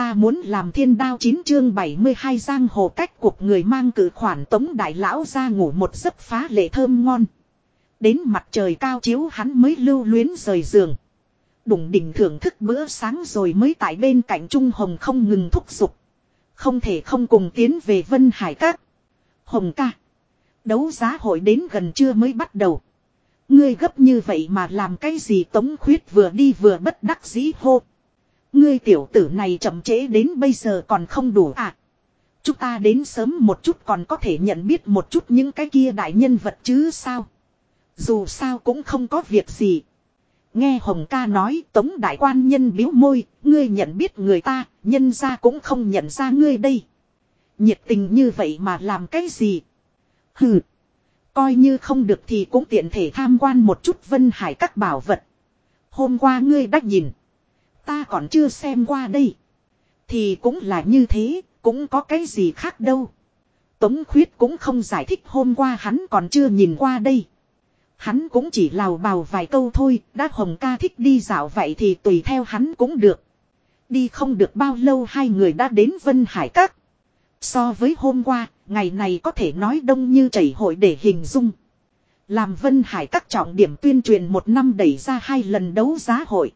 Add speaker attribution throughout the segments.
Speaker 1: ta muốn làm thiên đao chín chương 72 giang hồ cách cuộc người mang cử khoản tống đại lão ra ngủ một giấc phá lệ thơm ngon. Đến mặt trời cao chiếu hắn mới lưu luyến rời giường. Đủng đỉnh thưởng thức bữa sáng rồi mới tại bên cạnh Trung Hồng không ngừng thúc giục. Không thể không cùng tiến về Vân Hải Các. Hồng ca. Đấu giá hội đến gần trưa mới bắt đầu. Ngươi gấp như vậy mà làm cái gì tống khuyết vừa đi vừa bất đắc dĩ hô. Ngươi tiểu tử này chậm trễ đến bây giờ còn không đủ à. Chúng ta đến sớm một chút còn có thể nhận biết một chút những cái kia đại nhân vật chứ sao. Dù sao cũng không có việc gì. Nghe Hồng ca nói tống đại quan nhân biếu môi, ngươi nhận biết người ta, nhân ra cũng không nhận ra ngươi đây. Nhiệt tình như vậy mà làm cái gì? Hừ. Coi như không được thì cũng tiện thể tham quan một chút vân hải các bảo vật. Hôm qua ngươi đã nhìn. Ta còn chưa xem qua đây. Thì cũng là như thế, cũng có cái gì khác đâu. Tống khuyết cũng không giải thích hôm qua hắn còn chưa nhìn qua đây. Hắn cũng chỉ lào bào vài câu thôi, đã hồng ca thích đi dạo vậy thì tùy theo hắn cũng được. Đi không được bao lâu hai người đã đến Vân Hải Các. So với hôm qua, ngày này có thể nói đông như chảy hội để hình dung. Làm Vân Hải Các trọng điểm tuyên truyền một năm đẩy ra hai lần đấu giá hội.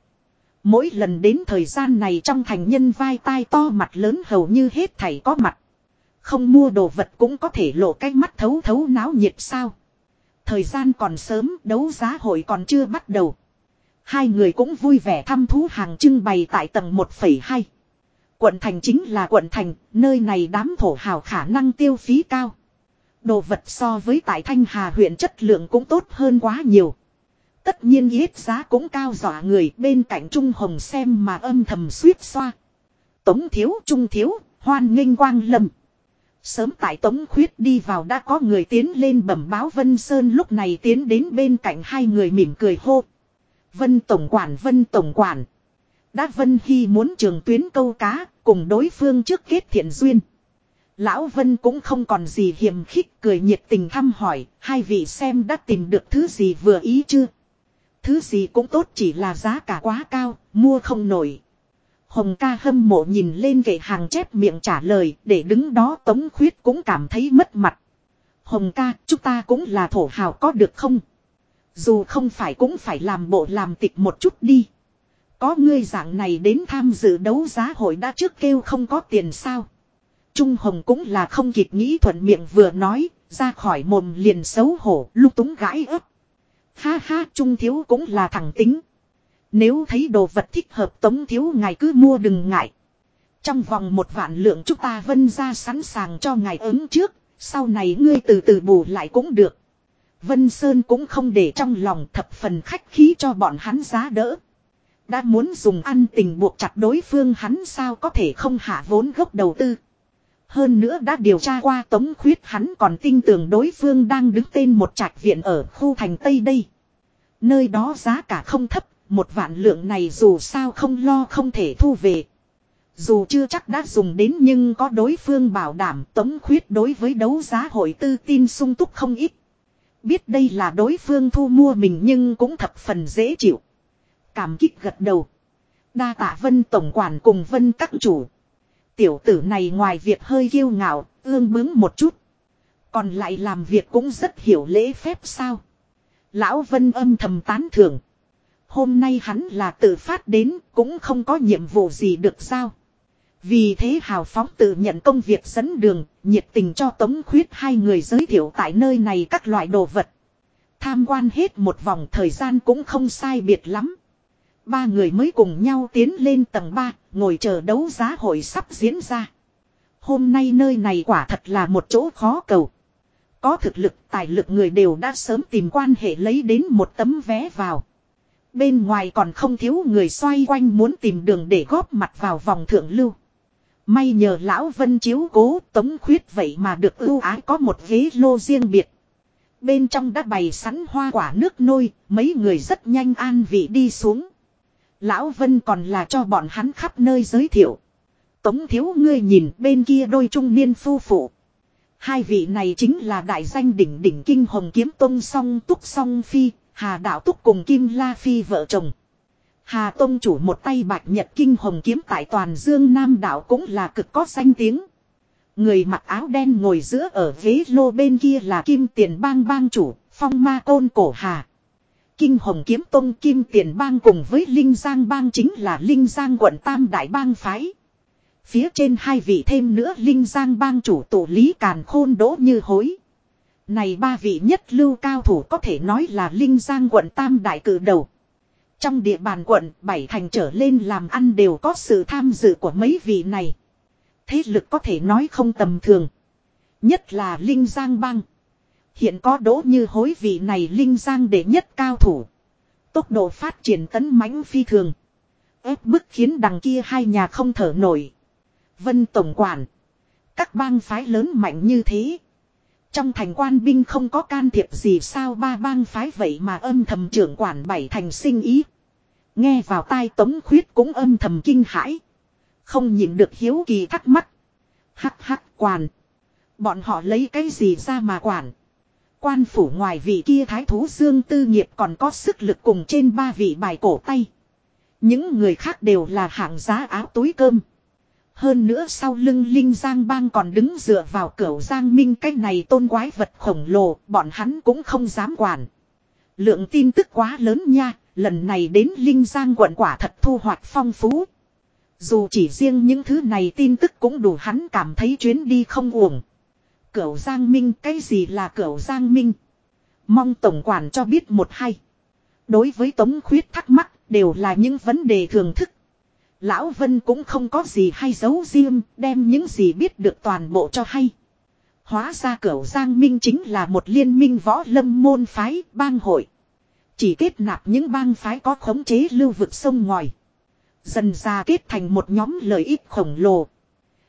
Speaker 1: Mỗi lần đến thời gian này trong thành nhân vai tai to mặt lớn hầu như hết thảy có mặt. Không mua đồ vật cũng có thể lộ cái mắt thấu thấu náo nhiệt sao. Thời gian còn sớm, đấu giá hội còn chưa bắt đầu. Hai người cũng vui vẻ thăm thú hàng trưng bày tại tầng 1,2. Quận thành chính là quận thành, nơi này đám thổ hào khả năng tiêu phí cao. Đồ vật so với tại Thanh Hà huyện chất lượng cũng tốt hơn quá nhiều. Tất nhiên yết giá cũng cao dọa người bên cạnh Trung Hồng xem mà âm thầm suýt xoa. Tống thiếu, Trung thiếu, hoan nghênh quang lâm. Sớm tại Tống Khuyết đi vào đã có người tiến lên bẩm báo Vân Sơn lúc này tiến đến bên cạnh hai người mỉm cười hô. Vân Tổng Quản Vân Tổng Quản. Đã Vân Hy muốn trường tuyến câu cá cùng đối phương trước kết thiện duyên. Lão Vân cũng không còn gì hiềm khích cười nhiệt tình thăm hỏi hai vị xem đã tìm được thứ gì vừa ý chưa. Thứ gì cũng tốt chỉ là giá cả quá cao, mua không nổi. Hồng ca hâm mộ nhìn lên kệ hàng chép miệng trả lời để đứng đó tống khuyết cũng cảm thấy mất mặt. Hồng ca, chúng ta cũng là thổ hào có được không? Dù không phải cũng phải làm bộ làm tịch một chút đi. Có ngươi dạng này đến tham dự đấu giá hội đã trước kêu không có tiền sao. Trung Hồng cũng là không kịp nghĩ thuận miệng vừa nói, ra khỏi mồm liền xấu hổ, lúc túng gãi ớt. Ha ha, Trung Thiếu cũng là thẳng tính. Nếu thấy đồ vật thích hợp tống thiếu ngài cứ mua đừng ngại. Trong vòng một vạn lượng chúng ta vân ra sẵn sàng cho ngài ứng trước, sau này ngươi từ từ bù lại cũng được. Vân Sơn cũng không để trong lòng thập phần khách khí cho bọn hắn giá đỡ. Đã muốn dùng ăn tình buộc chặt đối phương hắn sao có thể không hạ vốn gốc đầu tư. Hơn nữa đã điều tra qua tống khuyết hắn còn tin tưởng đối phương đang đứng tên một trạch viện ở khu thành Tây đây. Nơi đó giá cả không thấp, một vạn lượng này dù sao không lo không thể thu về. Dù chưa chắc đã dùng đến nhưng có đối phương bảo đảm tống khuyết đối với đấu giá hội tư tin sung túc không ít. Biết đây là đối phương thu mua mình nhưng cũng thập phần dễ chịu. Cảm kích gật đầu. Đa tạ vân tổng quản cùng vân các chủ. Tiểu tử này ngoài việc hơi kiêu ngạo, ương bướng một chút. Còn lại làm việc cũng rất hiểu lễ phép sao. Lão vân âm thầm tán thưởng. Hôm nay hắn là tự phát đến, cũng không có nhiệm vụ gì được sao. Vì thế hào phóng tự nhận công việc dẫn đường, nhiệt tình cho Tống Khuyết hai người giới thiệu tại nơi này các loại đồ vật. Tham quan hết một vòng thời gian cũng không sai biệt lắm. Ba người mới cùng nhau tiến lên tầng 3, ngồi chờ đấu giá hội sắp diễn ra. Hôm nay nơi này quả thật là một chỗ khó cầu. Có thực lực tài lực người đều đã sớm tìm quan hệ lấy đến một tấm vé vào. Bên ngoài còn không thiếu người xoay quanh muốn tìm đường để góp mặt vào vòng thượng lưu. May nhờ lão vân chiếu cố tống khuyết vậy mà được ưu ái có một ghế lô riêng biệt. Bên trong đã bày sẵn hoa quả nước nôi, mấy người rất nhanh an vị đi xuống. Lão Vân còn là cho bọn hắn khắp nơi giới thiệu. Tống thiếu ngươi nhìn bên kia đôi trung niên phu phụ. Hai vị này chính là đại danh đỉnh đỉnh kinh hồng kiếm tông song túc song phi, Hà Đạo Túc cùng Kim La Phi vợ chồng. Hà Tông chủ một tay bạch nhật kinh hồng kiếm tại toàn dương Nam đạo cũng là cực có danh tiếng. Người mặc áo đen ngồi giữa ở ghế lô bên kia là kim tiền bang bang chủ, phong ma côn cổ hà. Kinh hồng kiếm tông kim tiền bang cùng với Linh Giang bang chính là Linh Giang quận Tam Đại bang phái. Phía trên hai vị thêm nữa Linh Giang bang chủ tổ lý càn khôn đỗ như hối. Này ba vị nhất lưu cao thủ có thể nói là Linh Giang quận Tam Đại cử đầu. Trong địa bàn quận, bảy thành trở lên làm ăn đều có sự tham dự của mấy vị này. Thế lực có thể nói không tầm thường. Nhất là Linh Giang bang. Hiện có đỗ như hối vị này Linh Giang đệ nhất cao thủ. Tốc độ phát triển tấn mãnh phi thường. ép bức khiến đằng kia hai nhà không thở nổi. Vân Tổng Quản. Các bang phái lớn mạnh như thế. Trong thành quan binh không có can thiệp gì sao ba bang phái vậy mà âm thầm trưởng quản bảy thành sinh ý. Nghe vào tai tống khuyết cũng âm thầm kinh hãi. Không nhìn được hiếu kỳ thắc mắc. Hắc hắc, quản. Bọn họ lấy cái gì ra mà quản. Quan phủ ngoài vị kia thái thú dương tư nghiệp còn có sức lực cùng trên ba vị bài cổ tay. Những người khác đều là hạng giá áo túi cơm. Hơn nữa sau lưng Linh Giang Bang còn đứng dựa vào cửa Giang Minh cái này tôn quái vật khổng lồ, bọn hắn cũng không dám quản. Lượng tin tức quá lớn nha, lần này đến Linh Giang quận quả thật thu hoạch phong phú. Dù chỉ riêng những thứ này tin tức cũng đủ hắn cảm thấy chuyến đi không uổng. Cửu Giang Minh cái gì là Cửu Giang Minh? Mong Tổng quản cho biết một hay. Đối với Tống Khuyết thắc mắc đều là những vấn đề thường thức. Lão Vân cũng không có gì hay giấu riêng, đem những gì biết được toàn bộ cho hay. Hóa ra cửu Giang Minh chính là một liên minh võ lâm môn phái, bang hội. Chỉ kết nạp những bang phái có khống chế lưu vực sông ngòi. Dần ra kết thành một nhóm lợi ích khổng lồ.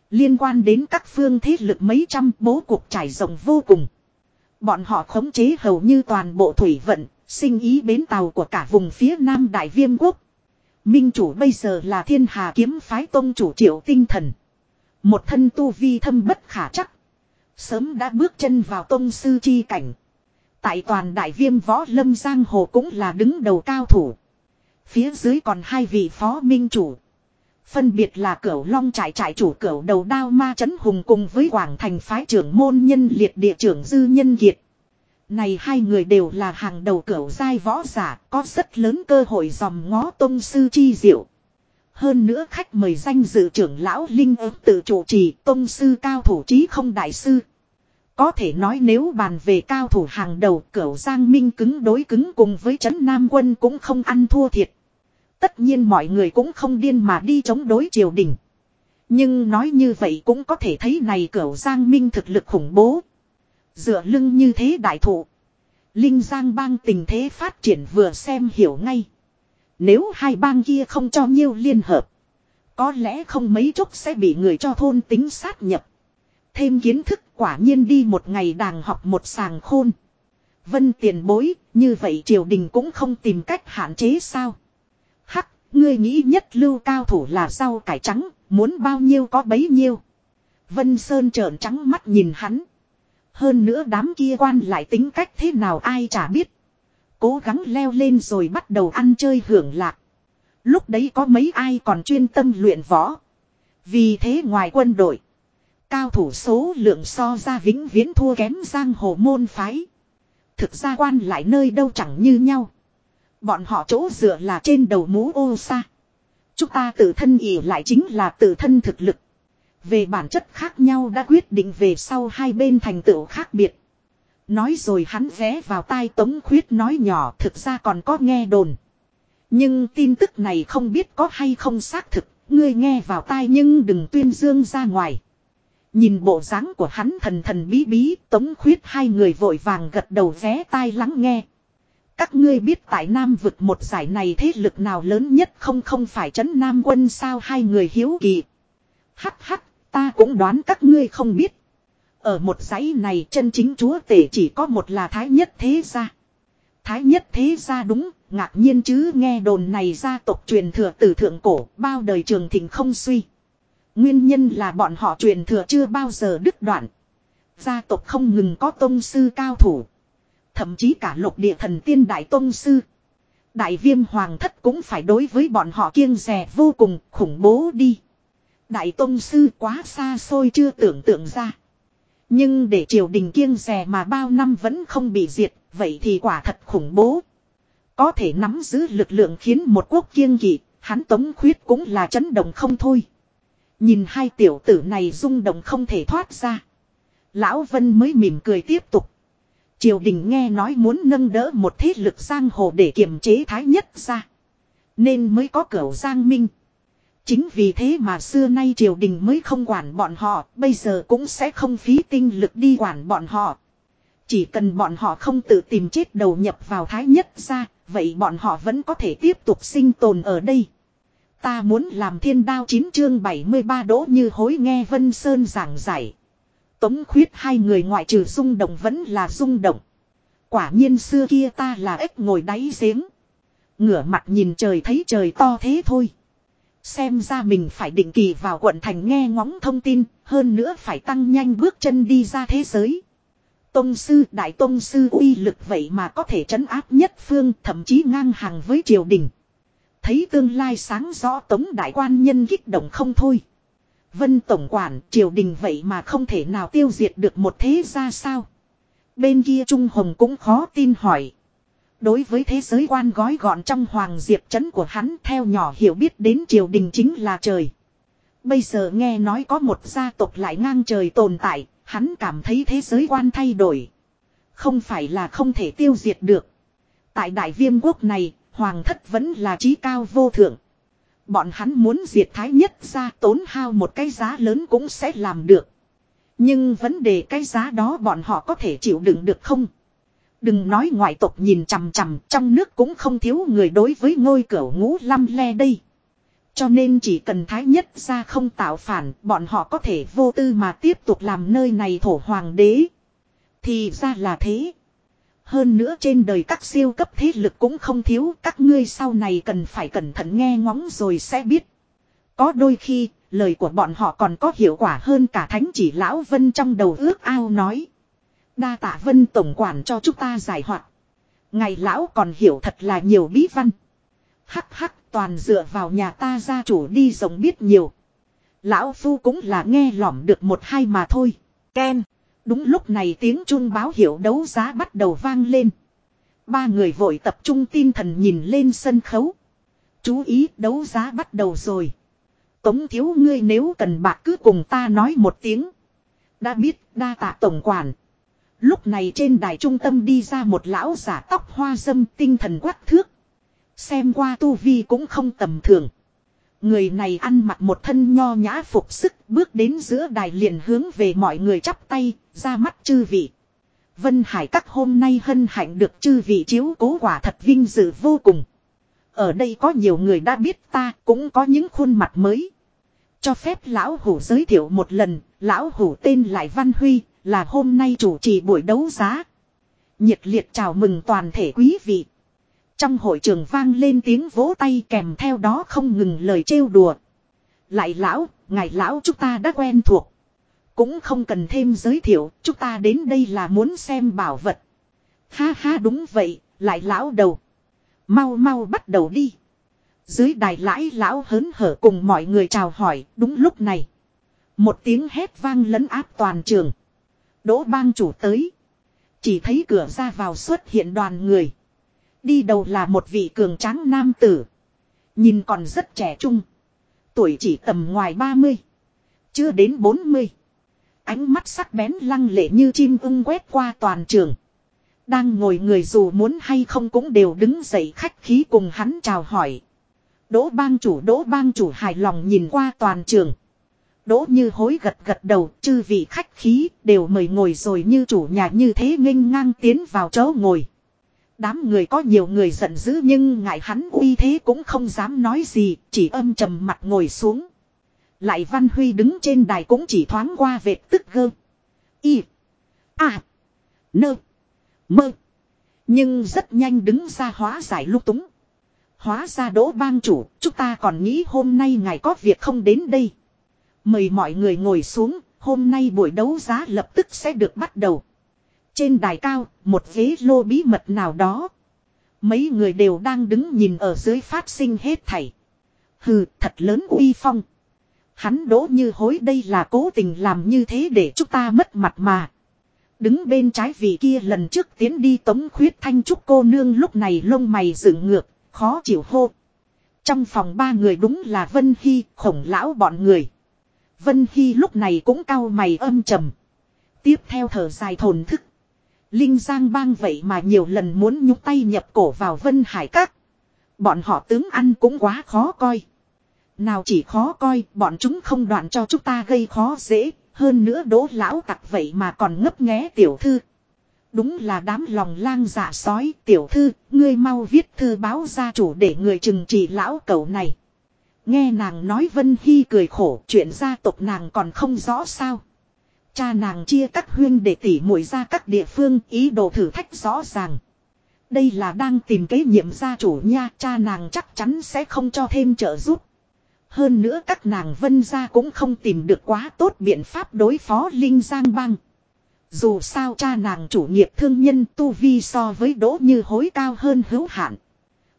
Speaker 1: Liên quan đến các phương thế lực mấy trăm bố cục trải rộng vô cùng. Bọn họ khống chế hầu như toàn bộ thủy vận, sinh ý bến tàu của cả vùng phía nam đại viêm quốc. Minh chủ bây giờ là thiên hà kiếm phái tông chủ triệu tinh thần. Một thân tu vi thâm bất khả chắc. Sớm đã bước chân vào tông sư chi cảnh. Tại toàn đại viêm võ lâm giang hồ cũng là đứng đầu cao thủ. Phía dưới còn hai vị phó minh chủ. Phân biệt là cửu long trại trại chủ cửu đầu đao ma chấn hùng cùng với quảng thành phái trưởng môn nhân liệt địa trưởng dư nhân kiệt. Này hai người đều là hàng đầu cửu giai võ giả, có rất lớn cơ hội dòm ngó tông sư chi diệu. Hơn nữa khách mời danh dự trưởng lão Linh ứng tự chủ trì tông sư cao thủ trí không đại sư. Có thể nói nếu bàn về cao thủ hàng đầu cửu giang minh cứng đối cứng cùng với chấn nam quân cũng không ăn thua thiệt. Tất nhiên mọi người cũng không điên mà đi chống đối triều đình. Nhưng nói như vậy cũng có thể thấy này cửu giang minh thực lực khủng bố. Dựa lưng như thế đại thụ. Linh giang bang tình thế phát triển vừa xem hiểu ngay. Nếu hai bang kia không cho nhiêu liên hợp. Có lẽ không mấy chốc sẽ bị người cho thôn tính sát nhập. Thêm kiến thức quả nhiên đi một ngày đàng học một sàng khôn. Vân tiền bối, như vậy triều đình cũng không tìm cách hạn chế sao. Ngươi nghĩ nhất lưu cao thủ là rau cải trắng, muốn bao nhiêu có bấy nhiêu. Vân Sơn trợn trắng mắt nhìn hắn. Hơn nữa đám kia quan lại tính cách thế nào ai chả biết. Cố gắng leo lên rồi bắt đầu ăn chơi hưởng lạc. Lúc đấy có mấy ai còn chuyên tâm luyện võ. Vì thế ngoài quân đội. Cao thủ số lượng so ra vĩnh viễn thua kém giang hồ môn phái. Thực ra quan lại nơi đâu chẳng như nhau. Bọn họ chỗ dựa là trên đầu mũ ô xa. Chúng ta tự thân ỉ lại chính là tự thân thực lực. Về bản chất khác nhau đã quyết định về sau hai bên thành tựu khác biệt. Nói rồi hắn ghé vào tai Tống Khuyết nói nhỏ thực ra còn có nghe đồn. Nhưng tin tức này không biết có hay không xác thực, ngươi nghe vào tai nhưng đừng tuyên dương ra ngoài. Nhìn bộ dáng của hắn thần thần bí bí, Tống Khuyết hai người vội vàng gật đầu ghé tai lắng nghe. Các ngươi biết tại Nam vực một giải này thế lực nào lớn nhất không không phải chấn Nam quân sao hai người hiếu kỳ. Hắc hắc, Ta cũng đoán các ngươi không biết. Ở một dãy này chân chính chúa tể chỉ có một là thái nhất thế gia. Thái nhất thế gia đúng, ngạc nhiên chứ nghe đồn này gia tộc truyền thừa từ thượng cổ, bao đời trường thịnh không suy. Nguyên nhân là bọn họ truyền thừa chưa bao giờ đứt đoạn. Gia tộc không ngừng có tôn sư cao thủ. Thậm chí cả lục địa thần tiên đại tôn sư. Đại viêm hoàng thất cũng phải đối với bọn họ kiêng rè vô cùng khủng bố đi. Đại tôn sư quá xa xôi chưa tưởng tượng ra. Nhưng để triều đình kiêng rè mà bao năm vẫn không bị diệt, vậy thì quả thật khủng bố. Có thể nắm giữ lực lượng khiến một quốc kiêng kỵ, hắn tống khuyết cũng là chấn động không thôi. Nhìn hai tiểu tử này rung động không thể thoát ra. Lão Vân mới mỉm cười tiếp tục. Triều đình nghe nói muốn nâng đỡ một thế lực giang hồ để kiềm chế thái nhất ra. Nên mới có cửu giang minh. Chính vì thế mà xưa nay triều đình mới không quản bọn họ, bây giờ cũng sẽ không phí tinh lực đi quản bọn họ. Chỉ cần bọn họ không tự tìm chết đầu nhập vào thái nhất ra, vậy bọn họ vẫn có thể tiếp tục sinh tồn ở đây. Ta muốn làm thiên đao chín chương 73 đỗ như hối nghe Vân Sơn giảng giải. Tống khuyết hai người ngoại trừ rung động vẫn là rung động. Quả nhiên xưa kia ta là ếch ngồi đáy giếng. Ngửa mặt nhìn trời thấy trời to thế thôi. Xem ra mình phải định kỳ vào quận thành nghe ngóng thông tin, hơn nữa phải tăng nhanh bước chân đi ra thế giới. Tông sư, đại tông sư uy lực vậy mà có thể trấn áp nhất phương, thậm chí ngang hàng với triều đình. Thấy tương lai sáng rõ tống đại quan nhân kích động không thôi. Vân Tổng Quản, triều đình vậy mà không thể nào tiêu diệt được một thế ra sao. Bên kia Trung Hồng cũng khó tin hỏi. Đối với thế giới quan gói gọn trong hoàng diệp trấn của hắn theo nhỏ hiểu biết đến triều đình chính là trời. Bây giờ nghe nói có một gia tộc lại ngang trời tồn tại, hắn cảm thấy thế giới quan thay đổi. Không phải là không thể tiêu diệt được. Tại đại viêm quốc này, hoàng thất vẫn là trí cao vô thượng. Bọn hắn muốn diệt thái nhất ra tốn hao một cái giá lớn cũng sẽ làm được. Nhưng vấn đề cái giá đó bọn họ có thể chịu đựng được không? Đừng nói ngoại tộc nhìn chằm chằm, trong nước cũng không thiếu người đối với ngôi cửa ngũ lăm le đây. Cho nên chỉ cần thái nhất ra không tạo phản, bọn họ có thể vô tư mà tiếp tục làm nơi này thổ hoàng đế. Thì ra là thế. Hơn nữa trên đời các siêu cấp thế lực cũng không thiếu các ngươi sau này cần phải cẩn thận nghe ngóng rồi sẽ biết. Có đôi khi, lời của bọn họ còn có hiệu quả hơn cả thánh chỉ lão vân trong đầu ước ao nói. Đa tạ vân tổng quản cho chúng ta giải hoạt. Ngày lão còn hiểu thật là nhiều bí văn. Hắc hắc toàn dựa vào nhà ta gia chủ đi rộng biết nhiều. Lão phu cũng là nghe lỏm được một hai mà thôi. Ken. Đúng lúc này tiếng chuông báo hiệu đấu giá bắt đầu vang lên. Ba người vội tập trung tinh thần nhìn lên sân khấu. Chú ý, đấu giá bắt đầu rồi. Tống thiếu ngươi nếu cần bạc cứ cùng ta nói một tiếng. Đã biết, đa tạ tổng quản. Lúc này trên đài trung tâm đi ra một lão giả tóc hoa dâm tinh thần quắc thước. Xem qua tu vi cũng không tầm thường. Người này ăn mặc một thân nho nhã phục sức bước đến giữa đài liền hướng về mọi người chắp tay, ra mắt chư vị. Vân Hải các hôm nay hân hạnh được chư vị chiếu cố quả thật vinh dự vô cùng. Ở đây có nhiều người đã biết ta, cũng có những khuôn mặt mới. Cho phép lão hủ giới thiệu một lần, lão hủ tên lại Văn Huy, là hôm nay chủ trì buổi đấu giá. Nhiệt liệt chào mừng toàn thể quý vị. Trong hội trường vang lên tiếng vỗ tay kèm theo đó không ngừng lời trêu đùa. Lại lão, ngài lão chúng ta đã quen thuộc. Cũng không cần thêm giới thiệu, chúng ta đến đây là muốn xem bảo vật. Ha ha đúng vậy, lại lão đầu. Mau mau bắt đầu đi. Dưới đài lãi lão hớn hở cùng mọi người chào hỏi, đúng lúc này. Một tiếng hét vang lấn áp toàn trường. Đỗ bang chủ tới. Chỉ thấy cửa ra vào xuất hiện đoàn người. Đi đầu là một vị cường tráng nam tử. Nhìn còn rất trẻ trung. Tuổi chỉ tầm ngoài 30. Chưa đến 40. Ánh mắt sắc bén lăng lệ như chim ưng quét qua toàn trường. Đang ngồi người dù muốn hay không cũng đều đứng dậy khách khí cùng hắn chào hỏi. Đỗ bang chủ đỗ bang chủ hài lòng nhìn qua toàn trường. Đỗ như hối gật gật đầu, chư vị khách khí, đều mời ngồi rồi như chủ nhà như thế nghênh ngang tiến vào chỗ ngồi. Đám người có nhiều người giận dữ nhưng ngại hắn uy thế cũng không dám nói gì, chỉ âm trầm mặt ngồi xuống. Lại Văn Huy đứng trên đài cũng chỉ thoáng qua vệt tức gơ. Y. À. Nơ. Mơ. Nhưng rất nhanh đứng ra hóa giải lúc túng. Hóa ra đỗ bang chủ, chúng ta còn nghĩ hôm nay ngài có việc không đến đây. Mời mọi người ngồi xuống, hôm nay buổi đấu giá lập tức sẽ được bắt đầu. Trên đài cao, một ghế lô bí mật nào đó. Mấy người đều đang đứng nhìn ở dưới phát sinh hết thảy. Hừ, thật lớn uy phong. Hắn đỗ như hối đây là cố tình làm như thế để chúng ta mất mặt mà. Đứng bên trái vị kia lần trước tiến đi tống khuyết thanh trúc cô nương lúc này lông mày dựng ngược, khó chịu hô. Trong phòng ba người đúng là Vân Hy, khổng lão bọn người. Vân Hy lúc này cũng cau mày âm trầm. Tiếp theo thở dài thồn thức. Linh Giang bang vậy mà nhiều lần muốn nhúc tay nhập cổ vào Vân Hải Các. Bọn họ tướng ăn cũng quá khó coi. Nào chỉ khó coi, bọn chúng không đoạn cho chúng ta gây khó dễ, hơn nữa đỗ lão tặc vậy mà còn ngấp nghé tiểu thư. Đúng là đám lòng lang dạ sói, tiểu thư, ngươi mau viết thư báo gia chủ để người trừng trị lão cậu này. Nghe nàng nói Vân Hy cười khổ, chuyện gia tộc nàng còn không rõ sao. Cha nàng chia các huyên để tỉ muội ra các địa phương, ý đồ thử thách rõ ràng. Đây là đang tìm kế nhiệm gia chủ nha, cha nàng chắc chắn sẽ không cho thêm trợ giúp. Hơn nữa các nàng vân gia cũng không tìm được quá tốt biện pháp đối phó Linh Giang Bang. Dù sao cha nàng chủ nghiệp thương nhân tu vi so với đỗ như hối cao hơn hữu hạn.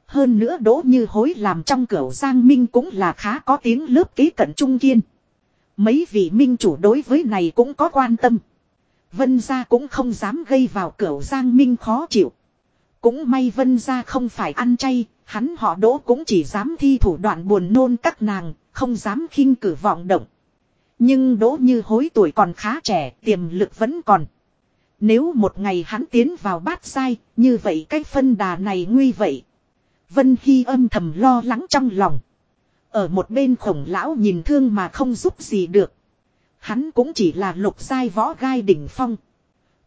Speaker 1: Hơn nữa đỗ như hối làm trong cửa Giang Minh cũng là khá có tiếng lớp kế cận trung kiên. Mấy vị minh chủ đối với này cũng có quan tâm. Vân gia cũng không dám gây vào cửa Giang Minh khó chịu. Cũng may Vân gia không phải ăn chay, hắn họ đỗ cũng chỉ dám thi thủ đoạn buồn nôn các nàng, không dám khinh cử vọng động. Nhưng đỗ như hối tuổi còn khá trẻ, tiềm lực vẫn còn. Nếu một ngày hắn tiến vào bát sai, như vậy cái phân đà này nguy vậy. Vân Hy âm thầm lo lắng trong lòng. Ở một bên khổng lão nhìn thương mà không giúp gì được. Hắn cũng chỉ là lục sai võ gai đỉnh phong.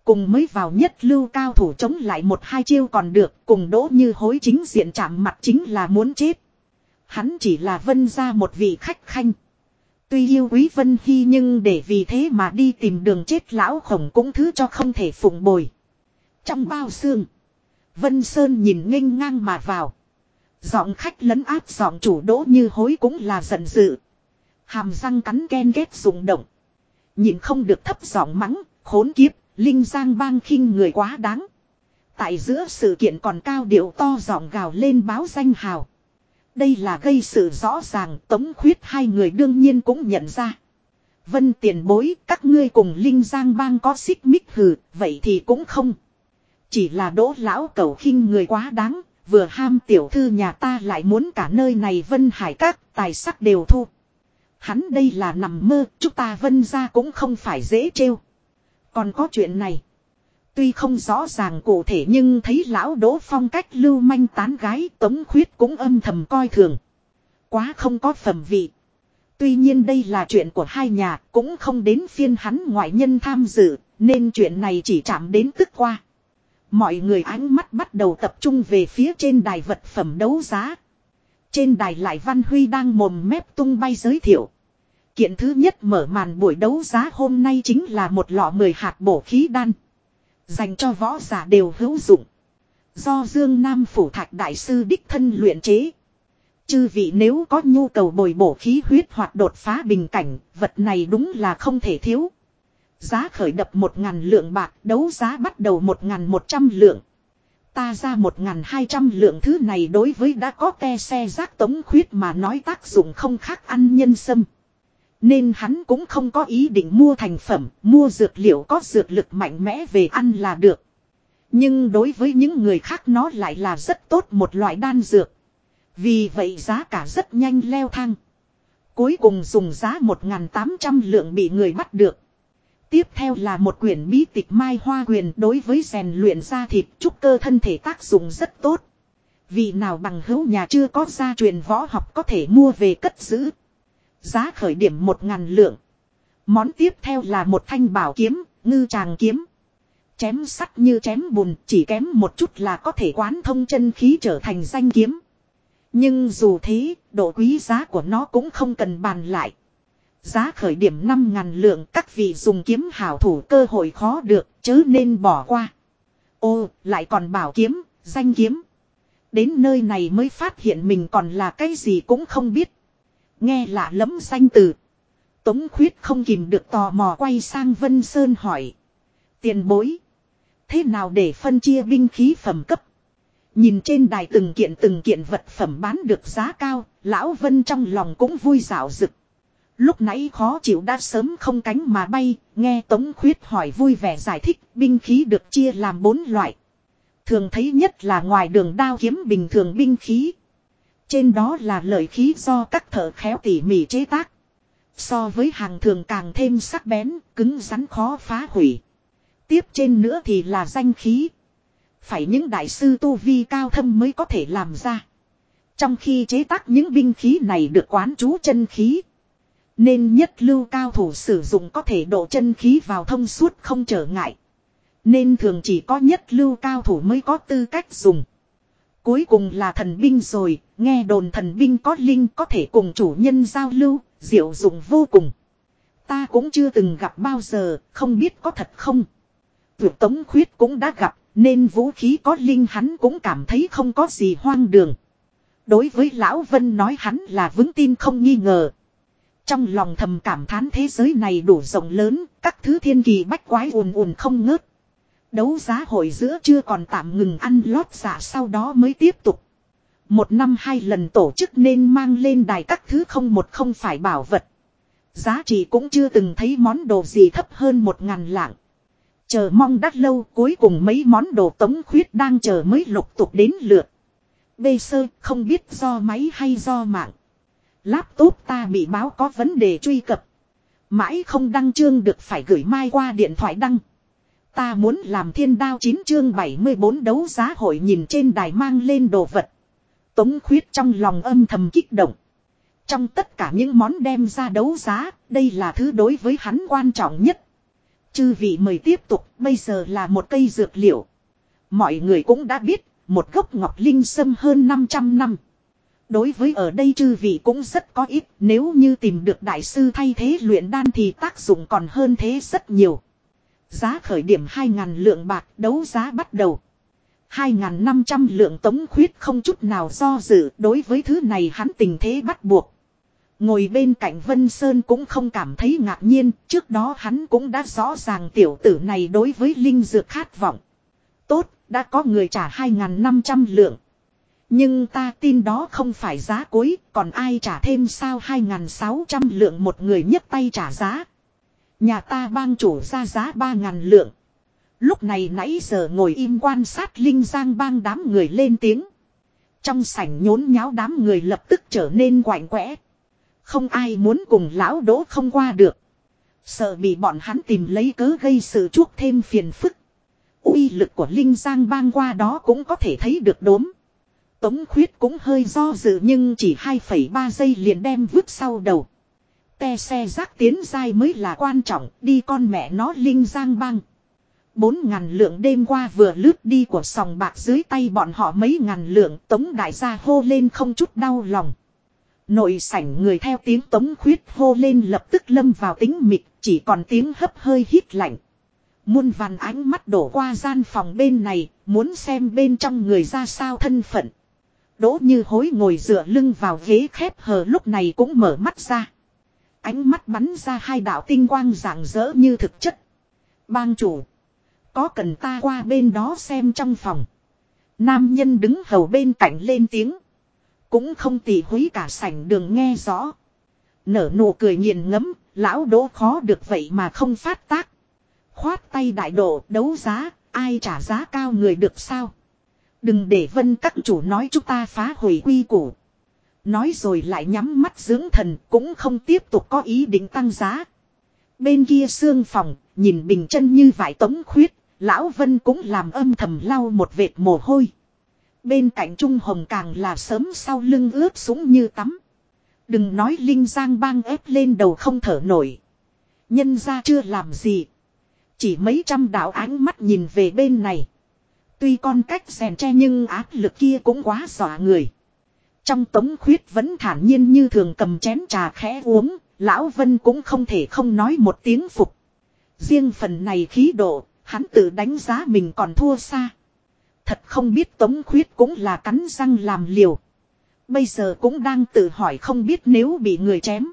Speaker 1: Cùng mới vào nhất lưu cao thủ chống lại một hai chiêu còn được, cùng đỗ như hối chính diện chạm mặt chính là muốn chết. Hắn chỉ là vân ra một vị khách khanh. Tuy yêu quý Vân Hy nhưng để vì thế mà đi tìm đường chết lão khổng cũng thứ cho không thể phụng bồi. Trong bao xương. Vân Sơn nhìn nghênh ngang mà vào. Giọng khách lấn áp giọng chủ đỗ như hối cũng là giận dữ. Hàm răng cắn ken ghét rụng động. Nhìn không được thấp giọng mắng, khốn kiếp, Linh Giang bang khinh người quá đáng. Tại giữa sự kiện còn cao điệu to giọng gào lên báo danh hào. Đây là gây sự rõ ràng tống khuyết hai người đương nhiên cũng nhận ra. Vân tiền bối các ngươi cùng Linh Giang bang có xích mích hừ, vậy thì cũng không. Chỉ là đỗ lão cầu khinh người quá đáng, vừa ham tiểu thư nhà ta lại muốn cả nơi này vân hải các tài sắc đều thu. Hắn đây là nằm mơ, chúng ta vân ra cũng không phải dễ trêu. Còn có chuyện này. Tuy không rõ ràng cụ thể nhưng thấy lão đỗ phong cách lưu manh tán gái tống khuyết cũng âm thầm coi thường. Quá không có phẩm vị. Tuy nhiên đây là chuyện của hai nhà cũng không đến phiên hắn ngoại nhân tham dự nên chuyện này chỉ chạm đến tức qua. Mọi người ánh mắt bắt đầu tập trung về phía trên đài vật phẩm đấu giá. Trên đài lại Văn Huy đang mồm mép tung bay giới thiệu. Kiện thứ nhất mở màn buổi đấu giá hôm nay chính là một lọ 10 hạt bổ khí đan. Dành cho võ giả đều hữu dụng. Do Dương Nam Phủ Thạch Đại Sư Đích Thân luyện chế. Chư vị nếu có nhu cầu bồi bổ khí huyết hoặc đột phá bình cảnh, vật này đúng là không thể thiếu. Giá khởi đập một ngàn lượng bạc, đấu giá bắt đầu một ngàn một trăm lượng. Ta ra một ngàn hai trăm lượng thứ này đối với đã có te xe rác tống khuyết mà nói tác dụng không khác ăn nhân sâm. Nên hắn cũng không có ý định mua thành phẩm, mua dược liệu có dược lực mạnh mẽ về ăn là được. Nhưng đối với những người khác nó lại là rất tốt một loại đan dược. Vì vậy giá cả rất nhanh leo thang. Cuối cùng dùng giá 1.800 lượng bị người bắt được. Tiếp theo là một quyển bí tịch mai hoa quyền đối với rèn luyện da thịt trúc cơ thân thể tác dụng rất tốt. Vì nào bằng hữu nhà chưa có gia truyền võ học có thể mua về cất giữ. Giá khởi điểm một ngàn lượng. Món tiếp theo là một thanh bảo kiếm, ngư tràng kiếm. Chém sắt như chém bùn, chỉ kém một chút là có thể quán thông chân khí trở thành danh kiếm. Nhưng dù thế, độ quý giá của nó cũng không cần bàn lại. Giá khởi điểm 5.000 lượng các vị dùng kiếm hảo thủ cơ hội khó được, chớ nên bỏ qua. Ô, lại còn bảo kiếm, danh kiếm. Đến nơi này mới phát hiện mình còn là cái gì cũng không biết. Nghe lạ lẫm danh từ. Tống khuyết không kìm được tò mò quay sang Vân Sơn hỏi. Tiền bối. Thế nào để phân chia binh khí phẩm cấp? Nhìn trên đài từng kiện từng kiện vật phẩm bán được giá cao, lão Vân trong lòng cũng vui dạo rực. Lúc nãy khó chịu đã sớm không cánh mà bay, nghe Tống Khuyết hỏi vui vẻ giải thích, binh khí được chia làm bốn loại. Thường thấy nhất là ngoài đường đao kiếm bình thường binh khí. Trên đó là lợi khí do các thợ khéo tỉ mỉ chế tác. So với hàng thường càng thêm sắc bén, cứng rắn khó phá hủy. Tiếp trên nữa thì là danh khí. Phải những đại sư tu vi cao thâm mới có thể làm ra. Trong khi chế tác những binh khí này được quán chú chân khí. Nên nhất lưu cao thủ sử dụng có thể độ chân khí vào thông suốt không trở ngại. Nên thường chỉ có nhất lưu cao thủ mới có tư cách dùng. Cuối cùng là thần binh rồi, nghe đồn thần binh có linh có thể cùng chủ nhân giao lưu, diệu dụng vô cùng. Ta cũng chưa từng gặp bao giờ, không biết có thật không. tuyệt tống khuyết cũng đã gặp, nên vũ khí có linh hắn cũng cảm thấy không có gì hoang đường. Đối với Lão Vân nói hắn là vững tin không nghi ngờ. Trong lòng thầm cảm thán thế giới này đủ rộng lớn, các thứ thiên kỳ bách quái ùn ùn không ngớt. Đấu giá hội giữa chưa còn tạm ngừng ăn lót giả sau đó mới tiếp tục. Một năm hai lần tổ chức nên mang lên đài các thứ không một không phải bảo vật. Giá trị cũng chưa từng thấy món đồ gì thấp hơn một ngàn lạng. Chờ mong đắt lâu cuối cùng mấy món đồ tống khuyết đang chờ mới lục tục đến lượt. Bê sơ không biết do máy hay do mạng. Laptop ta bị báo có vấn đề truy cập. Mãi không đăng chương được phải gửi mai qua điện thoại đăng. Ta muốn làm thiên đao 9 chương 74 đấu giá hội nhìn trên đài mang lên đồ vật. Tống khuyết trong lòng âm thầm kích động. Trong tất cả những món đem ra đấu giá, đây là thứ đối với hắn quan trọng nhất. Chư vị mời tiếp tục, bây giờ là một cây dược liệu. Mọi người cũng đã biết, một gốc ngọc linh sâm hơn 500 năm. Đối với ở đây chư vị cũng rất có ít, nếu như tìm được đại sư thay thế luyện đan thì tác dụng còn hơn thế rất nhiều. Giá khởi điểm 2.000 lượng bạc đấu giá bắt đầu. 2.500 lượng tống khuyết không chút nào do dự đối với thứ này hắn tình thế bắt buộc. Ngồi bên cạnh Vân Sơn cũng không cảm thấy ngạc nhiên, trước đó hắn cũng đã rõ ràng tiểu tử này đối với linh dược khát vọng. Tốt, đã có người trả 2.500 lượng. Nhưng ta tin đó không phải giá cuối, còn ai trả thêm sao 2.600 lượng một người nhất tay trả giá. Nhà ta bang chủ ra giá 3.000 lượng. Lúc này nãy giờ ngồi im quan sát Linh Giang bang đám người lên tiếng. Trong sảnh nhốn nháo đám người lập tức trở nên quạnh quẽ. Không ai muốn cùng lão đỗ không qua được. Sợ bị bọn hắn tìm lấy cớ gây sự chuốc thêm phiền phức. uy lực của Linh Giang bang qua đó cũng có thể thấy được đốm. Tống khuyết cũng hơi do dự nhưng chỉ 2,3 giây liền đem vứt sau đầu. Te xe rác tiến dai mới là quan trọng, đi con mẹ nó Linh Giang băng. Bốn ngàn lượng đêm qua vừa lướt đi của sòng bạc dưới tay bọn họ mấy ngàn lượng tống đại gia hô lên không chút đau lòng. Nội sảnh người theo tiếng tống khuyết hô lên lập tức lâm vào tính mịt, chỉ còn tiếng hấp hơi hít lạnh. Muôn vàn ánh mắt đổ qua gian phòng bên này, muốn xem bên trong người ra sao thân phận. Đỗ như hối ngồi dựa lưng vào ghế khép hờ lúc này cũng mở mắt ra. Ánh mắt bắn ra hai đạo tinh quang rạng rỡ như thực chất. Bang chủ. Có cần ta qua bên đó xem trong phòng. Nam nhân đứng hầu bên cạnh lên tiếng. Cũng không tỉ húy cả sảnh đường nghe rõ. Nở nụ cười nghiền ngấm, lão đỗ khó được vậy mà không phát tác. Khoát tay đại độ đấu giá, ai trả giá cao người được sao? Đừng để vân các chủ nói chúng ta phá hủy quy củ. Nói rồi lại nhắm mắt dưỡng thần cũng không tiếp tục có ý định tăng giá. Bên kia xương phòng, nhìn bình chân như vải tống khuyết, lão vân cũng làm âm thầm lau một vệt mồ hôi. Bên cạnh Trung Hồng càng là sớm sau lưng ướp súng như tắm. Đừng nói Linh Giang bang ép lên đầu không thở nổi. Nhân ra chưa làm gì. Chỉ mấy trăm đạo ánh mắt nhìn về bên này. Tuy con cách rèn tre nhưng áp lực kia cũng quá dọa người. Trong tống khuyết vẫn thản nhiên như thường cầm chén trà khẽ uống, lão Vân cũng không thể không nói một tiếng phục. Riêng phần này khí độ, hắn tự đánh giá mình còn thua xa. Thật không biết tống khuyết cũng là cắn răng làm liều. Bây giờ cũng đang tự hỏi không biết nếu bị người chém.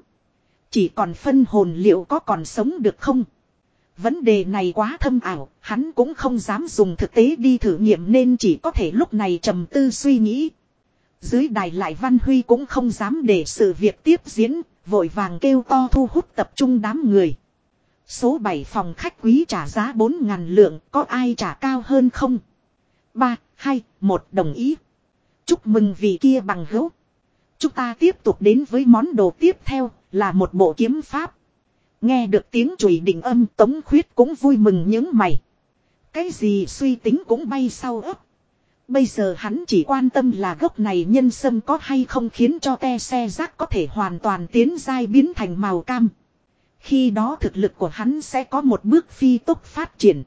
Speaker 1: Chỉ còn phân hồn liệu có còn sống được không? Vấn đề này quá thâm ảo, hắn cũng không dám dùng thực tế đi thử nghiệm nên chỉ có thể lúc này trầm tư suy nghĩ. Dưới đài lại Văn Huy cũng không dám để sự việc tiếp diễn, vội vàng kêu to thu hút tập trung đám người. Số 7 phòng khách quý trả giá 4.000 lượng, có ai trả cao hơn không? 3, 2, 1 đồng ý. Chúc mừng vị kia bằng hữu. Chúng ta tiếp tục đến với món đồ tiếp theo, là một bộ kiếm pháp. Nghe được tiếng chùy định âm, tống khuyết cũng vui mừng những mày. Cái gì suy tính cũng bay sau ấp. Bây giờ hắn chỉ quan tâm là gốc này nhân sâm có hay không khiến cho te xe rác có thể hoàn toàn tiến dai biến thành màu cam. Khi đó thực lực của hắn sẽ có một bước phi tốc phát triển.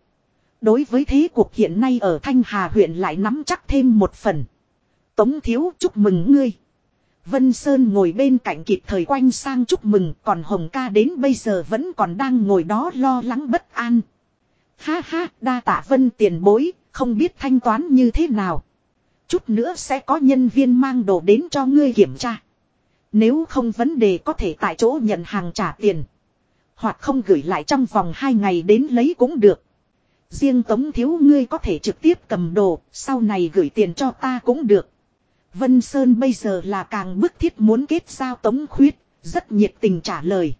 Speaker 1: Đối với thế cuộc hiện nay ở Thanh Hà huyện lại nắm chắc thêm một phần. Tống thiếu chúc mừng ngươi. Vân Sơn ngồi bên cạnh kịp thời quanh sang chúc mừng còn Hồng ca đến bây giờ vẫn còn đang ngồi đó lo lắng bất an. Ha ha đa tạ Vân tiền bối không biết thanh toán như thế nào. Chút nữa sẽ có nhân viên mang đồ đến cho ngươi kiểm tra. Nếu không vấn đề có thể tại chỗ nhận hàng trả tiền. Hoặc không gửi lại trong vòng 2 ngày đến lấy cũng được. Riêng tống thiếu ngươi có thể trực tiếp cầm đồ, sau này gửi tiền cho ta cũng được. Vân Sơn bây giờ là càng bức thiết muốn kết giao tống khuyết, rất nhiệt tình trả lời.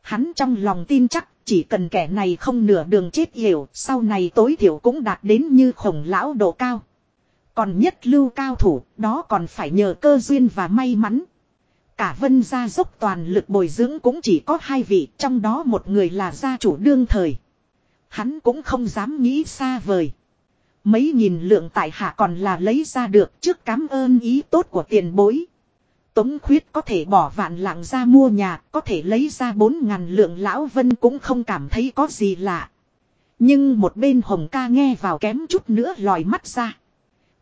Speaker 1: Hắn trong lòng tin chắc chỉ cần kẻ này không nửa đường chết hiểu, sau này tối thiểu cũng đạt đến như khổng lão độ cao. Còn nhất lưu cao thủ, đó còn phải nhờ cơ duyên và may mắn. Cả vân gia dốc toàn lực bồi dưỡng cũng chỉ có hai vị, trong đó một người là gia chủ đương thời. Hắn cũng không dám nghĩ xa vời. Mấy nghìn lượng tại hạ còn là lấy ra được trước cảm ơn ý tốt của tiền bối. Tống khuyết có thể bỏ vạn lạng ra mua nhà, có thể lấy ra bốn ngàn lượng lão vân cũng không cảm thấy có gì lạ. Nhưng một bên hồng ca nghe vào kém chút nữa lòi mắt ra.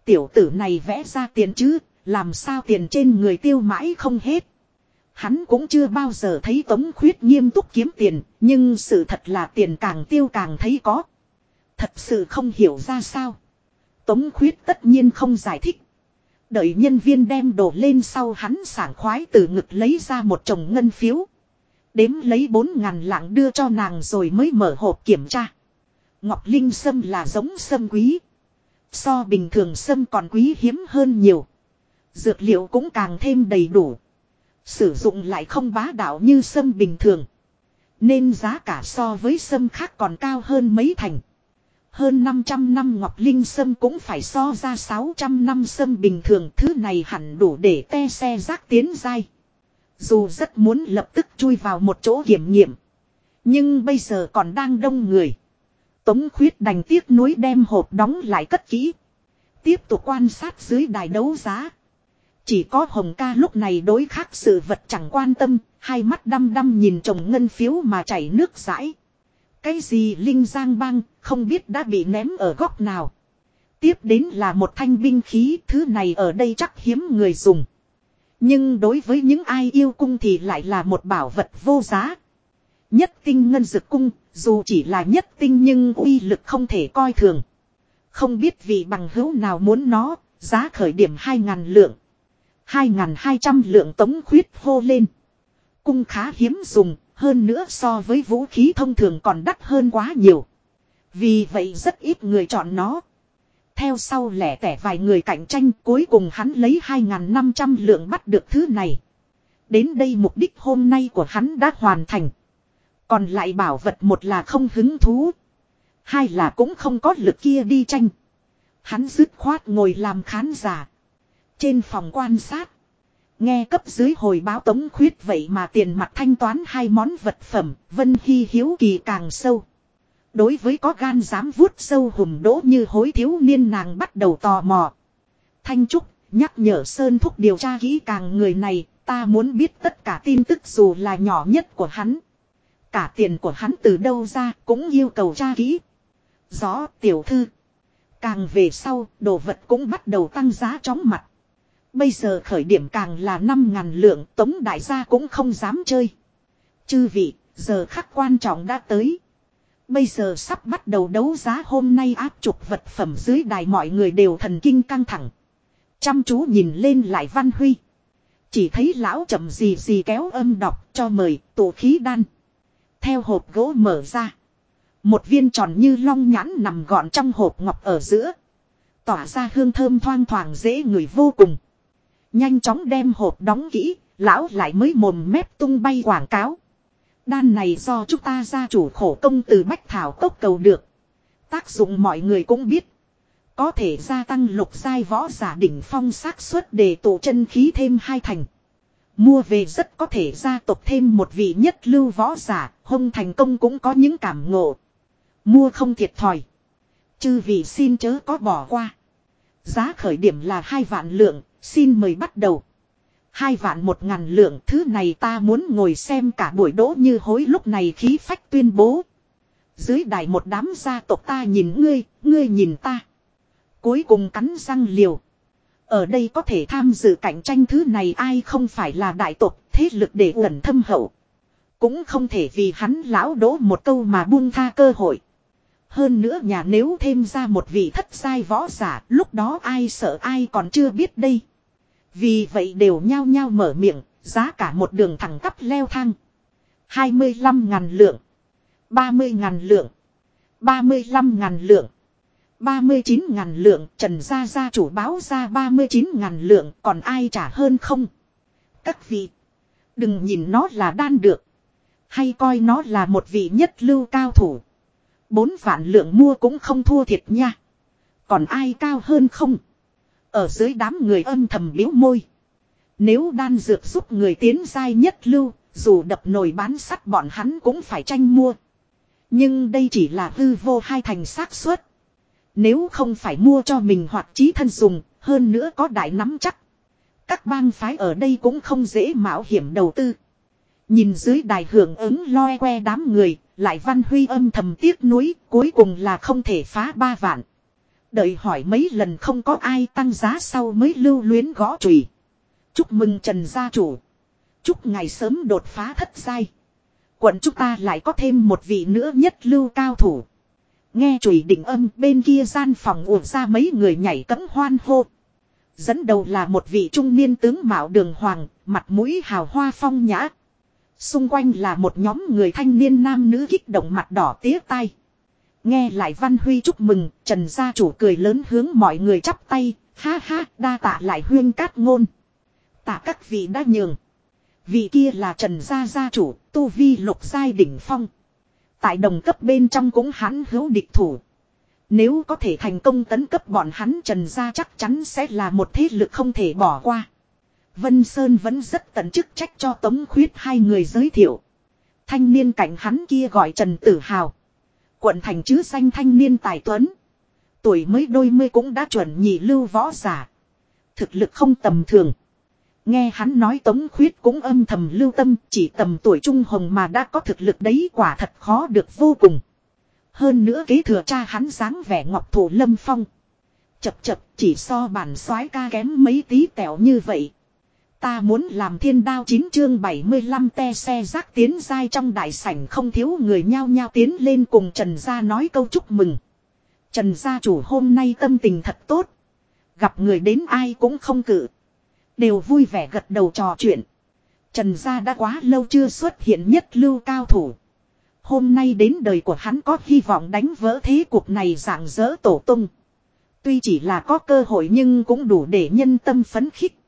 Speaker 1: Tiểu tử này vẽ ra tiền chứ, làm sao tiền trên người tiêu mãi không hết. Hắn cũng chưa bao giờ thấy tống khuyết nghiêm túc kiếm tiền, nhưng sự thật là tiền càng tiêu càng thấy có. Thật sự không hiểu ra sao. Tống khuyết tất nhiên không giải thích. Đợi nhân viên đem đồ lên sau hắn sảng khoái từ ngực lấy ra một chồng ngân phiếu. Đếm lấy bốn ngàn lạng đưa cho nàng rồi mới mở hộp kiểm tra. Ngọc Linh sâm là giống sâm quý. So bình thường sâm còn quý hiếm hơn nhiều. Dược liệu cũng càng thêm đầy đủ. Sử dụng lại không bá đạo như sâm bình thường. Nên giá cả so với sâm khác còn cao hơn mấy thành. Hơn 500 năm Ngọc Linh Sâm cũng phải so ra 600 năm sâm bình thường thứ này hẳn đủ để te xe rác tiến dai. Dù rất muốn lập tức chui vào một chỗ kiểm nghiệm. Nhưng bây giờ còn đang đông người. Tống khuyết đành tiếc nuối đem hộp đóng lại cất kỹ. Tiếp tục quan sát dưới đài đấu giá. Chỉ có Hồng ca lúc này đối khác sự vật chẳng quan tâm, hai mắt đăm đăm nhìn chồng ngân phiếu mà chảy nước rãi. Cái gì Linh Giang băng, không biết đã bị ném ở góc nào. Tiếp đến là một thanh binh khí, thứ này ở đây chắc hiếm người dùng. Nhưng đối với những ai yêu cung thì lại là một bảo vật vô giá. Nhất tinh ngân dực cung, dù chỉ là nhất tinh nhưng uy lực không thể coi thường. Không biết vị bằng hữu nào muốn nó, giá khởi điểm 2.000 lượng. 2.200 lượng tống khuyết hô lên. Cung khá hiếm dùng, hơn nữa so với vũ khí thông thường còn đắt hơn quá nhiều. Vì vậy rất ít người chọn nó. Theo sau lẻ tẻ vài người cạnh tranh cuối cùng hắn lấy 2.500 lượng bắt được thứ này. Đến đây mục đích hôm nay của hắn đã hoàn thành. Còn lại bảo vật một là không hứng thú. Hai là cũng không có lực kia đi tranh. Hắn dứt khoát ngồi làm khán giả. Trên phòng quan sát. Nghe cấp dưới hồi báo tống khuyết vậy mà tiền mặt thanh toán hai món vật phẩm, Vân Hy hiếu kỳ càng sâu. Đối với có gan dám vuốt sâu hùm đỗ như hối thiếu niên nàng bắt đầu tò mò. Thanh Trúc, nhắc nhở Sơn Thúc điều tra kỹ càng người này, ta muốn biết tất cả tin tức dù là nhỏ nhất của hắn. Cả tiền của hắn từ đâu ra cũng yêu cầu tra kỹ. Gió tiểu thư. Càng về sau, đồ vật cũng bắt đầu tăng giá chóng mặt. Bây giờ khởi điểm càng là 5.000 lượng tống đại gia cũng không dám chơi. Chư vị, giờ khắc quan trọng đã tới. Bây giờ sắp bắt đầu đấu giá hôm nay áp trục vật phẩm dưới đài mọi người đều thần kinh căng thẳng. Chăm chú nhìn lên lại Văn Huy. Chỉ thấy lão chậm gì gì kéo âm đọc cho mời tổ khí đan. Theo hộp gỗ mở ra. Một viên tròn như long nhãn nằm gọn trong hộp ngọc ở giữa. Tỏa ra hương thơm thoang thoảng dễ người vô cùng. Nhanh chóng đem hộp đóng kỹ, lão lại mới mồm mép tung bay quảng cáo. Đan này do chúng ta gia chủ khổ công từ Bách Thảo tốc cầu được. Tác dụng mọi người cũng biết. Có thể gia tăng lục giai võ giả đỉnh phong xác suất để tổ chân khí thêm hai thành. Mua về rất có thể gia tộc thêm một vị nhất lưu võ giả, hông thành công cũng có những cảm ngộ. Mua không thiệt thòi. Chư vị xin chớ có bỏ qua. Giá khởi điểm là hai vạn lượng, xin mời bắt đầu. Hai vạn một ngàn lượng thứ này ta muốn ngồi xem cả buổi đỗ như hối lúc này khí phách tuyên bố. Dưới đài một đám gia tộc ta nhìn ngươi, ngươi nhìn ta. Cuối cùng cắn răng liều. Ở đây có thể tham dự cạnh tranh thứ này ai không phải là đại tộc thế lực để ẩn thâm hậu. Cũng không thể vì hắn lão đỗ một câu mà buông tha cơ hội. Hơn nữa nhà nếu thêm ra một vị thất sai võ giả lúc đó ai sợ ai còn chưa biết đây. Vì vậy đều nhao nhao mở miệng, giá cả một đường thẳng tắp leo thang. 25 ngàn lượng, 30 ngàn lượng, 35 ngàn lượng. 39 ngàn lượng, Trần Gia Gia chủ báo ra 39 ngàn lượng, còn ai trả hơn không? Các vị, đừng nhìn nó là đan được. Hay coi nó là một vị nhất lưu cao thủ. Bốn vạn lượng mua cũng không thua thiệt nha. Còn ai cao hơn không? Ở dưới đám người âm thầm biếu môi. Nếu đan dược giúp người tiến giai nhất lưu, dù đập nồi bán sắt bọn hắn cũng phải tranh mua. Nhưng đây chỉ là hư vô hai thành xác suất. Nếu không phải mua cho mình hoặc chí thân dùng, hơn nữa có đại nắm chắc. Các bang phái ở đây cũng không dễ mạo hiểm đầu tư. Nhìn dưới đài hưởng ứng loe que đám người, lại văn huy âm thầm tiếc nuối, cuối cùng là không thể phá ba vạn. Đợi hỏi mấy lần không có ai tăng giá sau mới lưu luyến gõ chùy. Chúc mừng Trần gia chủ. Chúc ngày sớm đột phá thất giai. Quận chúng ta lại có thêm một vị nữa nhất lưu cao thủ. Nghe chùy định âm bên kia gian phòng ùa ra mấy người nhảy cấm hoan hô. Dẫn đầu là một vị trung niên tướng mạo đường hoàng, mặt mũi hào hoa phong nhã. Xung quanh là một nhóm người thanh niên nam nữ kích động mặt đỏ tía tai. Nghe lại Văn Huy chúc mừng, Trần gia chủ cười lớn hướng mọi người chắp tay, ha ha, đa tạ lại huyên cát ngôn. Tạ các vị đã nhường. Vị kia là Trần gia gia chủ, tu vi lục giai đỉnh phong. Tại đồng cấp bên trong cũng hắn hữu địch thủ. Nếu có thể thành công tấn cấp bọn hắn Trần gia chắc chắn sẽ là một thế lực không thể bỏ qua. Vân Sơn vẫn rất tận chức trách cho Tống Khuyết hai người giới thiệu. Thanh niên cạnh hắn kia gọi Trần Tử Hào. Quận thành chứ danh thanh niên tài tuấn. Tuổi mới đôi mươi cũng đã chuẩn nhị lưu võ giả. Thực lực không tầm thường. Nghe hắn nói Tống Khuyết cũng âm thầm lưu tâm, chỉ tầm tuổi trung hồng mà đã có thực lực đấy quả thật khó được vô cùng. Hơn nữa kế thừa cha hắn dáng vẻ ngọc thủ lâm phong. Chập chập, chỉ so bản soái ca kém mấy tí tẹo như vậy. Ta muốn làm thiên đao chín chương 75 te xe rác tiến dai trong đại sảnh không thiếu người nhao nhao tiến lên cùng Trần Gia nói câu chúc mừng. Trần Gia chủ hôm nay tâm tình thật tốt. Gặp người đến ai cũng không cự. Đều vui vẻ gật đầu trò chuyện. Trần Gia đã quá lâu chưa xuất hiện nhất lưu cao thủ. Hôm nay đến đời của hắn có hy vọng đánh vỡ thế cuộc này dạng dỡ tổ tung. Tuy chỉ là có cơ hội nhưng cũng đủ để nhân tâm phấn khích.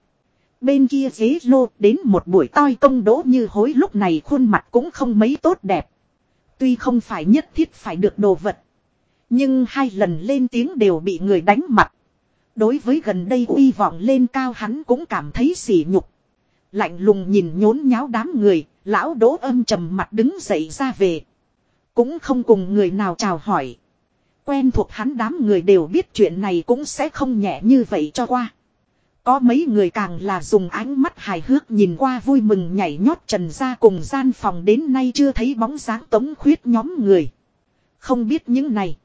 Speaker 1: Bên kia ghế lô đến một buổi toi công đỗ như hối lúc này khuôn mặt cũng không mấy tốt đẹp. Tuy không phải nhất thiết phải được đồ vật. Nhưng hai lần lên tiếng đều bị người đánh mặt. Đối với gần đây uy vọng lên cao hắn cũng cảm thấy sỉ nhục. Lạnh lùng nhìn nhốn nháo đám người, lão đỗ âm trầm mặt đứng dậy ra về. Cũng không cùng người nào chào hỏi. Quen thuộc hắn đám người đều biết chuyện này cũng sẽ không nhẹ như vậy cho qua. Có mấy người càng là dùng ánh mắt hài hước nhìn qua vui mừng nhảy nhót trần ra cùng gian phòng đến nay chưa thấy bóng dáng tống khuyết nhóm người. Không biết những này.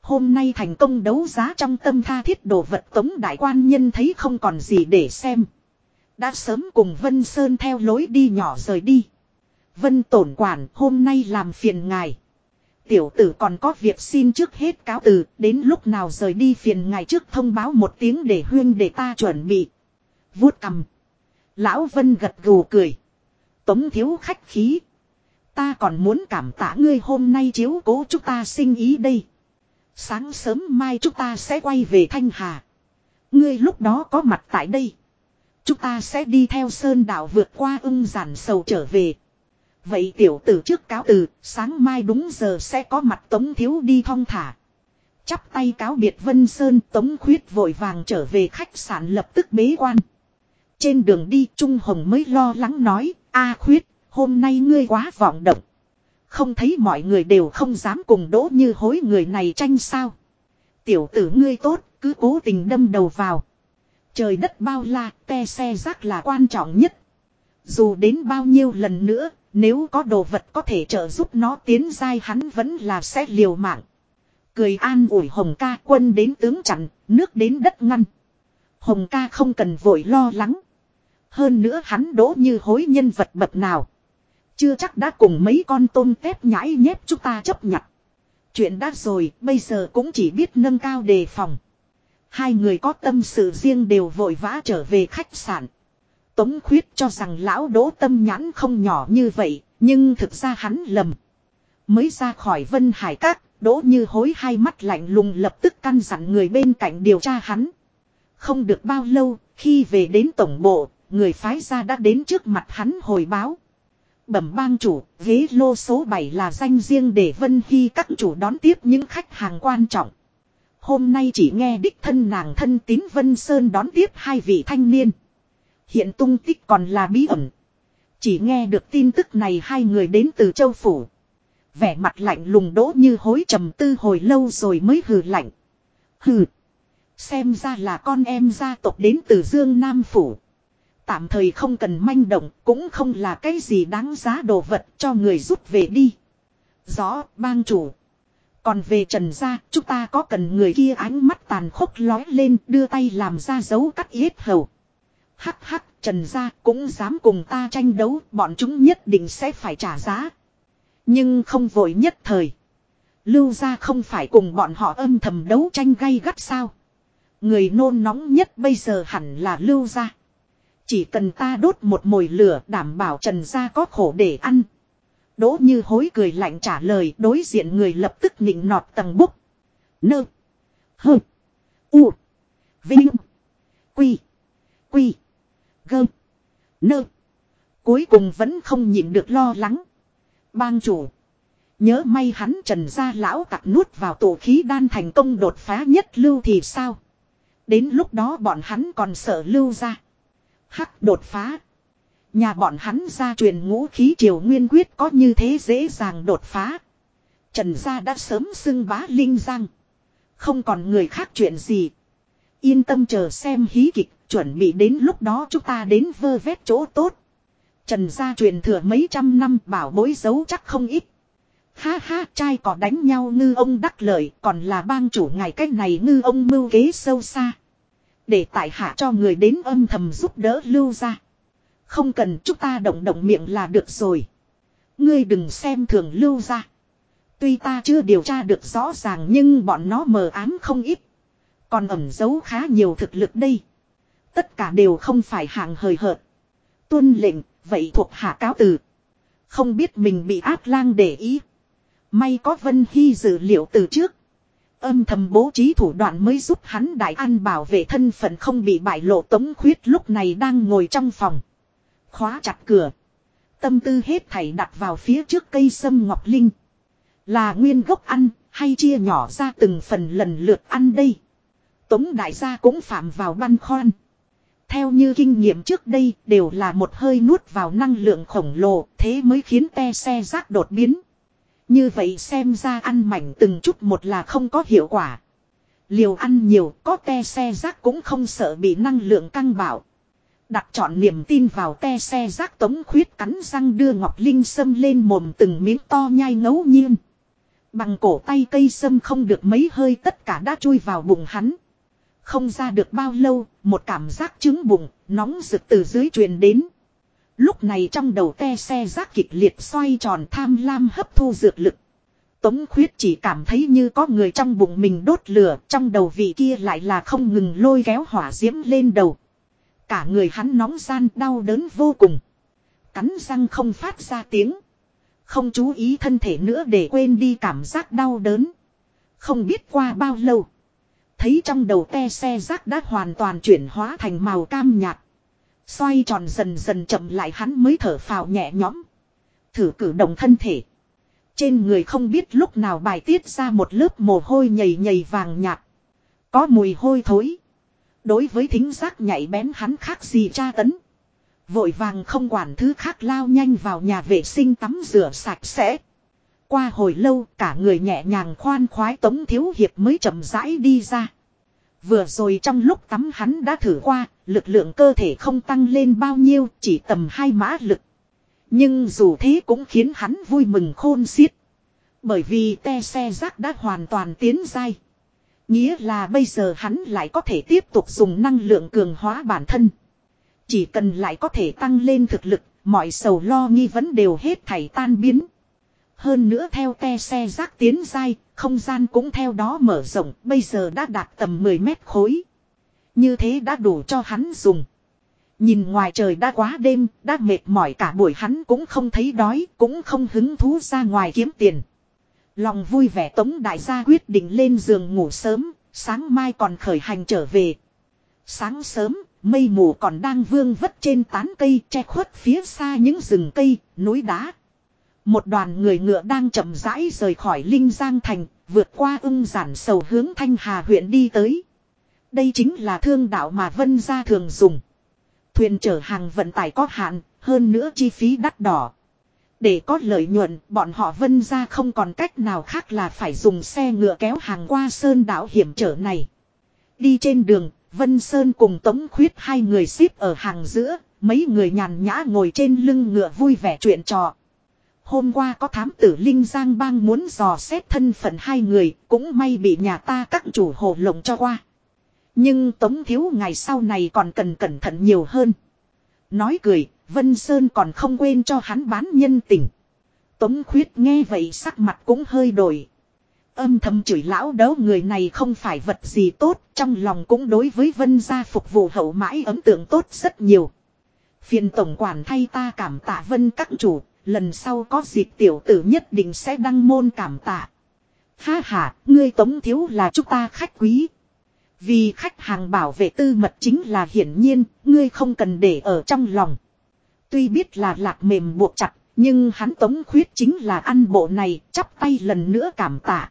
Speaker 1: Hôm nay thành công đấu giá trong tâm tha thiết đồ vật tống đại quan nhân thấy không còn gì để xem. Đã sớm cùng Vân Sơn theo lối đi nhỏ rời đi. Vân tổn quản, hôm nay làm phiền ngài. Tiểu tử còn có việc xin trước hết cáo từ, đến lúc nào rời đi phiền ngài trước thông báo một tiếng để huyên để ta chuẩn bị. Vuốt cầm. Lão Vân gật gù cười. Tống thiếu khách khí. Ta còn muốn cảm tạ ngươi hôm nay chiếu cố chúng ta sinh ý đây. Sáng sớm mai chúng ta sẽ quay về Thanh Hà. Ngươi lúc đó có mặt tại đây. Chúng ta sẽ đi theo sơn đảo vượt qua ưng giản sầu trở về. Vậy tiểu tử trước cáo từ, sáng mai đúng giờ sẽ có mặt Tống Thiếu đi thong thả. Chắp tay cáo biệt Vân Sơn Tống Khuyết vội vàng trở về khách sạn lập tức bế quan. Trên đường đi Trung Hồng mới lo lắng nói, a Khuyết, hôm nay ngươi quá vọng động. Không thấy mọi người đều không dám cùng đỗ như hối người này tranh sao. Tiểu tử ngươi tốt, cứ cố tình đâm đầu vào. Trời đất bao la, te xe rác là quan trọng nhất. Dù đến bao nhiêu lần nữa, nếu có đồ vật có thể trợ giúp nó tiến dai hắn vẫn là sẽ liều mạng. Cười an ủi Hồng ca quân đến tướng chặn, nước đến đất ngăn. Hồng ca không cần vội lo lắng. Hơn nữa hắn đỗ như hối nhân vật bậc nào. Chưa chắc đã cùng mấy con tôm tép nhãi nhép chúng ta chấp nhận. Chuyện đã rồi, bây giờ cũng chỉ biết nâng cao đề phòng. Hai người có tâm sự riêng đều vội vã trở về khách sạn. Tống khuyết cho rằng lão đỗ tâm nhãn không nhỏ như vậy, nhưng thực ra hắn lầm. Mới ra khỏi Vân Hải Các, đỗ như hối hai mắt lạnh lùng lập tức căn dặn người bên cạnh điều tra hắn. Không được bao lâu, khi về đến tổng bộ, người phái ra đã đến trước mặt hắn hồi báo. Bẩm bang chủ, ghế lô số 7 là danh riêng để Vân Hy các chủ đón tiếp những khách hàng quan trọng. Hôm nay chỉ nghe đích thân nàng thân tín Vân Sơn đón tiếp hai vị thanh niên. Hiện tung tích còn là bí ẩn. Chỉ nghe được tin tức này hai người đến từ châu phủ. Vẻ mặt lạnh lùng đỗ như hối trầm tư hồi lâu rồi mới hừ lạnh. Hừ. Xem ra là con em gia tộc đến từ Dương Nam Phủ. Tạm thời không cần manh động, cũng không là cái gì đáng giá đồ vật cho người rút về đi. Rõ bang chủ. Còn về trần gia, chúng ta có cần người kia ánh mắt tàn khốc lói lên, đưa tay làm ra dấu cắt yết hầu. Hắc hắc, trần gia cũng dám cùng ta tranh đấu, bọn chúng nhất định sẽ phải trả giá. Nhưng không vội nhất thời. Lưu gia không phải cùng bọn họ âm thầm đấu tranh gay gắt sao. Người nôn nóng nhất bây giờ hẳn là lưu gia. Chỉ cần ta đốt một mồi lửa đảm bảo trần gia có khổ để ăn. Đỗ như hối cười lạnh trả lời, đối diện người lập tức nịnh nọt tầng búc. Nơ. Hơ. U. Vinh. Quy. Quy. Gơ. Nơ. Cuối cùng vẫn không nhịn được lo lắng. Bang chủ. Nhớ may hắn trần gia lão tặc nuốt vào tổ khí đan thành công đột phá nhất lưu thì sao. Đến lúc đó bọn hắn còn sợ lưu ra. Hắc đột phá. Nhà bọn hắn ra truyền ngũ khí triều nguyên quyết có như thế dễ dàng đột phá. Trần gia đã sớm xưng bá linh giang. Không còn người khác chuyện gì. Yên tâm chờ xem hí kịch, chuẩn bị đến lúc đó chúng ta đến vơ vét chỗ tốt. Trần gia truyền thừa mấy trăm năm bảo bối giấu chắc không ít. Ha ha, trai có đánh nhau ngư ông đắc lợi, còn là bang chủ ngày cách này ngư ông mưu kế sâu xa. Để tại hạ cho người đến âm thầm giúp đỡ lưu ra. Không cần chúng ta động động miệng là được rồi. Ngươi đừng xem thường lưu ra. Tuy ta chưa điều tra được rõ ràng nhưng bọn nó mờ ám không ít. Còn ẩn giấu khá nhiều thực lực đây. Tất cả đều không phải hạng hời hợt. Tuân lệnh, vậy thuộc hạ cáo từ. Không biết mình bị ác lang để ý. May có Vân Hy dự liệu từ trước. Âm thầm bố trí thủ đoạn mới giúp hắn đại an bảo vệ thân phận không bị bại lộ tống khuyết lúc này đang ngồi trong phòng. Khóa chặt cửa. Tâm tư hết thảy đặt vào phía trước cây sâm ngọc linh. Là nguyên gốc ăn, hay chia nhỏ ra từng phần lần lượt ăn đây. Tống đại gia cũng phạm vào băn khoăn. Theo như kinh nghiệm trước đây, đều là một hơi nuốt vào năng lượng khổng lồ, thế mới khiến te xe rác đột biến. Như vậy xem ra ăn mảnh từng chút một là không có hiệu quả. Liều ăn nhiều, có te xe rác cũng không sợ bị năng lượng căng bạo Đặt chọn niềm tin vào te xe rác tống khuyết cắn răng đưa ngọc linh sâm lên mồm từng miếng to nhai ngấu nhiên. Bằng cổ tay cây sâm không được mấy hơi tất cả đã chui vào bụng hắn. Không ra được bao lâu, một cảm giác trứng bụng, nóng rực từ dưới truyền đến. Lúc này trong đầu te xe rác kịch liệt xoay tròn tham lam hấp thu dược lực. Tống khuyết chỉ cảm thấy như có người trong bụng mình đốt lửa, trong đầu vị kia lại là không ngừng lôi kéo hỏa diễm lên đầu. Cả người hắn nóng gian đau đớn vô cùng. Cắn răng không phát ra tiếng. Không chú ý thân thể nữa để quên đi cảm giác đau đớn. Không biết qua bao lâu. Thấy trong đầu te xe rác đã hoàn toàn chuyển hóa thành màu cam nhạt. Xoay tròn dần dần chậm lại hắn mới thở phào nhẹ nhõm. Thử cử động thân thể. Trên người không biết lúc nào bài tiết ra một lớp mồ hôi nhầy nhầy vàng nhạt. Có mùi hôi thối. Đối với thính giác nhạy bén hắn khác gì tra tấn. Vội vàng không quản thứ khác lao nhanh vào nhà vệ sinh tắm rửa sạch sẽ. Qua hồi lâu cả người nhẹ nhàng khoan khoái tống thiếu hiệp mới chậm rãi đi ra. Vừa rồi trong lúc tắm hắn đã thử qua, lực lượng cơ thể không tăng lên bao nhiêu, chỉ tầm hai mã lực. Nhưng dù thế cũng khiến hắn vui mừng khôn xiết. Bởi vì te xe rác đã hoàn toàn tiến dai. Nghĩa là bây giờ hắn lại có thể tiếp tục dùng năng lượng cường hóa bản thân. Chỉ cần lại có thể tăng lên thực lực, mọi sầu lo nghi vấn đều hết thảy tan biến. Hơn nữa theo te xe rác tiến dai, không gian cũng theo đó mở rộng, bây giờ đã đạt tầm 10 mét khối. Như thế đã đủ cho hắn dùng. Nhìn ngoài trời đã quá đêm, đã mệt mỏi cả buổi hắn cũng không thấy đói, cũng không hứng thú ra ngoài kiếm tiền. Lòng vui vẻ tống đại gia quyết định lên giường ngủ sớm, sáng mai còn khởi hành trở về. Sáng sớm, mây mù còn đang vương vất trên tán cây che khuất phía xa những rừng cây, núi đá. Một đoàn người ngựa đang chậm rãi rời khỏi Linh Giang Thành, vượt qua ưng giản sầu hướng Thanh Hà huyện đi tới. Đây chính là thương đạo mà Vân gia thường dùng. Thuyền chở hàng vận tải có hạn, hơn nữa chi phí đắt đỏ. Để có lợi nhuận, bọn họ vân gia không còn cách nào khác là phải dùng xe ngựa kéo hàng qua sơn đảo hiểm trở này. Đi trên đường, Vân Sơn cùng Tống Khuyết hai người xếp ở hàng giữa, mấy người nhàn nhã ngồi trên lưng ngựa vui vẻ chuyện trò. Hôm qua có thám tử Linh Giang Bang muốn dò xét thân phận hai người, cũng may bị nhà ta các chủ hồ lộng cho qua. Nhưng Tống Thiếu ngày sau này còn cần cẩn thận nhiều hơn. Nói cười, Vân Sơn còn không quên cho hắn bán nhân tình. Tống Khuyết nghe vậy sắc mặt cũng hơi đổi. Âm thầm chửi lão đấu người này không phải vật gì tốt, trong lòng cũng đối với Vân gia phục vụ hậu mãi ấn tượng tốt rất nhiều. Phiền tổng quản thay ta cảm tạ Vân các chủ, lần sau có dịp tiểu tử nhất định sẽ đăng môn cảm tạ. Ha ha, ngươi tống thiếu là chúng ta khách quý. Vì khách hàng bảo vệ tư mật chính là hiển nhiên, ngươi không cần để ở trong lòng. Tuy biết là lạc mềm buộc chặt, nhưng hắn tống khuyết chính là ăn bộ này, chắp tay lần nữa cảm tạ.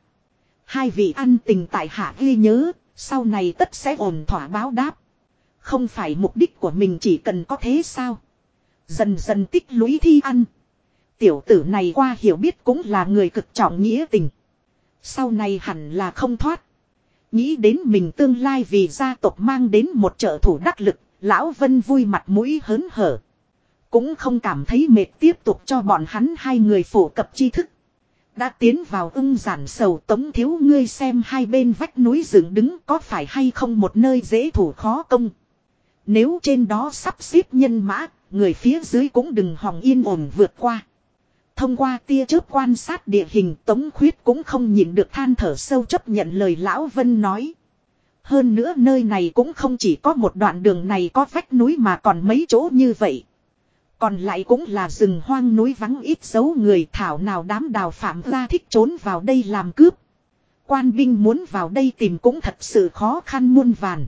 Speaker 1: Hai vị ăn tình tại hạ ghi nhớ, sau này tất sẽ ổn thỏa báo đáp. Không phải mục đích của mình chỉ cần có thế sao. Dần dần tích lũy thi ăn. Tiểu tử này qua hiểu biết cũng là người cực trọng nghĩa tình. Sau này hẳn là không thoát. Nghĩ đến mình tương lai vì gia tộc mang đến một trợ thủ đắc lực, lão Vân vui mặt mũi hớn hở. Cũng không cảm thấy mệt tiếp tục cho bọn hắn hai người phổ cập tri thức. Đã tiến vào ưng giản sầu tống thiếu ngươi xem hai bên vách núi dựng đứng có phải hay không một nơi dễ thủ khó công. Nếu trên đó sắp xếp nhân mã, người phía dưới cũng đừng hòng yên ổn vượt qua. Thông qua tia chớp quan sát địa hình, Tống Khuyết cũng không nhìn được than thở sâu chấp nhận lời Lão Vân nói. Hơn nữa nơi này cũng không chỉ có một đoạn đường này có vách núi mà còn mấy chỗ như vậy. Còn lại cũng là rừng hoang núi vắng ít dấu người, thảo nào đám đào phạm ra thích trốn vào đây làm cướp. Quan binh muốn vào đây tìm cũng thật sự khó khăn muôn vàn.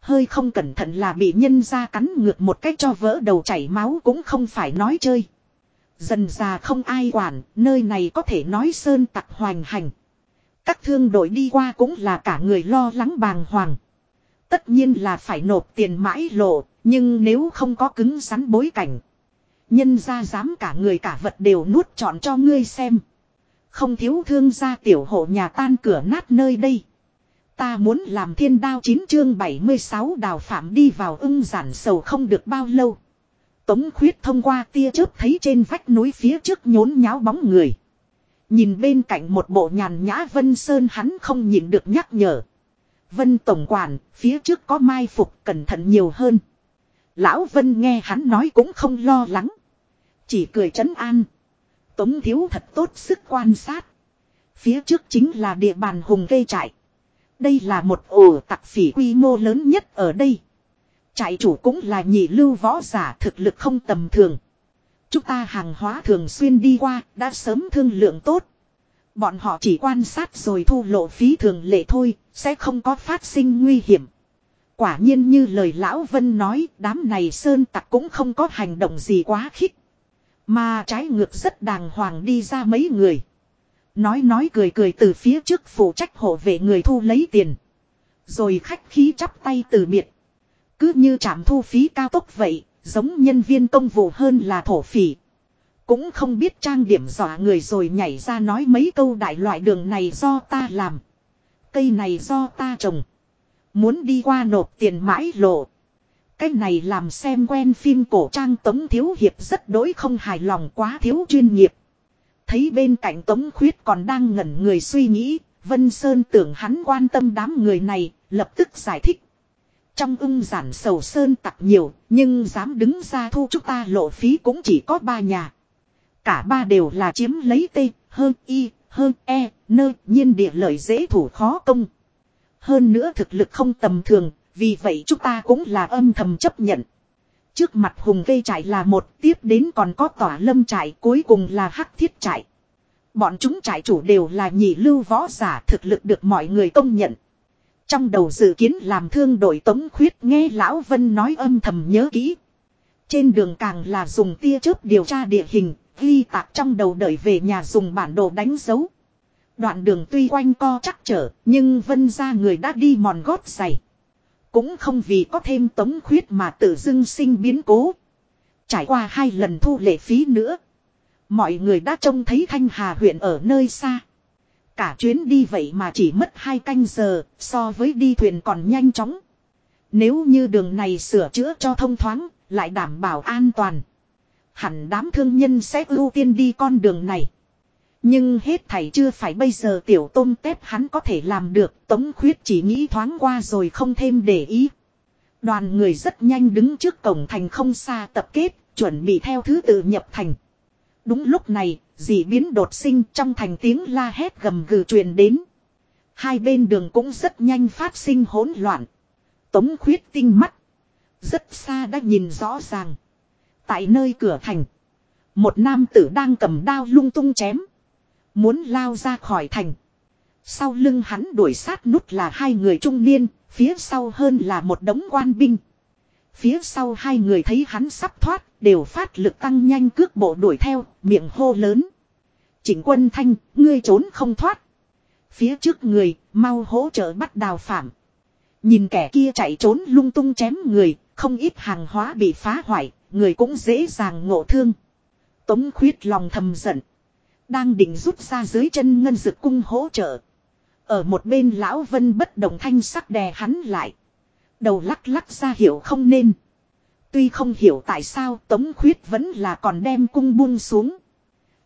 Speaker 1: Hơi không cẩn thận là bị nhân ra cắn ngược một cách cho vỡ đầu chảy máu cũng không phải nói chơi. Dần già không ai quản, nơi này có thể nói sơn tặc hoành hành. Các thương đội đi qua cũng là cả người lo lắng bàng hoàng. Tất nhiên là phải nộp tiền mãi lộ, nhưng nếu không có cứng rắn bối cảnh. Nhân ra dám cả người cả vật đều nuốt trọn cho ngươi xem. Không thiếu thương gia tiểu hộ nhà tan cửa nát nơi đây. Ta muốn làm thiên đao chín chương 76 đào phạm đi vào ưng giản sầu không được bao lâu. Tống khuyết thông qua tia chớp thấy trên vách núi phía trước nhốn nháo bóng người. Nhìn bên cạnh một bộ nhàn nhã Vân Sơn hắn không nhìn được nhắc nhở. Vân Tổng Quản, phía trước có mai phục cẩn thận nhiều hơn. Lão Vân nghe hắn nói cũng không lo lắng. Chỉ cười trấn an. Tống thiếu thật tốt sức quan sát. Phía trước chính là địa bàn hùng cây trại. Đây là một ổ tặc phỉ quy mô lớn nhất ở đây. Trại chủ cũng là nhị lưu võ giả thực lực không tầm thường. Chúng ta hàng hóa thường xuyên đi qua, đã sớm thương lượng tốt. Bọn họ chỉ quan sát rồi thu lộ phí thường lệ thôi, sẽ không có phát sinh nguy hiểm. Quả nhiên như lời Lão Vân nói, đám này sơn tặc cũng không có hành động gì quá khích. Mà trái ngược rất đàng hoàng đi ra mấy người. Nói nói cười cười từ phía trước phụ trách hộ vệ người thu lấy tiền. Rồi khách khí chắp tay từ biệt. Cứ như trạm thu phí cao tốc vậy, giống nhân viên công vụ hơn là thổ phỉ. Cũng không biết trang điểm dọa người rồi nhảy ra nói mấy câu đại loại đường này do ta làm. Cây này do ta trồng. Muốn đi qua nộp tiền mãi lộ. Cái này làm xem quen phim cổ trang Tống Thiếu Hiệp rất đối không hài lòng quá thiếu chuyên nghiệp. Thấy bên cạnh Tống Khuyết còn đang ngẩn người suy nghĩ, Vân Sơn tưởng hắn quan tâm đám người này, lập tức giải thích. Trong ưng giản sầu Sơn tặc nhiều, nhưng dám đứng ra thu chúng ta lộ phí cũng chỉ có ba nhà. Cả ba đều là chiếm lấy tê, hơn Y, hơn E, nơi nhiên địa lợi dễ thủ khó công. Hơn nữa thực lực không tầm thường, vì vậy chúng ta cũng là âm thầm chấp nhận. Trước mặt hùng cây trại là một tiếp đến còn có tỏa lâm trại cuối cùng là hắc thiết trại. Bọn chúng trại chủ đều là nhị lưu võ giả thực lực được mọi người công nhận. Trong đầu dự kiến làm thương đội tống khuyết nghe Lão Vân nói âm thầm nhớ kỹ. Trên đường càng là dùng tia chớp điều tra địa hình, ghi tạc trong đầu đợi về nhà dùng bản đồ đánh dấu. Đoạn đường tuy quanh co chắc trở, nhưng vân ra người đã đi mòn gót dày. Cũng không vì có thêm tống khuyết mà tự dưng sinh biến cố. Trải qua hai lần thu lệ phí nữa. Mọi người đã trông thấy Thanh Hà huyện ở nơi xa. Cả chuyến đi vậy mà chỉ mất hai canh giờ, so với đi thuyền còn nhanh chóng. Nếu như đường này sửa chữa cho thông thoáng, lại đảm bảo an toàn. Hẳn đám thương nhân sẽ ưu tiên đi con đường này. Nhưng hết thảy chưa phải bây giờ tiểu tôm tép hắn có thể làm được, tống khuyết chỉ nghĩ thoáng qua rồi không thêm để ý. Đoàn người rất nhanh đứng trước cổng thành không xa tập kết, chuẩn bị theo thứ tự nhập thành. Đúng lúc này, dị biến đột sinh trong thành tiếng la hét gầm gừ truyền đến. Hai bên đường cũng rất nhanh phát sinh hỗn loạn. Tống khuyết tinh mắt. Rất xa đã nhìn rõ ràng. Tại nơi cửa thành. Một nam tử đang cầm đao lung tung chém. Muốn lao ra khỏi thành. Sau lưng hắn đuổi sát nút là hai người trung niên, phía sau hơn là một đống quan binh. Phía sau hai người thấy hắn sắp thoát, đều phát lực tăng nhanh cước bộ đuổi theo, miệng hô lớn. Chỉnh quân thanh, ngươi trốn không thoát. Phía trước người, mau hỗ trợ bắt đào phạm. Nhìn kẻ kia chạy trốn lung tung chém người, không ít hàng hóa bị phá hoại, người cũng dễ dàng ngộ thương. Tống khuyết lòng thầm giận. Đang định rút ra dưới chân ngân dực cung hỗ trợ. Ở một bên lão vân bất động thanh sắc đè hắn lại. Đầu lắc lắc ra hiểu không nên. Tuy không hiểu tại sao Tống Khuyết vẫn là còn đem cung buông xuống.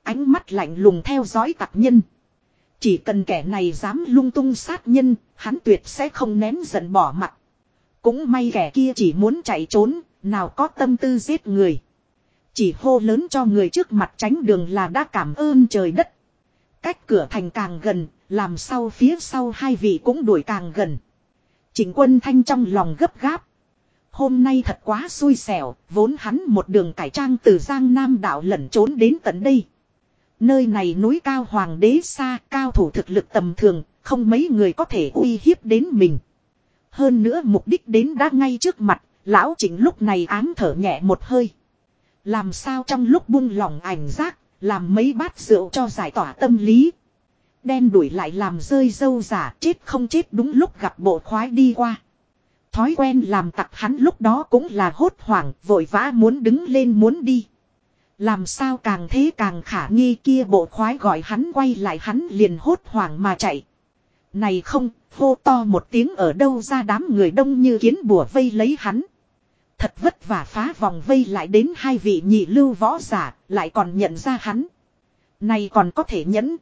Speaker 1: Ánh mắt lạnh lùng theo dõi tặc nhân. Chỉ cần kẻ này dám lung tung sát nhân, hắn tuyệt sẽ không nén giận bỏ mặt. Cũng may kẻ kia chỉ muốn chạy trốn, nào có tâm tư giết người. Chỉ hô lớn cho người trước mặt tránh đường là đã cảm ơn trời đất. Cách cửa thành càng gần, làm sau phía sau hai vị cũng đuổi càng gần. Chỉnh quân thanh trong lòng gấp gáp. Hôm nay thật quá xui xẻo, vốn hắn một đường cải trang từ Giang Nam đảo lẩn trốn đến tận đây. Nơi này núi cao hoàng đế xa, cao thủ thực lực tầm thường, không mấy người có thể uy hiếp đến mình. Hơn nữa mục đích đến đã ngay trước mặt, lão chỉnh lúc này ám thở nhẹ một hơi. Làm sao trong lúc buông lỏng ảnh giác, làm mấy bát rượu cho giải tỏa tâm lý. Đen đuổi lại làm rơi dâu giả chết không chết đúng lúc gặp bộ khoái đi qua. Thói quen làm tặc hắn lúc đó cũng là hốt hoảng vội vã muốn đứng lên muốn đi. Làm sao càng thế càng khả nghi kia bộ khoái gọi hắn quay lại hắn liền hốt hoảng mà chạy. Này không, hô to một tiếng ở đâu ra đám người đông như kiến bùa vây lấy hắn. Thật vất vả phá vòng vây lại đến hai vị nhị lưu võ giả, lại còn nhận ra hắn. Này còn có thể nhẫn.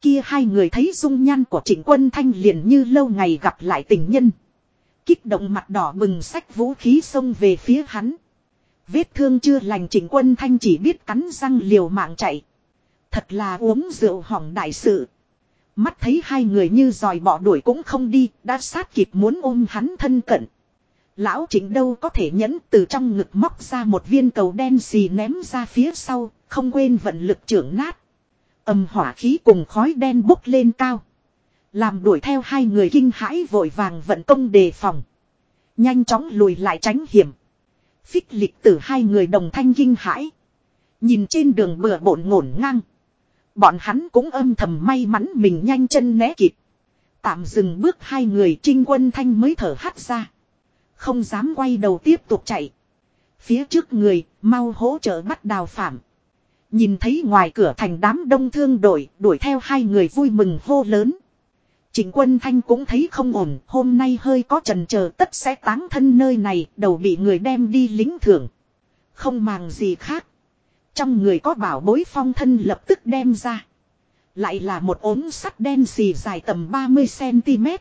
Speaker 1: Kia hai người thấy dung nhan của trịnh quân thanh liền như lâu ngày gặp lại tình nhân. Kích động mặt đỏ bừng sách vũ khí xông về phía hắn. Vết thương chưa lành chỉnh quân thanh chỉ biết cắn răng liều mạng chạy. Thật là uống rượu hỏng đại sự. Mắt thấy hai người như dòi bỏ đuổi cũng không đi, đã sát kịp muốn ôm hắn thân cận. Lão chỉnh đâu có thể nhẫn từ trong ngực móc ra một viên cầu đen xì ném ra phía sau, không quên vận lực trưởng nát. Âm hỏa khí cùng khói đen bốc lên cao. Làm đuổi theo hai người kinh hãi vội vàng vận công đề phòng. Nhanh chóng lùi lại tránh hiểm. Phích lịch tử hai người đồng thanh kinh hãi. Nhìn trên đường bừa bộn ngổn ngang. Bọn hắn cũng âm thầm may mắn mình nhanh chân né kịp. Tạm dừng bước hai người trinh quân thanh mới thở hắt ra. Không dám quay đầu tiếp tục chạy. Phía trước người, mau hỗ trợ bắt đào phạm. Nhìn thấy ngoài cửa thành đám đông thương đội, đuổi theo hai người vui mừng hô lớn. Trịnh quân thanh cũng thấy không ổn, hôm nay hơi có trần chờ tất sẽ táng thân nơi này, đầu bị người đem đi lính thưởng. Không màng gì khác. Trong người có bảo bối phong thân lập tức đem ra. Lại là một ốm sắt đen xì dài tầm 30cm.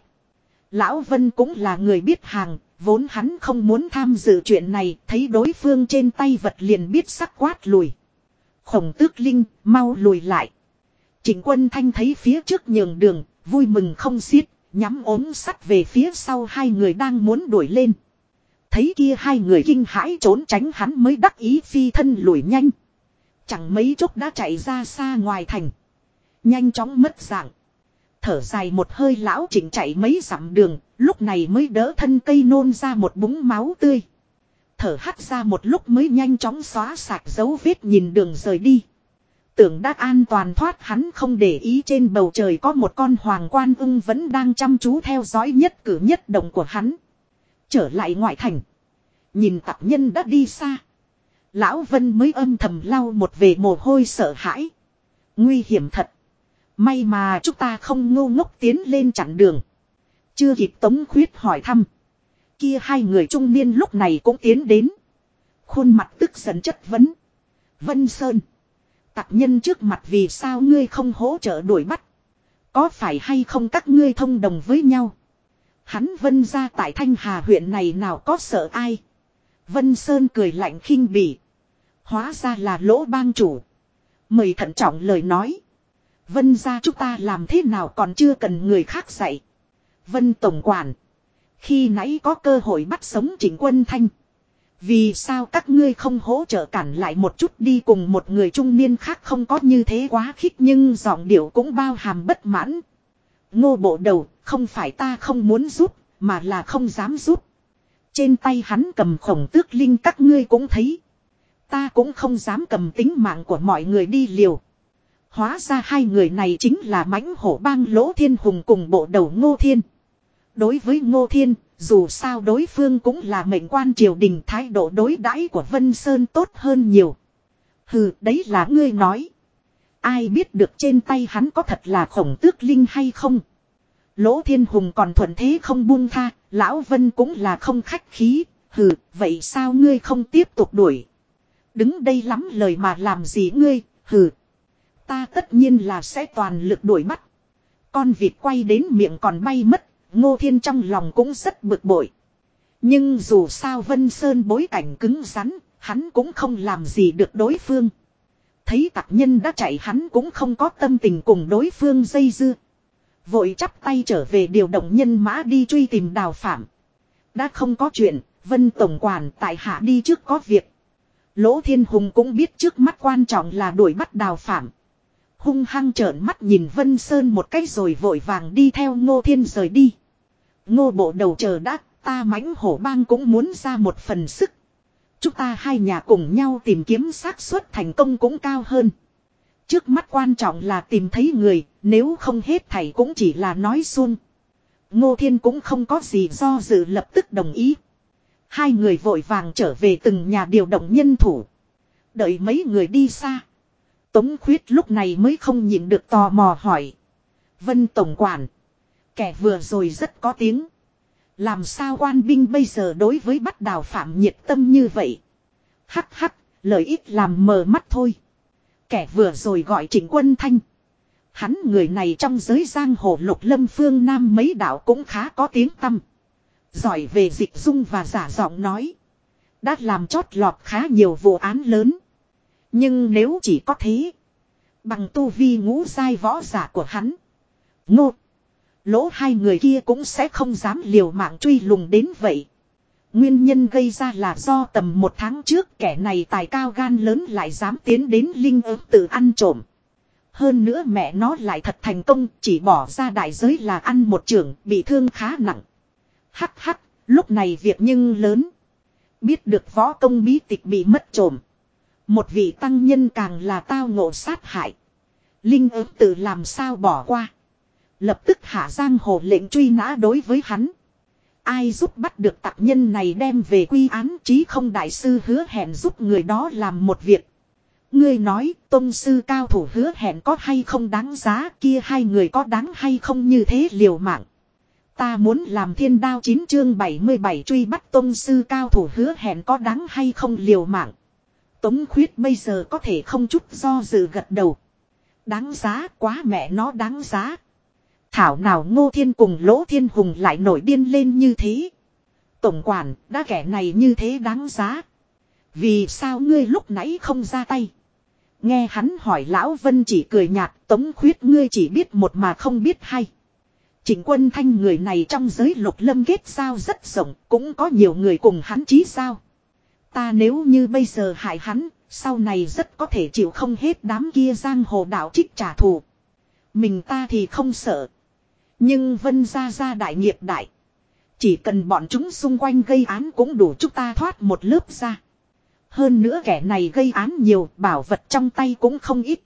Speaker 1: Lão Vân cũng là người biết hàng, vốn hắn không muốn tham dự chuyện này, thấy đối phương trên tay vật liền biết sắc quát lùi. Khổng tước linh, mau lùi lại. Trịnh quân thanh thấy phía trước nhường đường, vui mừng không xiết, nhắm ốm sắt về phía sau hai người đang muốn đuổi lên. Thấy kia hai người kinh hãi trốn tránh hắn mới đắc ý phi thân lùi nhanh. Chẳng mấy chốc đã chạy ra xa ngoài thành. Nhanh chóng mất dạng. Thở dài một hơi lão chỉnh chạy mấy dặm đường, lúc này mới đỡ thân cây nôn ra một búng máu tươi. Thở hắt ra một lúc mới nhanh chóng xóa sạch dấu vết nhìn đường rời đi. Tưởng đã an toàn thoát, hắn không để ý trên bầu trời có một con hoàng quan ưng vẫn đang chăm chú theo dõi nhất cử nhất động của hắn. Trở lại ngoại thành. Nhìn tạp nhân đã đi xa. Lão Vân mới âm thầm lau một về mồ hôi sợ hãi. Nguy hiểm thật. May mà chúng ta không ngu ngốc tiến lên chặn đường. Chưa kịp tống khuyết hỏi thăm. Kia hai người trung niên lúc này cũng tiến đến. Khuôn mặt tức giận chất vấn. Vân Sơn. Tặc nhân trước mặt vì sao ngươi không hỗ trợ đuổi bắt. Có phải hay không các ngươi thông đồng với nhau. Hắn vân ra tại Thanh Hà huyện này nào có sợ ai. Vân Sơn cười lạnh khinh bỉ. Hóa ra là lỗ bang chủ. Mời thận trọng lời nói. Vân ra chúng ta làm thế nào còn chưa cần người khác dạy. Vân Tổng Quản. Khi nãy có cơ hội bắt sống chỉnh quân thanh. Vì sao các ngươi không hỗ trợ cản lại một chút đi cùng một người trung niên khác không có như thế quá khích nhưng giọng điệu cũng bao hàm bất mãn. Ngô bộ đầu, không phải ta không muốn giúp, mà là không dám giúp. Trên tay hắn cầm khổng tước linh các ngươi cũng thấy. Ta cũng không dám cầm tính mạng của mọi người đi liều. Hóa ra hai người này chính là mãnh hổ bang lỗ thiên hùng cùng bộ đầu ngô thiên. Đối với ngô thiên, dù sao đối phương cũng là mệnh quan triều đình thái độ đối đãi của Vân Sơn tốt hơn nhiều. Hừ, đấy là ngươi nói. Ai biết được trên tay hắn có thật là khổng tước linh hay không? Lỗ thiên hùng còn thuận thế không buông tha, lão Vân cũng là không khách khí. Hừ, vậy sao ngươi không tiếp tục đuổi? Đứng đây lắm lời mà làm gì ngươi, hừ. Ta tất nhiên là sẽ toàn lực đuổi bắt. Con vịt quay đến miệng còn bay mất, ngô thiên trong lòng cũng rất bực bội. Nhưng dù sao Vân Sơn bối cảnh cứng rắn, hắn cũng không làm gì được đối phương. Thấy tặc nhân đã chạy hắn cũng không có tâm tình cùng đối phương dây dưa. Vội chắp tay trở về điều động nhân mã đi truy tìm đào phạm. Đã không có chuyện, Vân Tổng Quản tại hạ đi trước có việc. Lỗ Thiên Hùng cũng biết trước mắt quan trọng là đuổi bắt đào phạm. Hung hăng trợn mắt nhìn Vân Sơn một cách rồi vội vàng đi theo Ngô Thiên rời đi. Ngô bộ đầu chờ đã, ta mãnh hổ bang cũng muốn ra một phần sức. Chúng ta hai nhà cùng nhau tìm kiếm xác suất thành công cũng cao hơn. Trước mắt quan trọng là tìm thấy người, nếu không hết thảy cũng chỉ là nói xuông. Ngô Thiên cũng không có gì do dự lập tức đồng ý. Hai người vội vàng trở về từng nhà điều động nhân thủ. Đợi mấy người đi xa. Tống khuyết lúc này mới không nhịn được tò mò hỏi. Vân Tổng Quản. Kẻ vừa rồi rất có tiếng. Làm sao quan binh bây giờ đối với bắt đào phạm nhiệt tâm như vậy? Hắc hắc, lợi ích làm mờ mắt thôi. Kẻ vừa rồi gọi trịnh quân thanh. Hắn người này trong giới giang hồ lục lâm phương Nam mấy đạo cũng khá có tiếng tâm. Giỏi về dịch dung và giả giọng nói. Đã làm chót lọt khá nhiều vụ án lớn. Nhưng nếu chỉ có thế. Bằng tu vi ngũ sai võ giả của hắn. Ngô. Lỗ hai người kia cũng sẽ không dám liều mạng truy lùng đến vậy. Nguyên nhân gây ra là do tầm một tháng trước kẻ này tài cao gan lớn lại dám tiến đến linh ứng tự ăn trộm. Hơn nữa mẹ nó lại thật thành công chỉ bỏ ra đại giới là ăn một trưởng bị thương khá nặng. Hắc hắc, lúc này việc nhưng lớn. Biết được võ công bí tịch bị mất trộm. Một vị tăng nhân càng là tao ngộ sát hại. Linh ứng tự làm sao bỏ qua. Lập tức hạ giang hồ lệnh truy nã đối với hắn. Ai giúp bắt được tặc nhân này đem về quy án chí không đại sư hứa hẹn giúp người đó làm một việc. Ngươi nói, tôn sư cao thủ hứa hẹn có hay không đáng giá, kia hai người có đáng hay không như thế liều mạng. Ta muốn làm thiên đao chín chương 77 truy bắt tôn sư cao thủ hứa hẹn có đáng hay không liều mạng. Tống khuyết bây giờ có thể không chút do dự gật đầu. Đáng giá, quá mẹ nó đáng giá. Thảo nào ngô thiên cùng lỗ thiên hùng lại nổi điên lên như thế. Tổng quản đã kẻ này như thế đáng giá. Vì sao ngươi lúc nãy không ra tay. Nghe hắn hỏi lão vân chỉ cười nhạt tống khuyết ngươi chỉ biết một mà không biết hay. Trịnh quân thanh người này trong giới lục lâm kết sao rất rộng cũng có nhiều người cùng hắn chí sao. Ta nếu như bây giờ hại hắn, sau này rất có thể chịu không hết đám kia giang hồ đạo trích trả thù. Mình ta thì không sợ. Nhưng vân ra ra đại nghiệp đại. Chỉ cần bọn chúng xung quanh gây án cũng đủ chúng ta thoát một lớp ra. Hơn nữa kẻ này gây án nhiều, bảo vật trong tay cũng không ít.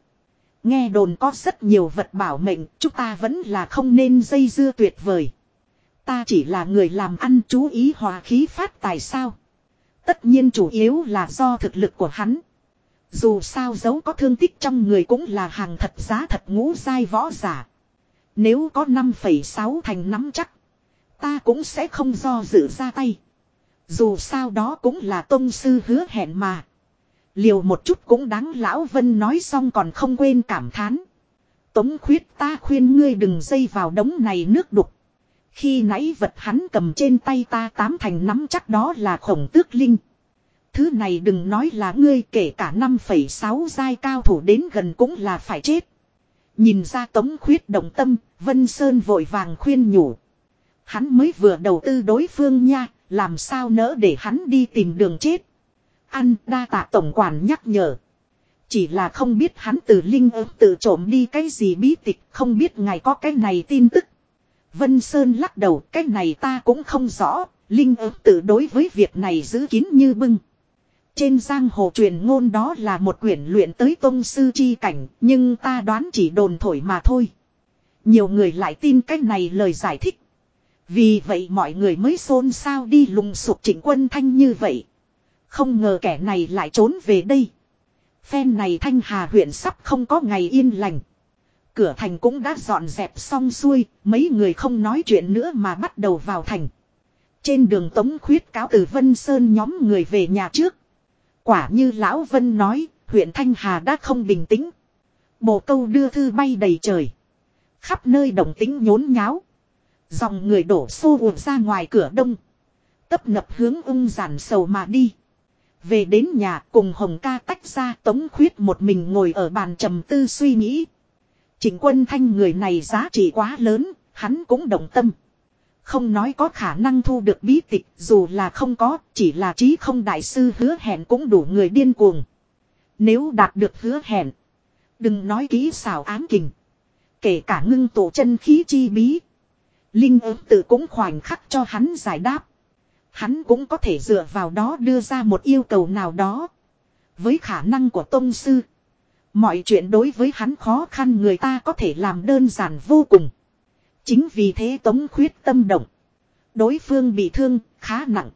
Speaker 1: Nghe đồn có rất nhiều vật bảo mệnh, chúng ta vẫn là không nên dây dưa tuyệt vời. Ta chỉ là người làm ăn chú ý hòa khí phát tài sao. Tất nhiên chủ yếu là do thực lực của hắn. Dù sao dấu có thương tích trong người cũng là hàng thật giá thật ngũ dai võ giả. Nếu có 5,6 thành nắm chắc. Ta cũng sẽ không do dự ra tay. Dù sao đó cũng là tôn sư hứa hẹn mà. Liều một chút cũng đáng lão vân nói xong còn không quên cảm thán. Tống khuyết ta khuyên ngươi đừng dây vào đống này nước đục. Khi nãy vật hắn cầm trên tay ta tám thành nắm chắc đó là khổng tước linh. Thứ này đừng nói là ngươi kể cả 5,6 giai cao thủ đến gần cũng là phải chết. Nhìn ra tống khuyết động tâm, Vân Sơn vội vàng khuyên nhủ. Hắn mới vừa đầu tư đối phương nha, làm sao nỡ để hắn đi tìm đường chết. Ăn đa tạ tổng quản nhắc nhở. Chỉ là không biết hắn từ linh ớt tự trộm đi cái gì bí tịch, không biết ngài có cái này tin tức. Vân Sơn lắc đầu, cái này ta cũng không rõ, linh ớt tự đối với việc này giữ kín như bưng. Trên giang hồ truyền ngôn đó là một quyển luyện tới tông sư chi cảnh, nhưng ta đoán chỉ đồn thổi mà thôi. Nhiều người lại tin cách này lời giải thích. Vì vậy mọi người mới xôn xao đi lùng sụp chỉnh quân thanh như vậy. Không ngờ kẻ này lại trốn về đây. Phen này thanh hà huyện sắp không có ngày yên lành. Cửa thành cũng đã dọn dẹp xong xuôi, mấy người không nói chuyện nữa mà bắt đầu vào thành. Trên đường tống khuyết cáo từ Vân Sơn nhóm người về nhà trước. Quả như Lão Vân nói, huyện Thanh Hà đã không bình tĩnh. Bồ câu đưa thư bay đầy trời. Khắp nơi đồng tính nhốn nháo. Dòng người đổ xô ùa ra ngoài cửa đông. Tấp nập hướng ung giản sầu mà đi. Về đến nhà cùng Hồng ca tách ra tống khuyết một mình ngồi ở bàn trầm tư suy nghĩ. Chính quân thanh người này giá trị quá lớn, hắn cũng động tâm. Không nói có khả năng thu được bí tịch, dù là không có, chỉ là trí không đại sư hứa hẹn cũng đủ người điên cuồng. Nếu đạt được hứa hẹn, đừng nói kỹ xảo ám kình. Kể cả ngưng tổ chân khí chi bí. Linh ứng tự cũng khoảnh khắc cho hắn giải đáp. Hắn cũng có thể dựa vào đó đưa ra một yêu cầu nào đó. Với khả năng của tôn sư. Mọi chuyện đối với hắn khó khăn người ta có thể làm đơn giản vô cùng. Chính vì thế Tống khuyết tâm động. Đối phương bị thương, khá nặng.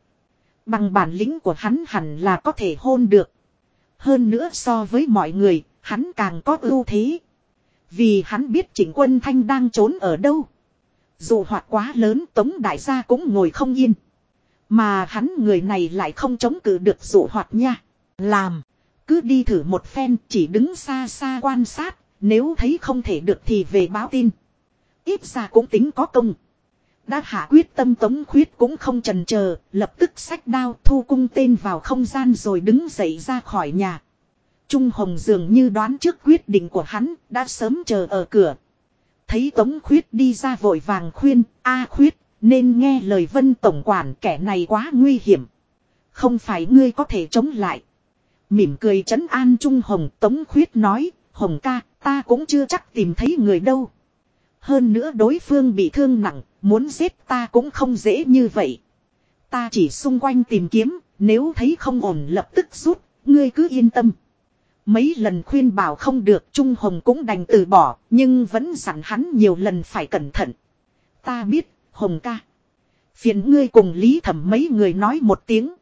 Speaker 1: Bằng bản lĩnh của hắn hẳn là có thể hôn được. Hơn nữa so với mọi người, hắn càng có ưu thế. Vì hắn biết trịnh quân thanh đang trốn ở đâu. Dù hoạt quá lớn Tống đại gia cũng ngồi không yên. Mà hắn người này lại không chống cự được dụ hoạt nha. Làm. Cứ đi thử một phen chỉ đứng xa xa quan sát. Nếu thấy không thể được thì về báo tin. Ít ra cũng tính có công. Đã hạ quyết tâm tống khuyết cũng không trần chờ lập tức sách đao thu cung tên vào không gian rồi đứng dậy ra khỏi nhà. Trung Hồng dường như đoán trước quyết định của hắn, đã sớm chờ ở cửa. Thấy Tống Khuyết đi ra vội vàng khuyên, a Khuyết, nên nghe lời vân tổng quản kẻ này quá nguy hiểm. Không phải ngươi có thể chống lại. Mỉm cười trấn an Trung Hồng Tống Khuyết nói, Hồng ca, ta cũng chưa chắc tìm thấy người đâu. Hơn nữa đối phương bị thương nặng, muốn giết ta cũng không dễ như vậy. Ta chỉ xung quanh tìm kiếm, nếu thấy không ổn lập tức rút, ngươi cứ yên tâm. Mấy lần khuyên bảo không được Trung Hồng cũng đành từ bỏ, nhưng vẫn dặn hắn nhiều lần phải cẩn thận. Ta biết, Hồng ca. Phiền ngươi cùng Lý Thẩm mấy người nói một tiếng.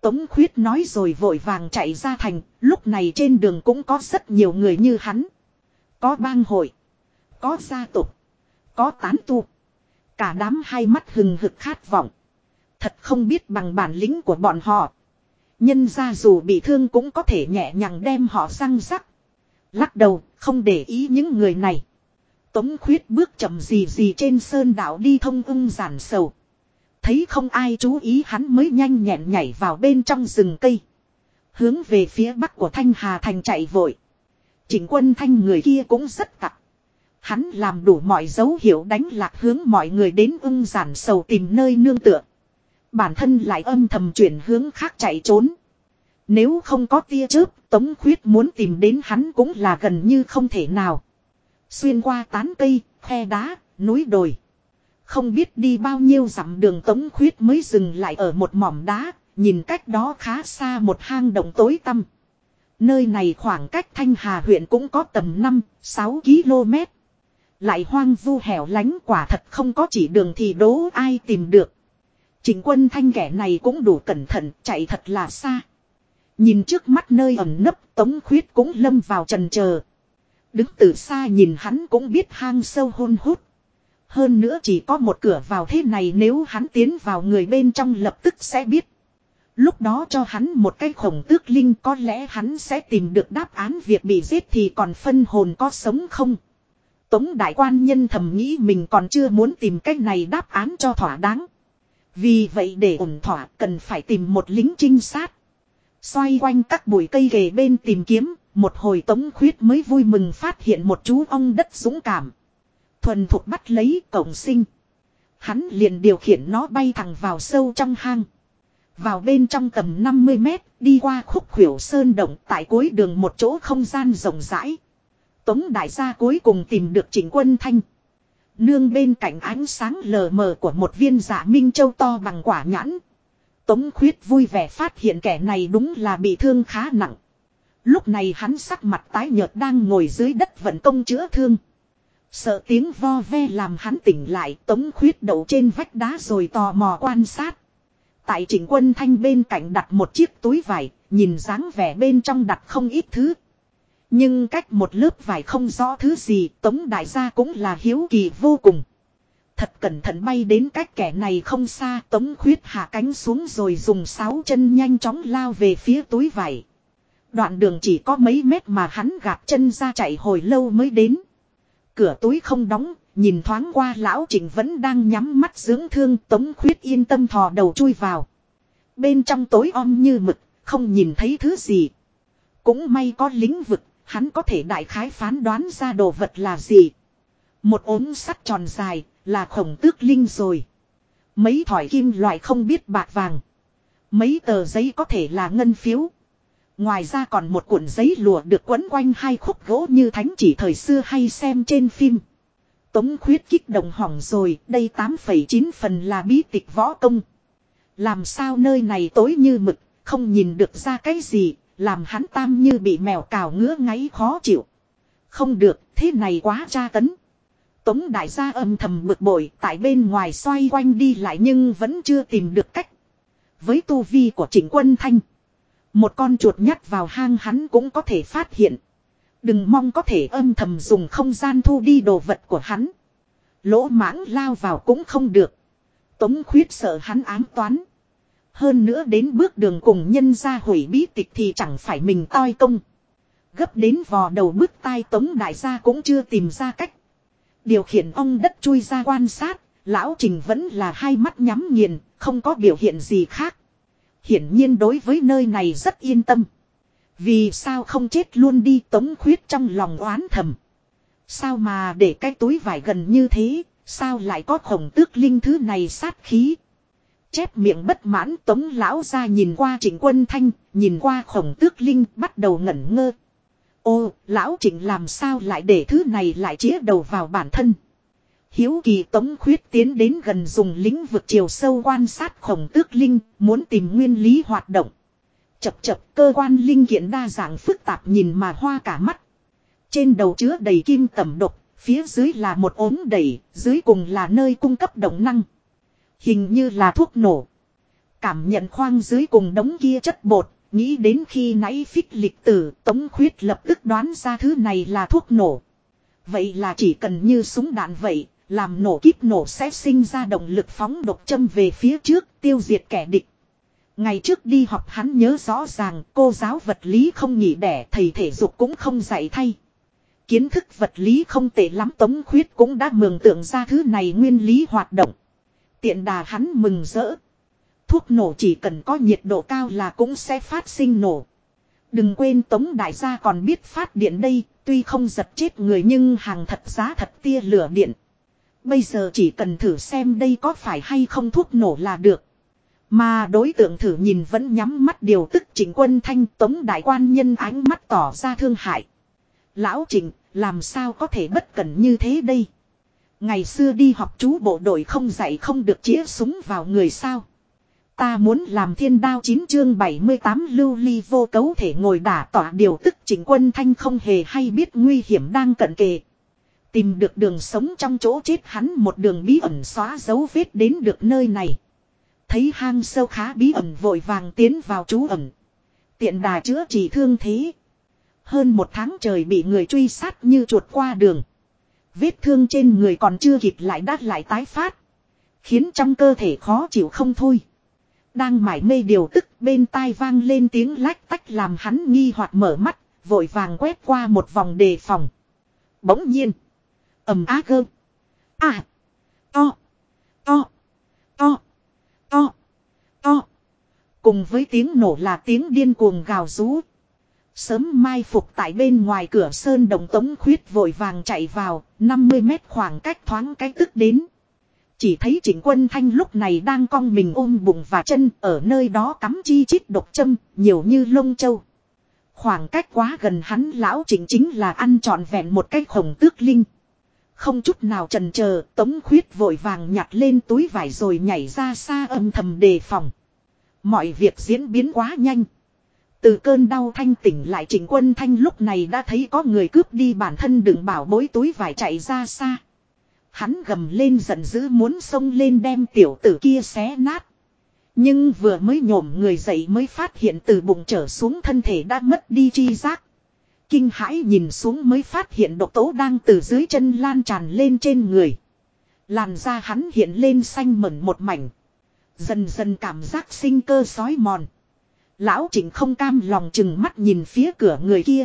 Speaker 1: Tống khuyết nói rồi vội vàng chạy ra thành, lúc này trên đường cũng có rất nhiều người như hắn. Có bang hội, có gia tộc, có tán tu. Cả đám hai mắt hừng hực khát vọng. Thật không biết bằng bản lĩnh của bọn họ. Nhân ra dù bị thương cũng có thể nhẹ nhàng đem họ răng rắc. Lắc đầu, không để ý những người này. Tống khuyết bước chậm gì gì trên sơn đảo đi thông ung giản sầu. Thấy không ai chú ý hắn mới nhanh nhẹn nhảy vào bên trong rừng cây. Hướng về phía bắc của Thanh Hà Thành chạy vội. Chỉnh quân thanh người kia cũng rất tặc. Hắn làm đủ mọi dấu hiệu đánh lạc hướng mọi người đến ưng giản sầu tìm nơi nương tựa. Bản thân lại âm thầm chuyển hướng khác chạy trốn. Nếu không có tia chớp, Tống Khuyết muốn tìm đến hắn cũng là gần như không thể nào. Xuyên qua tán cây, khe đá, núi đồi. Không biết đi bao nhiêu dặm đường Tống Khuyết mới dừng lại ở một mỏm đá, nhìn cách đó khá xa một hang động tối tăm. Nơi này khoảng cách Thanh Hà huyện cũng có tầm 5-6 km. Lại hoang vu hẻo lánh quả thật không có chỉ đường thì đố ai tìm được. Trình quân thanh kẻ này cũng đủ cẩn thận, chạy thật là xa. Nhìn trước mắt nơi ẩn nấp tống khuyết cũng lâm vào trần chờ Đứng từ xa nhìn hắn cũng biết hang sâu hôn hút. Hơn nữa chỉ có một cửa vào thế này nếu hắn tiến vào người bên trong lập tức sẽ biết. Lúc đó cho hắn một cái khổng tước linh có lẽ hắn sẽ tìm được đáp án việc bị giết thì còn phân hồn có sống không. Tống đại quan nhân thầm nghĩ mình còn chưa muốn tìm cách này đáp án cho thỏa đáng. Vì vậy để ổn thỏa cần phải tìm một lính trinh sát. Xoay quanh các bụi cây ghề bên tìm kiếm, một hồi tống khuyết mới vui mừng phát hiện một chú ong đất dũng cảm. Thuần thục bắt lấy cổng sinh. Hắn liền điều khiển nó bay thẳng vào sâu trong hang. Vào bên trong tầm 50 mét, đi qua khúc khuỷu sơn động tại cuối đường một chỗ không gian rộng rãi. Tống đại gia cuối cùng tìm được Trịnh quân thanh. Nương bên cạnh ánh sáng lờ mờ của một viên dạ minh châu to bằng quả nhãn. Tống khuyết vui vẻ phát hiện kẻ này đúng là bị thương khá nặng. Lúc này hắn sắc mặt tái nhợt đang ngồi dưới đất vận công chữa thương. Sợ tiếng vo ve làm hắn tỉnh lại tống khuyết đậu trên vách đá rồi tò mò quan sát. Tại trịnh quân thanh bên cạnh đặt một chiếc túi vải, nhìn dáng vẻ bên trong đặt không ít thứ. Nhưng cách một lớp vải không rõ thứ gì tống đại gia cũng là hiếu kỳ vô cùng. Thật cẩn thận bay đến cách kẻ này không xa tống khuyết hạ cánh xuống rồi dùng sáu chân nhanh chóng lao về phía túi vải. Đoạn đường chỉ có mấy mét mà hắn gạt chân ra chạy hồi lâu mới đến. Cửa túi không đóng, nhìn thoáng qua lão trịnh vẫn đang nhắm mắt dưỡng thương tống khuyết yên tâm thò đầu chui vào. Bên trong tối om như mực, không nhìn thấy thứ gì. Cũng may có lính vực, hắn có thể đại khái phán đoán ra đồ vật là gì. Một ốm sắt tròn dài, là khổng tước linh rồi. Mấy thỏi kim loại không biết bạc vàng. Mấy tờ giấy có thể là ngân phiếu. Ngoài ra còn một cuộn giấy lụa được quấn quanh hai khúc gỗ như thánh chỉ thời xưa hay xem trên phim. Tống khuyết kích động hỏng rồi, đây 8,9 phần là bí tịch võ công. Làm sao nơi này tối như mực, không nhìn được ra cái gì, làm hắn tam như bị mèo cào ngứa ngáy khó chịu. Không được, thế này quá tra tấn. Tống đại gia âm thầm bực bội tại bên ngoài xoay quanh đi lại nhưng vẫn chưa tìm được cách. Với tu vi của trịnh quân thanh. Một con chuột nhắt vào hang hắn cũng có thể phát hiện. Đừng mong có thể âm thầm dùng không gian thu đi đồ vật của hắn. Lỗ mãng lao vào cũng không được. Tống khuyết sợ hắn ám toán. Hơn nữa đến bước đường cùng nhân ra hủy bí tịch thì chẳng phải mình toi công. Gấp đến vò đầu bức tai tống đại gia cũng chưa tìm ra cách. Điều khiển ông đất chui ra quan sát, lão trình vẫn là hai mắt nhắm nghiền, không có biểu hiện gì khác. Hiển nhiên đối với nơi này rất yên tâm. Vì sao không chết luôn đi tống khuyết trong lòng oán thầm. Sao mà để cái túi vải gần như thế, Sao lại có khổng tước linh thứ này sát khí. Chép miệng bất mãn tống lão ra nhìn qua trịnh quân thanh, nhìn qua khổng tước linh bắt đầu ngẩn ngơ. Ô, lão trịnh làm sao lại để thứ này lại chĩa đầu vào bản thân. Hiếu kỳ tống khuyết tiến đến gần dùng lĩnh vực chiều sâu quan sát khổng tước linh, muốn tìm nguyên lý hoạt động. Chập chập cơ quan linh kiện đa dạng phức tạp nhìn mà hoa cả mắt. Trên đầu chứa đầy kim tẩm độc, phía dưới là một ốm đầy, dưới cùng là nơi cung cấp động năng. Hình như là thuốc nổ. Cảm nhận khoang dưới cùng đống kia chất bột, nghĩ đến khi nãy phích lịch tử, tống khuyết lập tức đoán ra thứ này là thuốc nổ. Vậy là chỉ cần như súng đạn vậy, làm nổ kíp nổ sẽ sinh ra động lực phóng độc châm về phía trước, tiêu diệt kẻ địch. Ngày trước đi học hắn nhớ rõ ràng cô giáo vật lý không nghỉ đẻ thầy thể dục cũng không dạy thay. Kiến thức vật lý không tệ lắm Tống Khuyết cũng đã mường tượng ra thứ này nguyên lý hoạt động. Tiện đà hắn mừng rỡ. Thuốc nổ chỉ cần có nhiệt độ cao là cũng sẽ phát sinh nổ. Đừng quên Tống Đại gia còn biết phát điện đây, tuy không giật chết người nhưng hàng thật giá thật tia lửa điện. Bây giờ chỉ cần thử xem đây có phải hay không thuốc nổ là được. Mà đối tượng thử nhìn vẫn nhắm mắt điều tức chỉnh quân thanh tống đại quan nhân ánh mắt tỏ ra thương hại. Lão Trịnh, làm sao có thể bất cẩn như thế đây? Ngày xưa đi học chú bộ đội không dạy không được chĩa súng vào người sao? Ta muốn làm thiên đao chín chương 78 lưu ly vô cấu thể ngồi đả tỏa điều tức chỉnh quân thanh không hề hay biết nguy hiểm đang cận kề. Tìm được đường sống trong chỗ chết hắn một đường bí ẩn xóa dấu vết đến được nơi này. Thấy hang sâu khá bí ẩn vội vàng tiến vào trú ẩn. Tiện đà chữa trị thương thế. Hơn một tháng trời bị người truy sát như chuột qua đường. Vết thương trên người còn chưa kịp lại đắt lại tái phát. Khiến trong cơ thể khó chịu không thôi. Đang mải mê điều tức bên tai vang lên tiếng lách tách làm hắn nghi hoặc mở mắt, vội vàng quét qua một vòng đề phòng. Bỗng nhiên. ầm á gơ. À. To. To. To. To. To. Cùng với tiếng nổ là tiếng điên cuồng gào rú. Sớm mai phục tại bên ngoài cửa sơn đồng tống khuyết vội vàng chạy vào, 50 mét khoảng cách thoáng cái tức đến. Chỉ thấy chỉnh quân thanh lúc này đang cong mình ôm bụng và chân ở nơi đó cắm chi chít độc châm, nhiều như lông châu. Khoảng cách quá gần hắn lão chỉnh chính là ăn trọn vẹn một cái khổng tước linh. Không chút nào trần chờ tống khuyết vội vàng nhặt lên túi vải rồi nhảy ra xa âm thầm đề phòng. Mọi việc diễn biến quá nhanh. Từ cơn đau thanh tỉnh lại chỉnh quân thanh lúc này đã thấy có người cướp đi bản thân đừng bảo bối túi vải chạy ra xa. Hắn gầm lên giận dữ muốn xông lên đem tiểu tử kia xé nát. Nhưng vừa mới nhổm người dậy mới phát hiện từ bụng trở xuống thân thể đã mất đi chi giác. Kinh hãi nhìn xuống mới phát hiện độc tố đang từ dưới chân lan tràn lên trên người. Làn da hắn hiện lên xanh mẩn một mảnh. Dần dần cảm giác sinh cơ sói mòn. Lão Trịnh không cam lòng chừng mắt nhìn phía cửa người kia.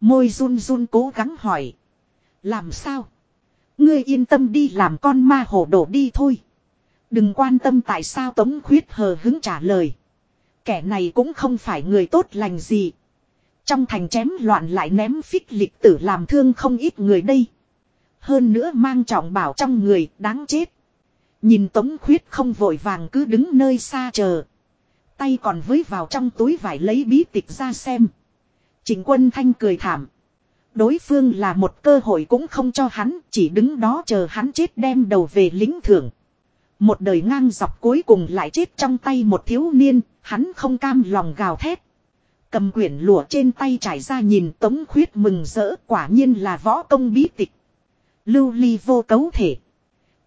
Speaker 1: Môi run run cố gắng hỏi. Làm sao? Ngươi yên tâm đi làm con ma hổ đổ đi thôi. Đừng quan tâm tại sao Tống Khuyết hờ hứng trả lời. Kẻ này cũng không phải người tốt lành gì. Trong thành chém loạn lại ném phích lịch tử làm thương không ít người đây. Hơn nữa mang trọng bảo trong người, đáng chết. Nhìn Tống Khuyết không vội vàng cứ đứng nơi xa chờ. Tay còn với vào trong túi vải lấy bí tịch ra xem. Trình quân thanh cười thảm. Đối phương là một cơ hội cũng không cho hắn, chỉ đứng đó chờ hắn chết đem đầu về lính thưởng. Một đời ngang dọc cuối cùng lại chết trong tay một thiếu niên, hắn không cam lòng gào thét. Cầm quyển lụa trên tay trải ra nhìn tống khuyết mừng rỡ quả nhiên là võ công bí tịch. Lưu ly vô cấu thể.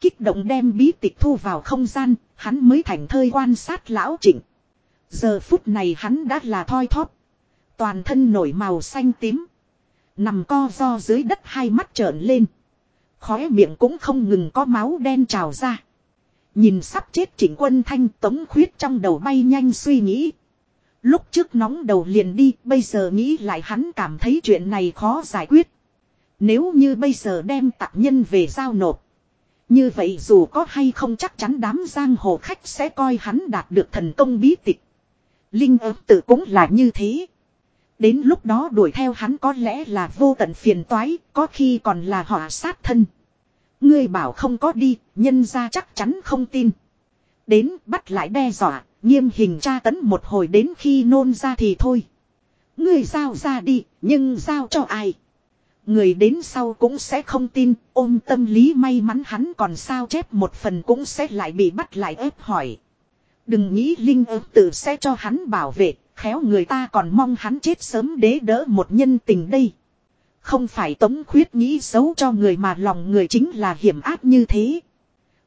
Speaker 1: Kích động đem bí tịch thu vào không gian, hắn mới thành thơi quan sát lão trịnh. Giờ phút này hắn đã là thoi thóp. Toàn thân nổi màu xanh tím. Nằm co do dưới đất hai mắt trợn lên. Khóe miệng cũng không ngừng có máu đen trào ra. Nhìn sắp chết chỉnh quân thanh tống khuyết trong đầu bay nhanh suy nghĩ. Lúc trước nóng đầu liền đi, bây giờ nghĩ lại hắn cảm thấy chuyện này khó giải quyết. Nếu như bây giờ đem tạc nhân về giao nộp. Như vậy dù có hay không chắc chắn đám giang hồ khách sẽ coi hắn đạt được thần công bí tịch. Linh ớt tự cũng là như thế. Đến lúc đó đuổi theo hắn có lẽ là vô tận phiền toái, có khi còn là họa sát thân. Ngươi bảo không có đi, nhân ra chắc chắn không tin. Đến bắt lại đe dọa, nghiêm hình tra tấn một hồi đến khi nôn ra thì thôi. Ngươi giao ra đi, nhưng giao cho ai? Người đến sau cũng sẽ không tin, ôm tâm lý may mắn hắn còn sao chép một phần cũng sẽ lại bị bắt lại ép hỏi. Đừng nghĩ Linh ớt tự sẽ cho hắn bảo vệ, khéo người ta còn mong hắn chết sớm đế đỡ một nhân tình đây. Không phải tống khuyết nghĩ xấu cho người mà lòng người chính là hiểm áp như thế.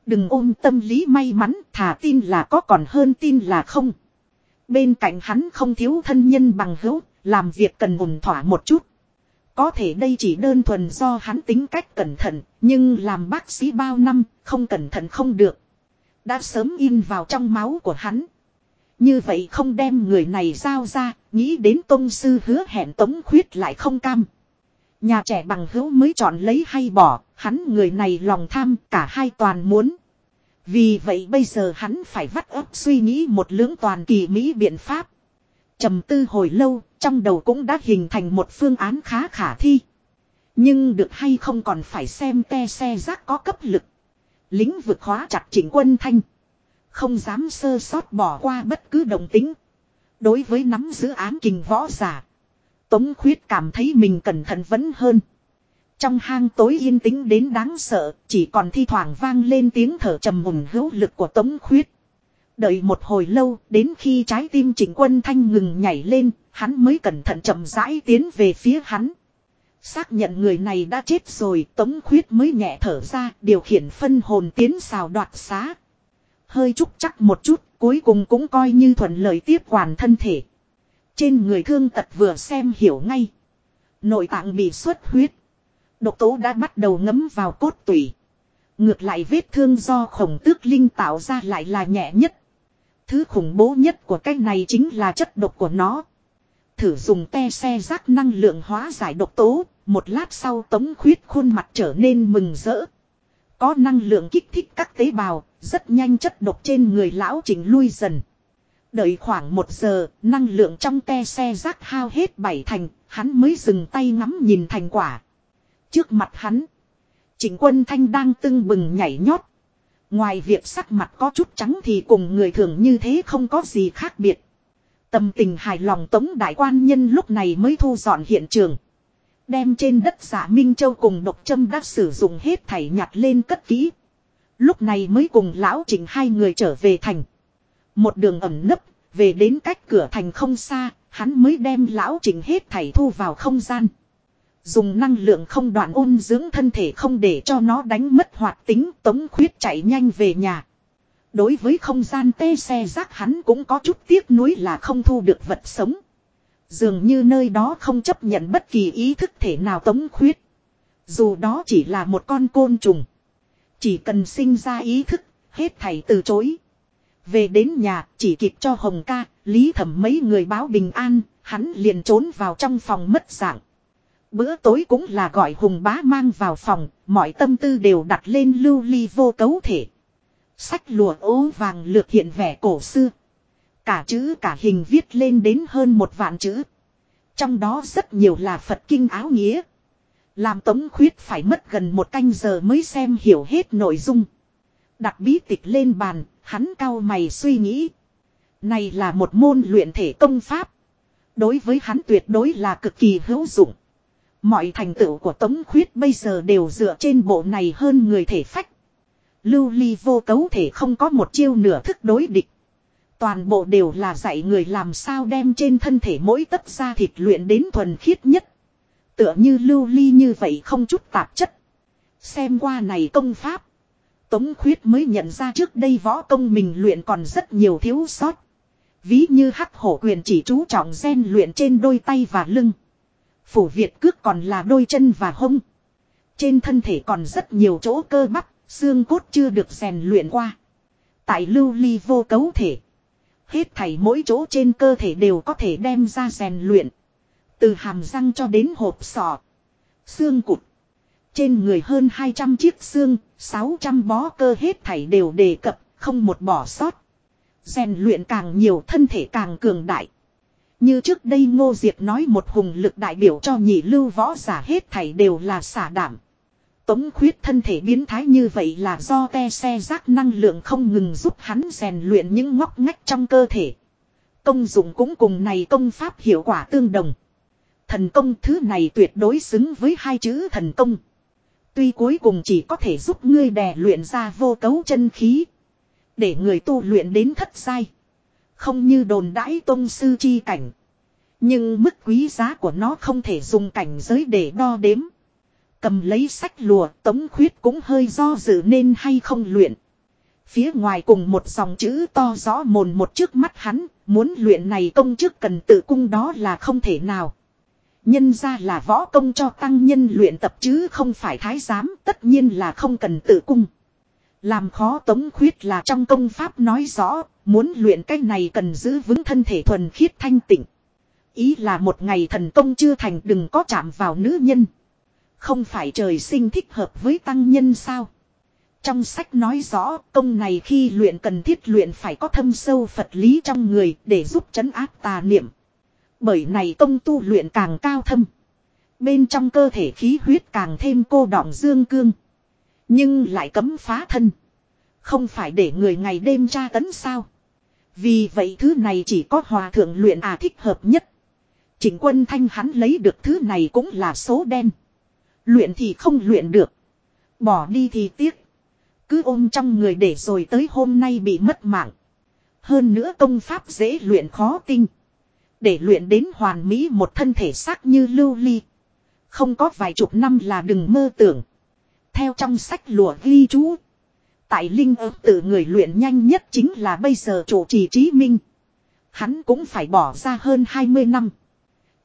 Speaker 1: Đừng ôm tâm lý may mắn, thà tin là có còn hơn tin là không. Bên cạnh hắn không thiếu thân nhân bằng hữu, làm việc cần ổn thỏa một chút. Có thể đây chỉ đơn thuần do hắn tính cách cẩn thận, nhưng làm bác sĩ bao năm, không cẩn thận không được. Đã sớm in vào trong máu của hắn. Như vậy không đem người này giao ra, nghĩ đến tôn sư hứa hẹn tống khuyết lại không cam. Nhà trẻ bằng hữu mới chọn lấy hay bỏ, hắn người này lòng tham cả hai toàn muốn. Vì vậy bây giờ hắn phải vắt ấp suy nghĩ một lưỡng toàn kỳ mỹ biện pháp. trầm tư hồi lâu, trong đầu cũng đã hình thành một phương án khá khả thi. Nhưng được hay không còn phải xem te xe rác có cấp lực. Lính vực khóa chặt chỉnh quân thanh. Không dám sơ sót bỏ qua bất cứ đồng tính. Đối với nắm giữ án kình võ giả. Tống khuyết cảm thấy mình cẩn thận vẫn hơn. Trong hang tối yên tĩnh đến đáng sợ, chỉ còn thi thoảng vang lên tiếng thở trầm mùng hữu lực của tống khuyết. Đợi một hồi lâu, đến khi trái tim chỉnh quân thanh ngừng nhảy lên, hắn mới cẩn thận chậm rãi tiến về phía hắn. Xác nhận người này đã chết rồi, tống khuyết mới nhẹ thở ra, điều khiển phân hồn tiến xào đoạt xá. Hơi chúc chắc một chút, cuối cùng cũng coi như thuận lợi tiếp quản thân thể. Trên người thương tật vừa xem hiểu ngay. Nội tạng bị xuất huyết. Độc tố đã bắt đầu ngấm vào cốt tủy. Ngược lại vết thương do khổng tước linh tạo ra lại là nhẹ nhất. Thứ khủng bố nhất của cái này chính là chất độc của nó. Thử dùng te xe rác năng lượng hóa giải độc tố, một lát sau tống khuyết khuôn mặt trở nên mừng rỡ. Có năng lượng kích thích các tế bào, rất nhanh chất độc trên người lão chỉnh lui dần. Đợi khoảng một giờ, năng lượng trong te xe rác hao hết bảy thành, hắn mới dừng tay ngắm nhìn thành quả. Trước mặt hắn, chỉnh quân thanh đang tưng bừng nhảy nhót. Ngoài việc sắc mặt có chút trắng thì cùng người thường như thế không có gì khác biệt. Tâm tình hài lòng tống đại quan nhân lúc này mới thu dọn hiện trường. Đem trên đất giả Minh Châu cùng độc châm đã sử dụng hết thảy nhặt lên cất kỹ. Lúc này mới cùng lão trình hai người trở về thành. Một đường ẩm nấp, về đến cách cửa thành không xa, hắn mới đem lão trình hết thảy thu vào không gian. Dùng năng lượng không đoạn ôn dưỡng thân thể không để cho nó đánh mất hoạt tính tống khuyết chạy nhanh về nhà. Đối với không gian tê xe rác hắn cũng có chút tiếc nuối là không thu được vật sống. Dường như nơi đó không chấp nhận bất kỳ ý thức thể nào tống khuyết. Dù đó chỉ là một con côn trùng. Chỉ cần sinh ra ý thức, hết thảy từ chối. Về đến nhà, chỉ kịp cho Hồng ca, Lý Thẩm mấy người báo bình an, hắn liền trốn vào trong phòng mất dạng. Bữa tối cũng là gọi Hùng bá mang vào phòng, mọi tâm tư đều đặt lên lưu ly vô cấu thể. Sách lụa ố vàng lược hiện vẻ cổ xưa. Cả chữ cả hình viết lên đến hơn một vạn chữ. Trong đó rất nhiều là Phật kinh áo nghĩa. Làm tống khuyết phải mất gần một canh giờ mới xem hiểu hết nội dung. Đặt bí tịch lên bàn, hắn cao mày suy nghĩ. Này là một môn luyện thể công pháp. Đối với hắn tuyệt đối là cực kỳ hữu dụng. Mọi thành tựu của Tống Khuyết bây giờ đều dựa trên bộ này hơn người thể phách. Lưu ly vô cấu thể không có một chiêu nửa thức đối địch. Toàn bộ đều là dạy người làm sao đem trên thân thể mỗi tất da thịt luyện đến thuần khiết nhất. Tựa như lưu ly như vậy không chút tạp chất. Xem qua này công pháp. Tống khuyết mới nhận ra trước đây võ công mình luyện còn rất nhiều thiếu sót. Ví như hắc hổ quyền chỉ chú trọng gen luyện trên đôi tay và lưng. Phủ Việt cước còn là đôi chân và hông. Trên thân thể còn rất nhiều chỗ cơ bắp, xương cốt chưa được rèn luyện qua. Tại lưu ly vô cấu thể. Hết thảy mỗi chỗ trên cơ thể đều có thể đem ra rèn luyện. Từ hàm răng cho đến hộp sọ. Xương cụt. Trên người hơn 200 chiếc xương, 600 bó cơ hết thảy đều đề cập, không một bỏ sót. Rèn luyện càng nhiều thân thể càng cường đại. Như trước đây Ngô Diệp nói một hùng lực đại biểu cho nhị lưu võ giả hết thảy đều là xả đảm. Tống khuyết thân thể biến thái như vậy là do te xe rác năng lượng không ngừng giúp hắn rèn luyện những ngóc ngách trong cơ thể. Công dụng cũng cùng này công pháp hiệu quả tương đồng. Thần công thứ này tuyệt đối xứng với hai chữ thần công. Tuy cuối cùng chỉ có thể giúp ngươi đè luyện ra vô cấu chân khí. Để người tu luyện đến thất sai. Không như đồn đãi tôn sư chi cảnh. Nhưng mức quý giá của nó không thể dùng cảnh giới để đo đếm. Cầm lấy sách lùa tống khuyết cũng hơi do dự nên hay không luyện. Phía ngoài cùng một dòng chữ to rõ mồn một trước mắt hắn, muốn luyện này công chức cần tự cung đó là không thể nào. Nhân ra là võ công cho tăng nhân luyện tập chứ không phải thái giám, tất nhiên là không cần tự cung. Làm khó tống khuyết là trong công pháp nói rõ, muốn luyện cái này cần giữ vững thân thể thuần khiết thanh tịnh. Ý là một ngày thần công chưa thành đừng có chạm vào nữ nhân. Không phải trời sinh thích hợp với tăng nhân sao. Trong sách nói rõ, công này khi luyện cần thiết luyện phải có thâm sâu Phật lý trong người để giúp chấn áp tà niệm. Bởi này công tu luyện càng cao thâm. Bên trong cơ thể khí huyết càng thêm cô đọng dương cương. Nhưng lại cấm phá thân. Không phải để người ngày đêm tra tấn sao. Vì vậy thứ này chỉ có hòa thượng luyện à thích hợp nhất. Chỉnh quân thanh hắn lấy được thứ này cũng là số đen. Luyện thì không luyện được. Bỏ đi thì tiếc. Cứ ôm trong người để rồi tới hôm nay bị mất mạng. Hơn nữa công pháp dễ luyện khó tinh. Để luyện đến hoàn mỹ một thân thể xác như lưu ly. Không có vài chục năm là đừng mơ tưởng. Theo trong sách lùa ghi chú. Tại linh ớt tự người luyện nhanh nhất chính là bây giờ chủ trì trí minh. Hắn cũng phải bỏ ra hơn 20 năm.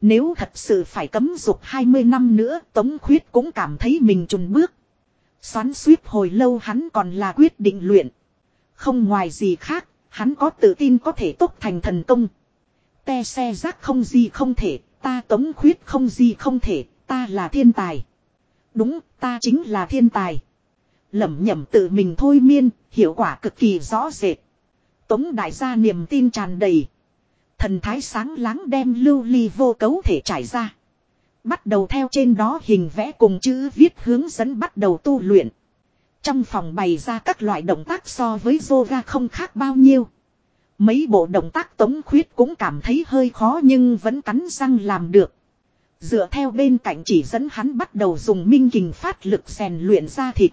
Speaker 1: Nếu thật sự phải cấm dục 20 năm nữa Tống Khuyết cũng cảm thấy mình trùn bước. Xoắn suýt hồi lâu hắn còn là quyết định luyện. Không ngoài gì khác, hắn có tự tin có thể tốt thành thần công. Te xe rác không gì không thể, ta Tống Khuyết không gì không thể, ta là thiên tài. Đúng, ta chính là thiên tài. Lẩm nhẩm tự mình thôi miên, hiệu quả cực kỳ rõ rệt. Tống đại gia niềm tin tràn đầy. Thần thái sáng láng đem lưu ly vô cấu thể trải ra. Bắt đầu theo trên đó hình vẽ cùng chữ viết hướng dẫn bắt đầu tu luyện. Trong phòng bày ra các loại động tác so với yoga không khác bao nhiêu. Mấy bộ động tác tống khuyết cũng cảm thấy hơi khó nhưng vẫn cắn răng làm được. Dựa theo bên cạnh chỉ dẫn hắn bắt đầu dùng minh kình phát lực rèn luyện ra thịt.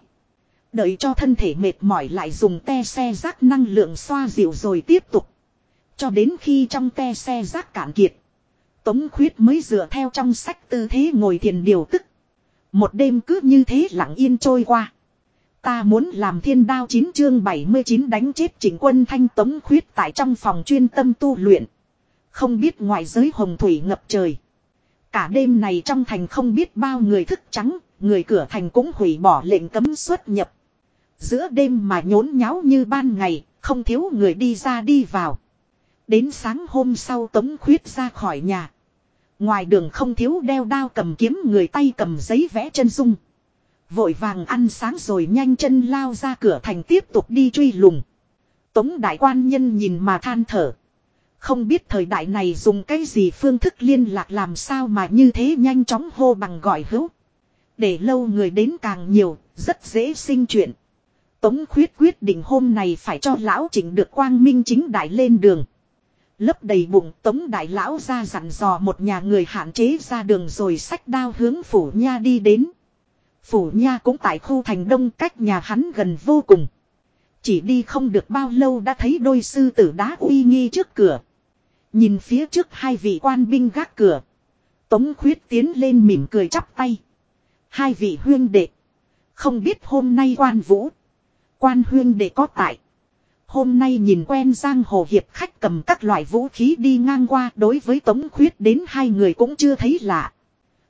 Speaker 1: Đợi cho thân thể mệt mỏi lại dùng te xe rác năng lượng xoa dịu rồi tiếp tục. Cho đến khi trong te xe rác cạn kiệt. Tống khuyết mới dựa theo trong sách tư thế ngồi thiền điều tức. Một đêm cứ như thế lặng yên trôi qua. Ta muốn làm thiên đao chín chương 79 đánh chết chỉnh quân thanh tống khuyết tại trong phòng chuyên tâm tu luyện. Không biết ngoại giới hồng thủy ngập trời. Cả đêm này trong thành không biết bao người thức trắng, người cửa thành cũng hủy bỏ lệnh cấm xuất nhập. Giữa đêm mà nhốn nháo như ban ngày, không thiếu người đi ra đi vào. Đến sáng hôm sau Tống Khuyết ra khỏi nhà. Ngoài đường không thiếu đeo đao cầm kiếm người tay cầm giấy vẽ chân dung. Vội vàng ăn sáng rồi nhanh chân lao ra cửa thành tiếp tục đi truy lùng. Tống đại quan nhân nhìn mà than thở. Không biết thời đại này dùng cái gì phương thức liên lạc làm sao mà như thế nhanh chóng hô bằng gọi hữu. Để lâu người đến càng nhiều, rất dễ sinh chuyện. Tống khuyết quyết định hôm này phải cho lão chỉnh được quang minh chính đại lên đường. Lấp đầy bụng tống đại lão ra dặn dò một nhà người hạn chế ra đường rồi sách đao hướng phủ nha đi đến. Phủ nha cũng tại khu thành đông cách nhà hắn gần vô cùng. Chỉ đi không được bao lâu đã thấy đôi sư tử đá uy nghi trước cửa. Nhìn phía trước hai vị quan binh gác cửa. Tống khuyết tiến lên mỉm cười chắp tay. Hai vị huyên đệ. Không biết hôm nay quan vũ. Quan huyên đệ có tại. Hôm nay nhìn quen giang hồ hiệp khách cầm các loại vũ khí đi ngang qua đối với tống khuyết đến hai người cũng chưa thấy lạ.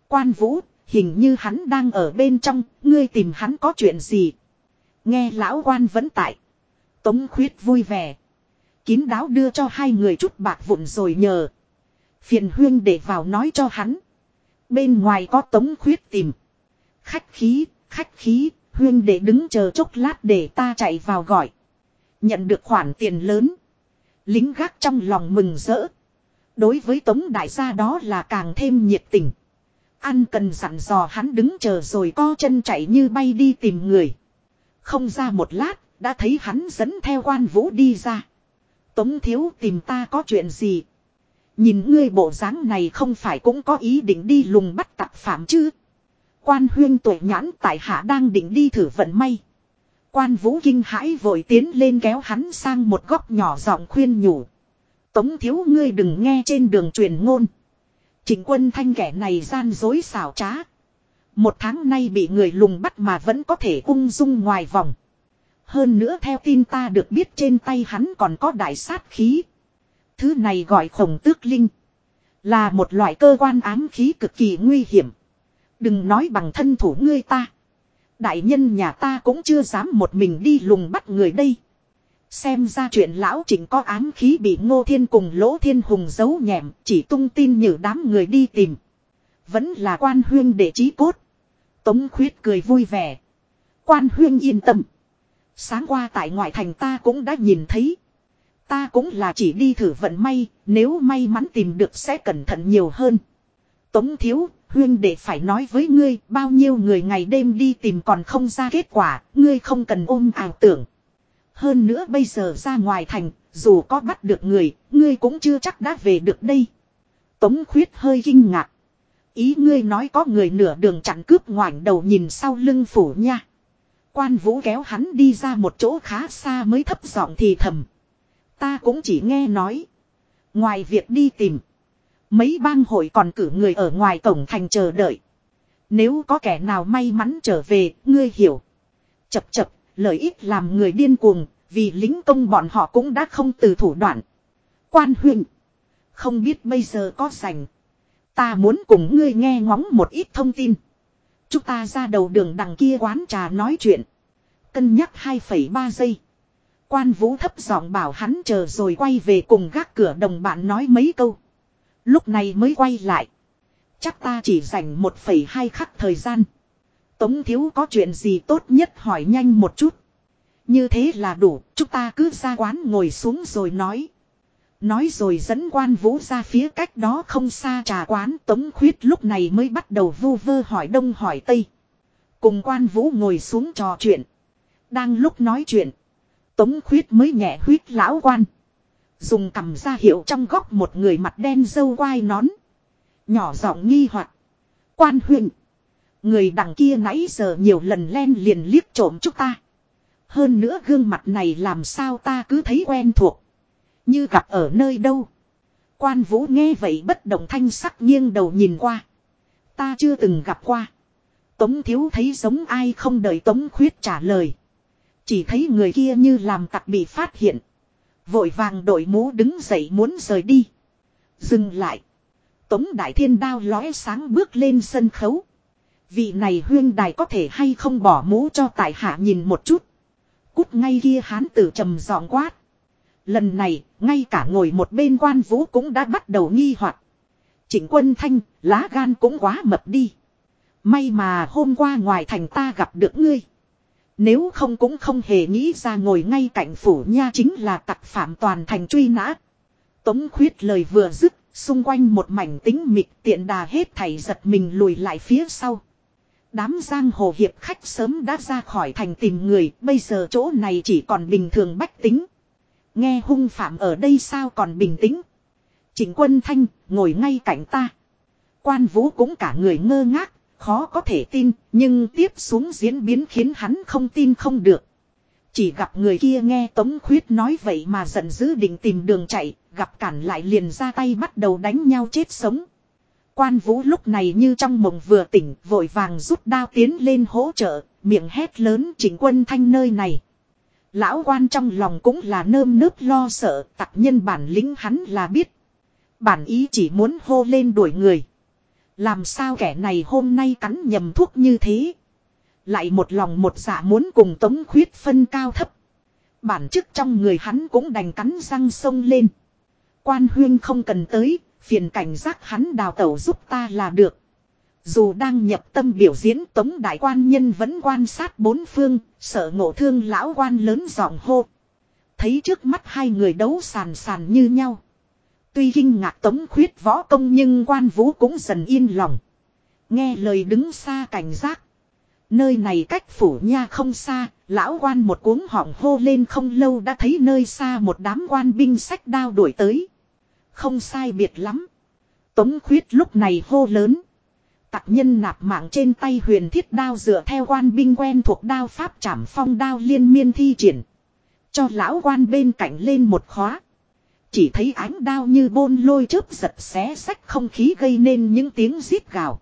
Speaker 1: Quan vũ, hình như hắn đang ở bên trong, ngươi tìm hắn có chuyện gì. Nghe lão quan vẫn tại. Tống khuyết vui vẻ. Kín đáo đưa cho hai người chút bạc vụn rồi nhờ. Phiền huyên để vào nói cho hắn. Bên ngoài có tống khuyết tìm. Khách khí, khách khí, huyên để đứng chờ chốc lát để ta chạy vào gọi. Nhận được khoản tiền lớn. Lính gác trong lòng mừng rỡ. Đối với tống đại gia đó là càng thêm nhiệt tình. Ăn cần dặn dò hắn đứng chờ rồi co chân chạy như bay đi tìm người. Không ra một lát, đã thấy hắn dẫn theo quan vũ đi ra. Tống thiếu tìm ta có chuyện gì? Nhìn ngươi bộ dáng này không phải cũng có ý định đi lùng bắt tặc phạm chứ? Quan huyên tuổi nhãn tại hạ đang định đi thử vận may. Quan vũ kinh hãi vội tiến lên kéo hắn sang một góc nhỏ giọng khuyên nhủ. Tống thiếu ngươi đừng nghe trên đường truyền ngôn. Trịnh quân thanh kẻ này gian dối xảo trá. Một tháng nay bị người lùng bắt mà vẫn có thể ung dung ngoài vòng. Hơn nữa theo tin ta được biết trên tay hắn còn có đại sát khí. Thứ này gọi khổng tước linh. Là một loại cơ quan ám khí cực kỳ nguy hiểm. Đừng nói bằng thân thủ ngươi ta. Đại nhân nhà ta cũng chưa dám một mình đi lùng bắt người đây. Xem ra chuyện lão chỉnh có ám khí bị ngô thiên cùng lỗ thiên hùng giấu nhẹm chỉ tung tin như đám người đi tìm. Vẫn là quan huyên để trí cốt. Tống khuyết cười vui vẻ. Quan huyên yên tâm. Sáng qua tại ngoại thành ta cũng đã nhìn thấy. Ta cũng là chỉ đi thử vận may, nếu may mắn tìm được sẽ cẩn thận nhiều hơn. Tống thiếu, huyên để phải nói với ngươi, bao nhiêu người ngày đêm đi tìm còn không ra kết quả, ngươi không cần ôm ảo tưởng. Hơn nữa bây giờ ra ngoài thành, dù có bắt được người, ngươi cũng chưa chắc đã về được đây. Tống khuyết hơi kinh ngạc. Ý ngươi nói có người nửa đường chặn cướp ngoảnh đầu nhìn sau lưng phủ nha. Quan vũ kéo hắn đi ra một chỗ khá xa mới thấp giọng thì thầm. Ta cũng chỉ nghe nói. Ngoài việc đi tìm. Mấy bang hội còn cử người ở ngoài cổng thành chờ đợi. Nếu có kẻ nào may mắn trở về, ngươi hiểu. Chập chập, lợi ích làm người điên cuồng, vì lính công bọn họ cũng đã không từ thủ đoạn. Quan huyện. Không biết bây giờ có sành Ta muốn cùng ngươi nghe ngóng một ít thông tin. Chúng ta ra đầu đường đằng kia quán trà nói chuyện. Cân nhắc 2,3 giây. Quan vũ thấp giọng bảo hắn chờ rồi quay về cùng gác cửa đồng bạn nói mấy câu. Lúc này mới quay lại. Chắc ta chỉ dành 1,2 khắc thời gian. Tống thiếu có chuyện gì tốt nhất hỏi nhanh một chút. Như thế là đủ, chúng ta cứ ra quán ngồi xuống rồi nói. Nói rồi dẫn quan vũ ra phía cách đó không xa trà quán tống khuyết lúc này mới bắt đầu vu vơ hỏi đông hỏi tây. Cùng quan vũ ngồi xuống trò chuyện. Đang lúc nói chuyện. Tống khuyết mới nhẹ huyết lão quan. Dùng cầm ra hiệu trong góc một người mặt đen dâu quai nón. Nhỏ giọng nghi hoặc Quan huyện. Người đằng kia nãy giờ nhiều lần len liền liếc trộm chúng ta. Hơn nữa gương mặt này làm sao ta cứ thấy quen thuộc. Như gặp ở nơi đâu. Quan vũ nghe vậy bất động thanh sắc nghiêng đầu nhìn qua. Ta chưa từng gặp qua. Tống thiếu thấy giống ai không đợi tống khuyết trả lời. Chỉ thấy người kia như làm tặc bị phát hiện. Vội vàng đội mũ đứng dậy muốn rời đi. Dừng lại. Tống đại thiên đao lóe sáng bước lên sân khấu. Vị này huyên đài có thể hay không bỏ mũ cho tại hạ nhìn một chút. Cút ngay kia hán tử trầm giọng quát. Lần này, ngay cả ngồi một bên quan vũ cũng đã bắt đầu nghi hoặc. Trịnh quân thanh, lá gan cũng quá mập đi. May mà hôm qua ngoài thành ta gặp được ngươi. Nếu không cũng không hề nghĩ ra ngồi ngay cạnh phủ nha chính là tặc phạm toàn thành truy nã. Tống khuyết lời vừa dứt, xung quanh một mảnh tính mịt tiện đà hết thảy giật mình lùi lại phía sau. Đám giang hồ hiệp khách sớm đã ra khỏi thành tìm người, bây giờ chỗ này chỉ còn bình thường bách tính. Nghe hung phạm ở đây sao còn bình tĩnh. Trịnh quân thanh, ngồi ngay cạnh ta. Quan vũ cũng cả người ngơ ngác, khó có thể tin, nhưng tiếp xuống diễn biến khiến hắn không tin không được. Chỉ gặp người kia nghe Tống Khuyết nói vậy mà giận dữ định tìm đường chạy, gặp cản lại liền ra tay bắt đầu đánh nhau chết sống. Quan vũ lúc này như trong mộng vừa tỉnh, vội vàng rút đao tiến lên hỗ trợ, miệng hét lớn chỉnh quân thanh nơi này. Lão quan trong lòng cũng là nơm nớp lo sợ, tặc nhân bản lĩnh hắn là biết. Bản ý chỉ muốn hô lên đuổi người. Làm sao kẻ này hôm nay cắn nhầm thuốc như thế. Lại một lòng một dạ muốn cùng tống khuyết phân cao thấp. Bản chức trong người hắn cũng đành cắn răng sông lên. Quan huyên không cần tới, phiền cảnh giác hắn đào tẩu giúp ta là được. Dù đang nhập tâm biểu diễn tống đại quan nhân vẫn quan sát bốn phương, sợ ngộ thương lão quan lớn giọng hô. Thấy trước mắt hai người đấu sàn sàn như nhau. Tuy kinh ngạc tống khuyết võ công nhưng quan vũ cũng dần yên lòng. Nghe lời đứng xa cảnh giác. Nơi này cách phủ nha không xa, lão quan một cuống họng hô lên không lâu đã thấy nơi xa một đám quan binh sách đao đuổi tới. Không sai biệt lắm. Tống khuyết lúc này hô lớn. Tặc nhân nạp mạng trên tay huyền thiết đao dựa theo quan binh quen thuộc đao pháp trảm phong đao liên miên thi triển. Cho lão quan bên cạnh lên một khóa. Chỉ thấy ánh đao như bôn lôi chớp giật xé sách không khí gây nên những tiếng rít gào.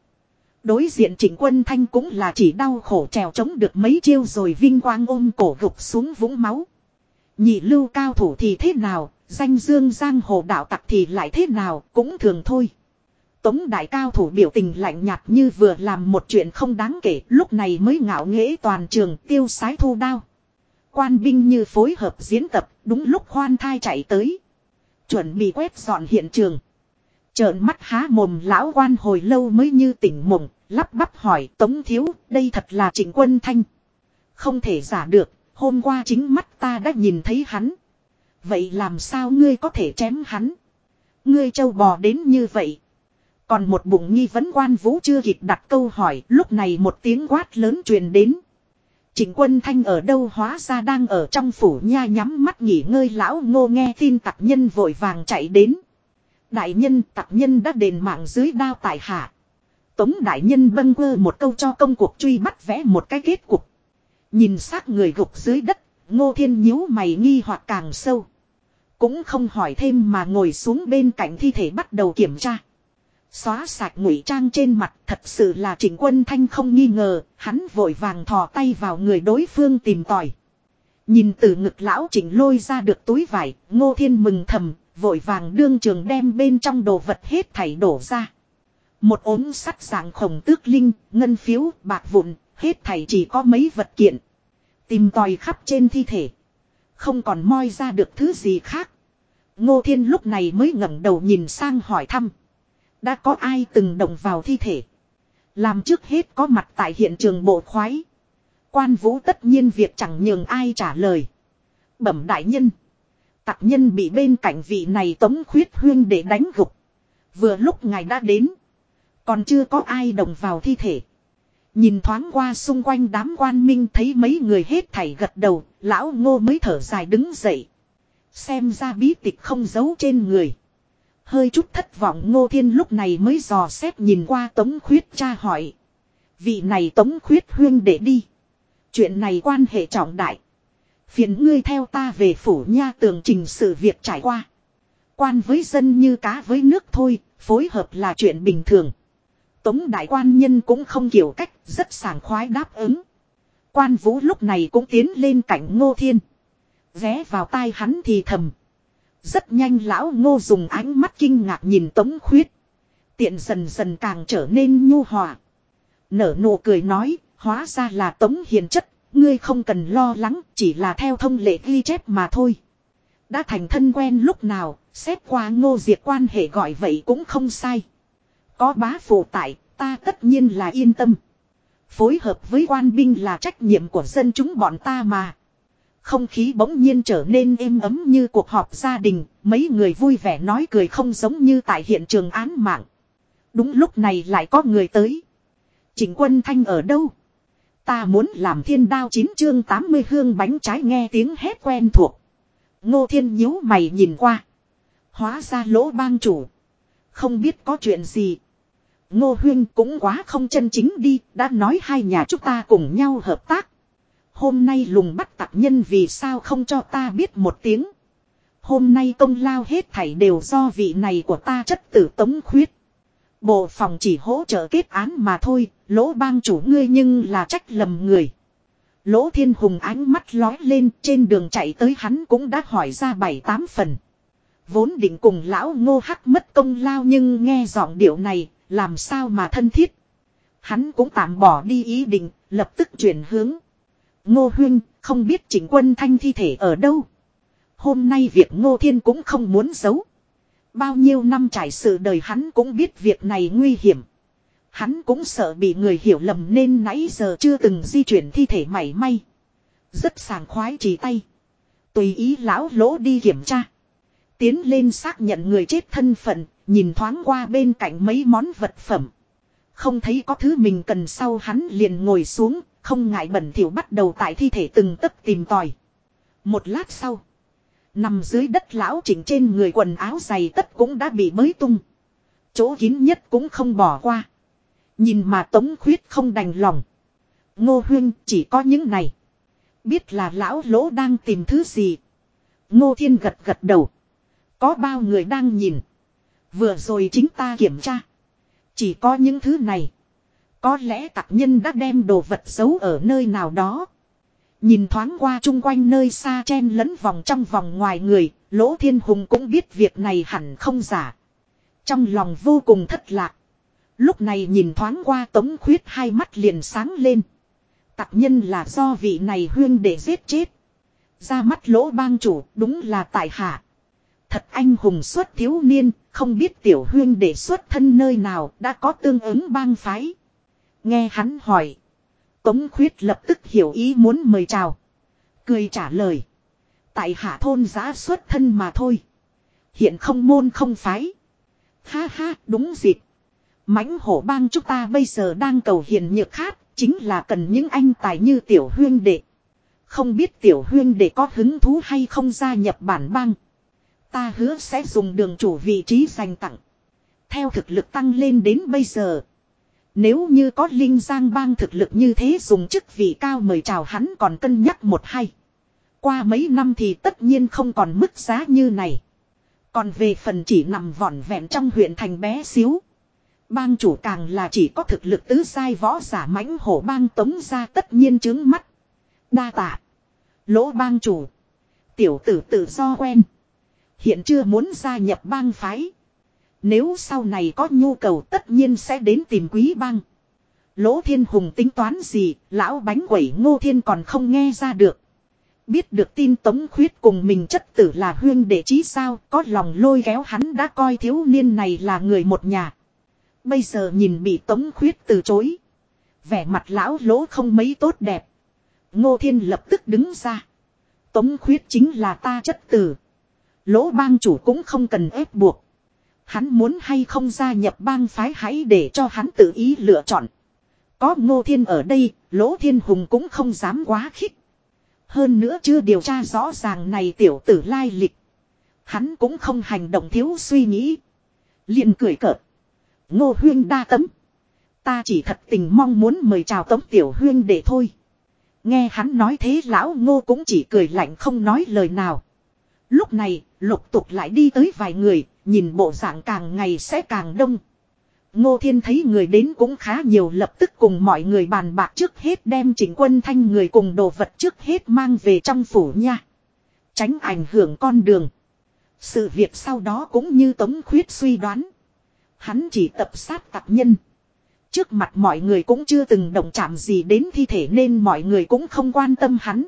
Speaker 1: Đối diện trịnh quân thanh cũng là chỉ đau khổ trèo chống được mấy chiêu rồi vinh quang ôm cổ gục xuống vũng máu. Nhị lưu cao thủ thì thế nào, danh dương giang hồ đạo tặc thì lại thế nào, cũng thường thôi. Tống đại cao thủ biểu tình lạnh nhạt như vừa làm một chuyện không đáng kể, lúc này mới ngạo nghễ toàn trường tiêu sái thu đao. Quan binh như phối hợp diễn tập, đúng lúc khoan thai chạy tới. Chuẩn bị quét dọn hiện trường. Trợn mắt há mồm lão quan hồi lâu mới như tỉnh mộng, lắp bắp hỏi Tống Thiếu, đây thật là trịnh quân thanh. Không thể giả được, hôm qua chính mắt ta đã nhìn thấy hắn. Vậy làm sao ngươi có thể chém hắn? Ngươi châu bò đến như vậy. Còn một bụng nghi vấn quan vũ chưa kịp đặt câu hỏi, lúc này một tiếng quát lớn truyền đến. Trịnh quân thanh ở đâu hóa ra đang ở trong phủ nha nhắm mắt nghỉ ngơi lão ngô nghe tin tặc nhân vội vàng chạy đến. Đại nhân tặc nhân đã đền mạng dưới đao tại hạ. Tống đại nhân bâng quơ một câu cho công cuộc truy bắt vẽ một cái kết cục. Nhìn xác người gục dưới đất, ngô thiên nhíu mày nghi hoặc càng sâu. Cũng không hỏi thêm mà ngồi xuống bên cạnh thi thể bắt đầu kiểm tra. Xóa sạch ngụy trang trên mặt thật sự là trịnh quân thanh không nghi ngờ, hắn vội vàng thò tay vào người đối phương tìm tòi. Nhìn từ ngực lão chỉnh lôi ra được túi vải, ngô thiên mừng thầm, vội vàng đương trường đem bên trong đồ vật hết thảy đổ ra. Một ốm sắt dạng khổng tước linh, ngân phiếu, bạc vụn, hết thảy chỉ có mấy vật kiện. Tìm tòi khắp trên thi thể. Không còn moi ra được thứ gì khác. Ngô Thiên lúc này mới ngẩng đầu nhìn sang hỏi thăm. Đã có ai từng động vào thi thể? Làm trước hết có mặt tại hiện trường bộ khoái. Quan vũ tất nhiên việc chẳng nhường ai trả lời. Bẩm đại nhân. Tặc nhân bị bên cạnh vị này tống khuyết huyên để đánh gục. Vừa lúc ngài đã đến. Còn chưa có ai động vào thi thể. Nhìn thoáng qua xung quanh đám quan minh thấy mấy người hết thảy gật đầu, lão ngô mới thở dài đứng dậy. Xem ra bí tịch không giấu trên người. Hơi chút thất vọng ngô thiên lúc này mới dò xét nhìn qua tống khuyết cha hỏi. Vị này tống khuyết huyên để đi. Chuyện này quan hệ trọng đại. Phiền ngươi theo ta về phủ nha tường trình sự việc trải qua. Quan với dân như cá với nước thôi, phối hợp là chuyện bình thường. Tống đại quan nhân cũng không kiểu cách, rất sảng khoái đáp ứng. Quan vũ lúc này cũng tiến lên cạnh ngô thiên. Ghé vào tai hắn thì thầm. Rất nhanh lão ngô dùng ánh mắt kinh ngạc nhìn tống khuyết. Tiện dần dần càng trở nên nhu hòa. Nở nụ cười nói, hóa ra là tống hiền chất, ngươi không cần lo lắng, chỉ là theo thông lệ ghi chép mà thôi. Đã thành thân quen lúc nào, xét qua ngô diệt quan hệ gọi vậy cũng không sai. Có bá phụ tại, ta tất nhiên là yên tâm. Phối hợp với quan binh là trách nhiệm của dân chúng bọn ta mà. Không khí bỗng nhiên trở nên êm ấm như cuộc họp gia đình, mấy người vui vẻ nói cười không giống như tại hiện trường án mạng. Đúng lúc này lại có người tới. Chỉnh quân thanh ở đâu? Ta muốn làm thiên đao chín chương 80 hương bánh trái nghe tiếng hét quen thuộc. Ngô thiên nhíu mày nhìn qua. Hóa ra lỗ bang chủ. Không biết có chuyện gì. Ngô huyên cũng quá không chân chính đi, đã nói hai nhà chúng ta cùng nhau hợp tác. Hôm nay lùng bắt tặc nhân vì sao không cho ta biết một tiếng. Hôm nay công lao hết thảy đều do vị này của ta chất tử tống khuyết. Bộ phòng chỉ hỗ trợ kết án mà thôi, lỗ bang chủ ngươi nhưng là trách lầm người. Lỗ thiên hùng ánh mắt lói lên trên đường chạy tới hắn cũng đã hỏi ra bảy tám phần. Vốn định cùng lão ngô hắc mất công lao nhưng nghe giọng điệu này, làm sao mà thân thiết. Hắn cũng tạm bỏ đi ý định, lập tức chuyển hướng. Ngô huyên, không biết Trịnh quân thanh thi thể ở đâu. Hôm nay việc ngô thiên cũng không muốn giấu. Bao nhiêu năm trải sự đời hắn cũng biết việc này nguy hiểm. Hắn cũng sợ bị người hiểu lầm nên nãy giờ chưa từng di chuyển thi thể mảy may. Rất sàng khoái chỉ tay. Tùy ý lão lỗ đi kiểm tra. Tiến lên xác nhận người chết thân phận, nhìn thoáng qua bên cạnh mấy món vật phẩm. Không thấy có thứ mình cần sau hắn liền ngồi xuống, không ngại bẩn thỉu bắt đầu tại thi thể từng tấc tìm tòi. Một lát sau. Nằm dưới đất lão chỉnh trên người quần áo dày tất cũng đã bị bới tung. Chỗ kín nhất cũng không bỏ qua. Nhìn mà tống khuyết không đành lòng. Ngô huyên chỉ có những này. Biết là lão lỗ đang tìm thứ gì. Ngô thiên gật gật đầu. Có bao người đang nhìn. Vừa rồi chính ta kiểm tra. Chỉ có những thứ này. Có lẽ tạc nhân đã đem đồ vật giấu ở nơi nào đó. Nhìn thoáng qua chung quanh nơi xa chen lẫn vòng trong vòng ngoài người, Lỗ Thiên Hùng cũng biết việc này hẳn không giả. Trong lòng vô cùng thất lạc. Lúc này nhìn thoáng qua Tống Khuyết hai mắt liền sáng lên. Tạc nhân là do vị này huyên để giết chết. Ra mắt lỗ bang chủ đúng là tại hạ. Thật anh hùng xuất thiếu niên, không biết tiểu huyên để xuất thân nơi nào đã có tương ứng bang phái. Nghe hắn hỏi. Tống khuyết lập tức hiểu ý muốn mời chào. Cười trả lời. Tại hạ thôn giá xuất thân mà thôi. Hiện không môn không phái. Ha ha, đúng dịp. mãnh hổ bang chúng ta bây giờ đang cầu hiền nhược khát. Chính là cần những anh tài như tiểu huyên đệ. Không biết tiểu huyên đệ có hứng thú hay không gia nhập bản bang. Ta hứa sẽ dùng đường chủ vị trí dành tặng. Theo thực lực tăng lên đến bây giờ. Nếu như có Linh Giang bang thực lực như thế dùng chức vị cao mời chào hắn còn cân nhắc một hay. Qua mấy năm thì tất nhiên không còn mức giá như này. Còn về phần chỉ nằm vỏn vẹn trong huyện thành bé xíu. Bang chủ càng là chỉ có thực lực tứ sai võ giả mãnh hổ bang tống ra tất nhiên chứng mắt. Đa tạ. Lỗ bang chủ. Tiểu tử tự do quen. Hiện chưa muốn gia nhập bang phái. Nếu sau này có nhu cầu tất nhiên sẽ đến tìm quý bang. Lỗ thiên hùng tính toán gì, lão bánh quẩy ngô thiên còn không nghe ra được. Biết được tin tống khuyết cùng mình chất tử là huyên đệ chí sao, có lòng lôi kéo hắn đã coi thiếu niên này là người một nhà. Bây giờ nhìn bị tống khuyết từ chối. Vẻ mặt lão lỗ không mấy tốt đẹp. Ngô thiên lập tức đứng ra. Tống khuyết chính là ta chất tử. Lỗ bang chủ cũng không cần ép buộc. Hắn muốn hay không gia nhập bang phái hãy để cho hắn tự ý lựa chọn. Có ngô thiên ở đây, lỗ thiên hùng cũng không dám quá khích. Hơn nữa chưa điều tra rõ ràng này tiểu tử lai lịch. Hắn cũng không hành động thiếu suy nghĩ. liền cười cợt. Ngô huyên đa tấm. Ta chỉ thật tình mong muốn mời chào tống tiểu huyên để thôi. Nghe hắn nói thế lão ngô cũng chỉ cười lạnh không nói lời nào. Lúc này, lục tục lại đi tới vài người, nhìn bộ dạng càng ngày sẽ càng đông. Ngô Thiên thấy người đến cũng khá nhiều, lập tức cùng mọi người bàn bạc trước hết đem chỉnh quân thanh người cùng đồ vật trước hết mang về trong phủ nha. Tránh ảnh hưởng con đường. Sự việc sau đó cũng như Tống Khuyết suy đoán. Hắn chỉ tập sát tạc nhân. Trước mặt mọi người cũng chưa từng động chạm gì đến thi thể nên mọi người cũng không quan tâm hắn.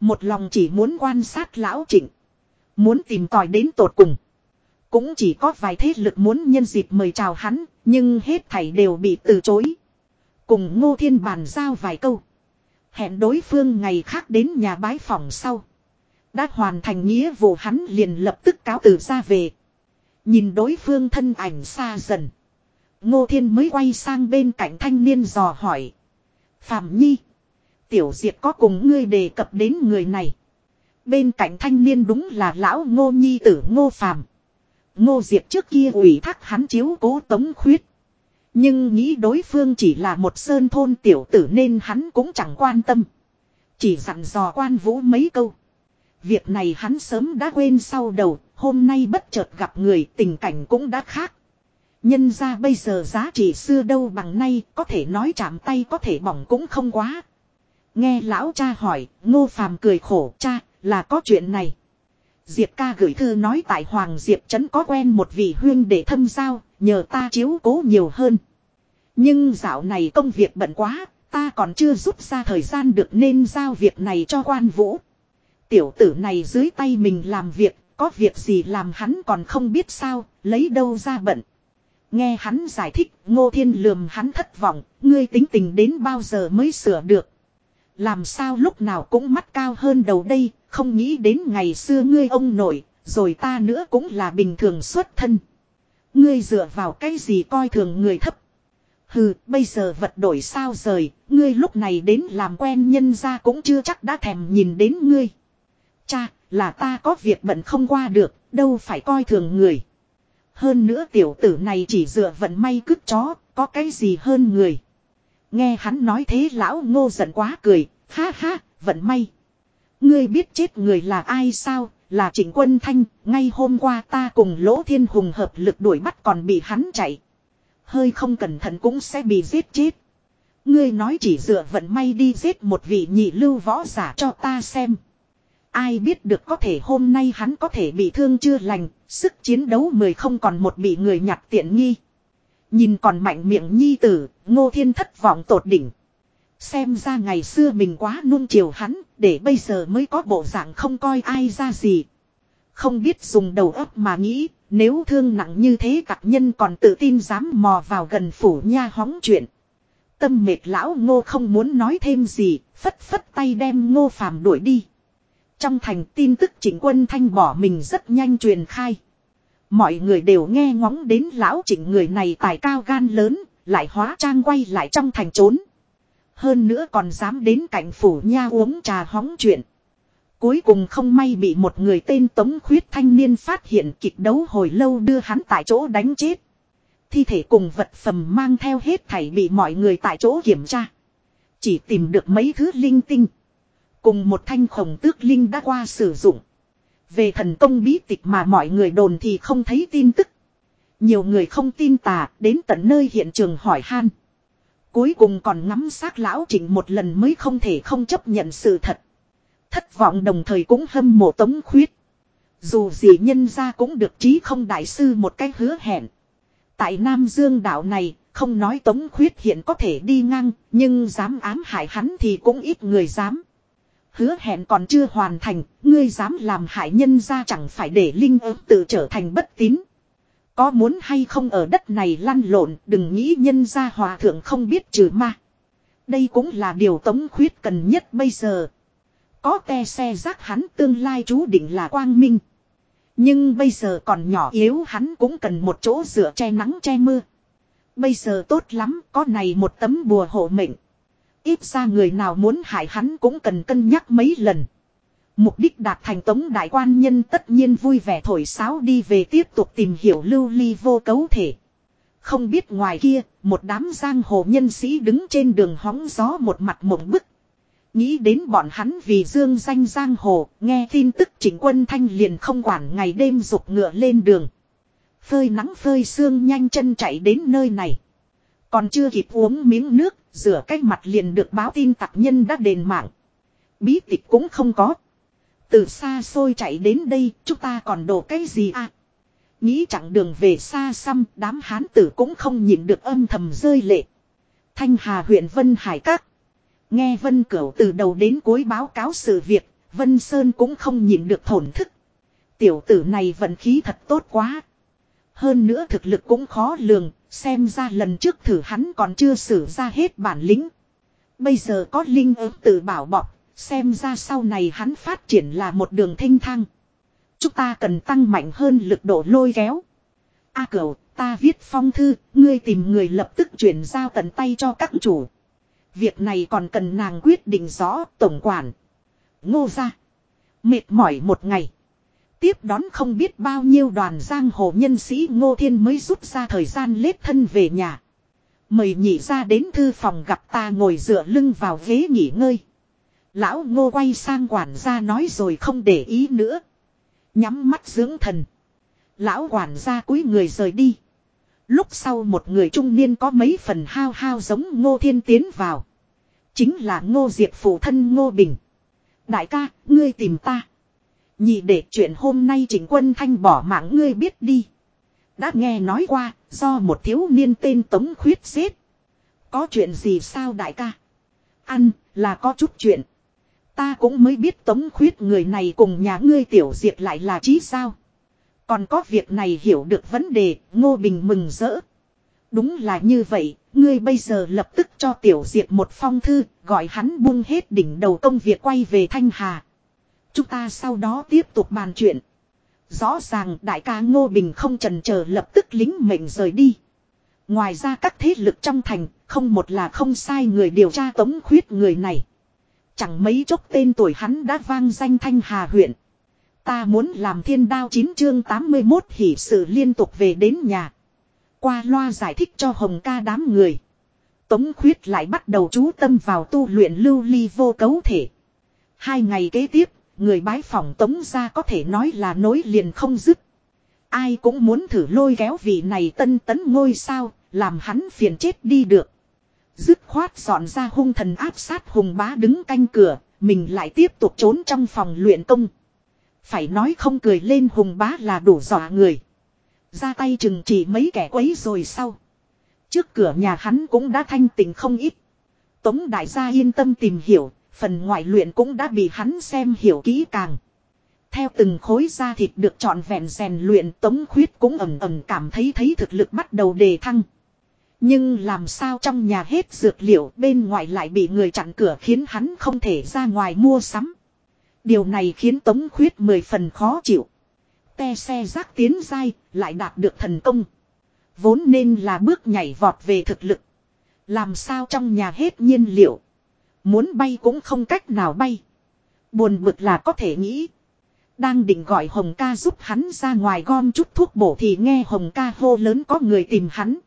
Speaker 1: Một lòng chỉ muốn quan sát lão trịnh. Muốn tìm tòi đến tột cùng. Cũng chỉ có vài thế lực muốn nhân dịp mời chào hắn, nhưng hết thảy đều bị từ chối. Cùng Ngô Thiên bàn giao vài câu. Hẹn đối phương ngày khác đến nhà bái phòng sau. Đã hoàn thành nghĩa vụ hắn liền lập tức cáo từ ra về. Nhìn đối phương thân ảnh xa dần. Ngô Thiên mới quay sang bên cạnh thanh niên dò hỏi. Phạm Nhi. Tiểu Diệp có cùng ngươi đề cập đến người này. Bên cạnh thanh niên đúng là lão Ngô Nhi tử Ngô Phạm. Ngô Diệp trước kia ủy thác hắn chiếu cố tống khuyết. Nhưng nghĩ đối phương chỉ là một sơn thôn tiểu tử nên hắn cũng chẳng quan tâm. Chỉ dặn dò quan vũ mấy câu. Việc này hắn sớm đã quên sau đầu, hôm nay bất chợt gặp người tình cảnh cũng đã khác. Nhân ra bây giờ giá trị xưa đâu bằng nay, có thể nói chạm tay có thể bỏng cũng không quá. Nghe lão cha hỏi, ngô phàm cười khổ cha, là có chuyện này. Diệp ca gửi thư nói tại Hoàng Diệp Trấn có quen một vị huyên để thâm giao, nhờ ta chiếu cố nhiều hơn. Nhưng dạo này công việc bận quá, ta còn chưa rút ra thời gian được nên giao việc này cho quan vũ. Tiểu tử này dưới tay mình làm việc, có việc gì làm hắn còn không biết sao, lấy đâu ra bận. Nghe hắn giải thích, ngô thiên lườm hắn thất vọng, ngươi tính tình đến bao giờ mới sửa được. Làm sao lúc nào cũng mắt cao hơn đầu đây, không nghĩ đến ngày xưa ngươi ông nội, rồi ta nữa cũng là bình thường xuất thân. Ngươi dựa vào cái gì coi thường người thấp. Hừ, bây giờ vật đổi sao rời, ngươi lúc này đến làm quen nhân ra cũng chưa chắc đã thèm nhìn đến ngươi. Cha, là ta có việc bận không qua được, đâu phải coi thường người. Hơn nữa tiểu tử này chỉ dựa vận may cướp chó, có cái gì hơn người. Nghe hắn nói thế lão ngô giận quá cười, ha ha, vận may. Ngươi biết chết người là ai sao, là trịnh quân thanh, ngay hôm qua ta cùng lỗ thiên hùng hợp lực đuổi bắt còn bị hắn chạy. Hơi không cẩn thận cũng sẽ bị giết chết. Ngươi nói chỉ dựa vận may đi giết một vị nhị lưu võ giả cho ta xem. Ai biết được có thể hôm nay hắn có thể bị thương chưa lành, sức chiến đấu mười không còn một bị người nhặt tiện nghi. Nhìn còn mạnh miệng nhi tử, ngô thiên thất vọng tột đỉnh. Xem ra ngày xưa mình quá nuông chiều hắn, để bây giờ mới có bộ dạng không coi ai ra gì. Không biết dùng đầu óc mà nghĩ, nếu thương nặng như thế các nhân còn tự tin dám mò vào gần phủ nha hóng chuyện. Tâm mệt lão ngô không muốn nói thêm gì, phất phất tay đem ngô phàm đuổi đi. Trong thành tin tức chỉnh quân thanh bỏ mình rất nhanh truyền khai. Mọi người đều nghe ngóng đến lão chỉnh người này tài cao gan lớn, lại hóa trang quay lại trong thành trốn. Hơn nữa còn dám đến cạnh phủ nha uống trà hóng chuyện. Cuối cùng không may bị một người tên Tống Khuyết thanh niên phát hiện kịch đấu hồi lâu đưa hắn tại chỗ đánh chết. Thi thể cùng vật phẩm mang theo hết thảy bị mọi người tại chỗ kiểm tra. Chỉ tìm được mấy thứ linh tinh. Cùng một thanh khổng tước linh đã qua sử dụng. Về thần công bí tịch mà mọi người đồn thì không thấy tin tức. Nhiều người không tin tà, đến tận nơi hiện trường hỏi han. Cuối cùng còn ngắm xác lão chỉnh một lần mới không thể không chấp nhận sự thật. Thất vọng đồng thời cũng hâm mộ tống khuyết. Dù gì nhân ra cũng được trí không đại sư một cách hứa hẹn. Tại Nam Dương đảo này, không nói tống khuyết hiện có thể đi ngang, nhưng dám ám hại hắn thì cũng ít người dám. Hứa hẹn còn chưa hoàn thành, ngươi dám làm hại nhân ra chẳng phải để linh ứng tự trở thành bất tín. Có muốn hay không ở đất này lăn lộn, đừng nghĩ nhân gia hòa thượng không biết trừ ma. Đây cũng là điều tống khuyết cần nhất bây giờ. Có te xe rác hắn tương lai chú định là quang minh. Nhưng bây giờ còn nhỏ yếu hắn cũng cần một chỗ dựa che nắng che mưa. Bây giờ tốt lắm, có này một tấm bùa hộ mệnh. Ít ra người nào muốn hại hắn cũng cần cân nhắc mấy lần. Mục đích đạt thành tống đại quan nhân tất nhiên vui vẻ thổi sáo đi về tiếp tục tìm hiểu lưu ly vô cấu thể. Không biết ngoài kia, một đám giang hồ nhân sĩ đứng trên đường hóng gió một mặt mộng bức. Nghĩ đến bọn hắn vì dương danh giang hồ, nghe tin tức chỉnh quân thanh liền không quản ngày đêm dục ngựa lên đường. Phơi nắng phơi sương nhanh chân chạy đến nơi này. Còn chưa kịp uống miếng nước, rửa cái mặt liền được báo tin tặc nhân đã đền mạng. Bí tịch cũng không có. Từ xa xôi chạy đến đây, chúng ta còn đổ cái gì à? Nghĩ chẳng đường về xa xăm, đám hán tử cũng không nhìn được âm thầm rơi lệ. Thanh Hà huyện Vân Hải Các. Nghe Vân Cửu từ đầu đến cuối báo cáo sự việc, Vân Sơn cũng không nhìn được thổn thức. Tiểu tử này vận khí thật tốt quá. Hơn nữa thực lực cũng khó lường, xem ra lần trước thử hắn còn chưa xử ra hết bản lĩnh. Bây giờ có linh ứng tự bảo bọc, xem ra sau này hắn phát triển là một đường thanh thang. Chúng ta cần tăng mạnh hơn lực độ lôi kéo. A cửu, ta viết phong thư, ngươi tìm người lập tức chuyển giao tận tay cho các chủ. Việc này còn cần nàng quyết định rõ tổng quản. Ngô ra. Mệt mỏi một ngày. Tiếp đón không biết bao nhiêu đoàn giang hồ nhân sĩ Ngô Thiên mới rút ra thời gian lết thân về nhà. Mời nhị ra đến thư phòng gặp ta ngồi dựa lưng vào ghế nghỉ ngơi. Lão Ngô quay sang quản gia nói rồi không để ý nữa. Nhắm mắt dưỡng thần. Lão quản gia cúi người rời đi. Lúc sau một người trung niên có mấy phần hao hao giống Ngô Thiên tiến vào. Chính là Ngô Diệp phụ thân Ngô Bình. Đại ca, ngươi tìm ta. Nhị để chuyện hôm nay chỉnh quân thanh bỏ mạng ngươi biết đi. Đã nghe nói qua, do một thiếu niên tên Tống Khuyết xếp. Có chuyện gì sao đại ca? Ăn, là có chút chuyện. Ta cũng mới biết Tống Khuyết người này cùng nhà ngươi tiểu diệt lại là chí sao. Còn có việc này hiểu được vấn đề, Ngô Bình mừng rỡ. Đúng là như vậy, ngươi bây giờ lập tức cho tiểu diệt một phong thư, gọi hắn buông hết đỉnh đầu công việc quay về Thanh Hà. Chúng ta sau đó tiếp tục bàn chuyện. Rõ ràng đại ca Ngô Bình không trần chờ lập tức lính mệnh rời đi. Ngoài ra các thế lực trong thành, không một là không sai người điều tra tống khuyết người này. Chẳng mấy chốc tên tuổi hắn đã vang danh thanh hà huyện. Ta muốn làm thiên đao chín chương 81 hỷ sự liên tục về đến nhà. Qua loa giải thích cho hồng ca đám người. Tống khuyết lại bắt đầu chú tâm vào tu luyện lưu ly vô cấu thể. Hai ngày kế tiếp, người bái phỏng tống ra có thể nói là nối liền không dứt. Ai cũng muốn thử lôi kéo vị này tân tấn ngôi sao, làm hắn phiền chết đi được. Dứt khoát dọn ra hung thần áp sát hùng bá đứng canh cửa, mình lại tiếp tục trốn trong phòng luyện công. Phải nói không cười lên hùng bá là đủ dọa người. Ra tay chừng chỉ mấy kẻ quấy rồi sau. Trước cửa nhà hắn cũng đã thanh tình không ít. Tống đại gia yên tâm tìm hiểu, phần ngoại luyện cũng đã bị hắn xem hiểu kỹ càng. Theo từng khối da thịt được trọn vẹn rèn luyện tống khuyết cũng ẩm ẩm cảm thấy thấy thực lực bắt đầu đề thăng. Nhưng làm sao trong nhà hết dược liệu bên ngoài lại bị người chặn cửa khiến hắn không thể ra ngoài mua sắm. Điều này khiến tống khuyết mười phần khó chịu. Te xe rác tiến dai, lại đạt được thần công. Vốn nên là bước nhảy vọt về thực lực. Làm sao trong nhà hết nhiên liệu. Muốn bay cũng không cách nào bay. Buồn bực là có thể nghĩ. Đang định gọi Hồng ca giúp hắn ra ngoài gom chút thuốc bổ thì nghe Hồng ca hô lớn có người tìm hắn.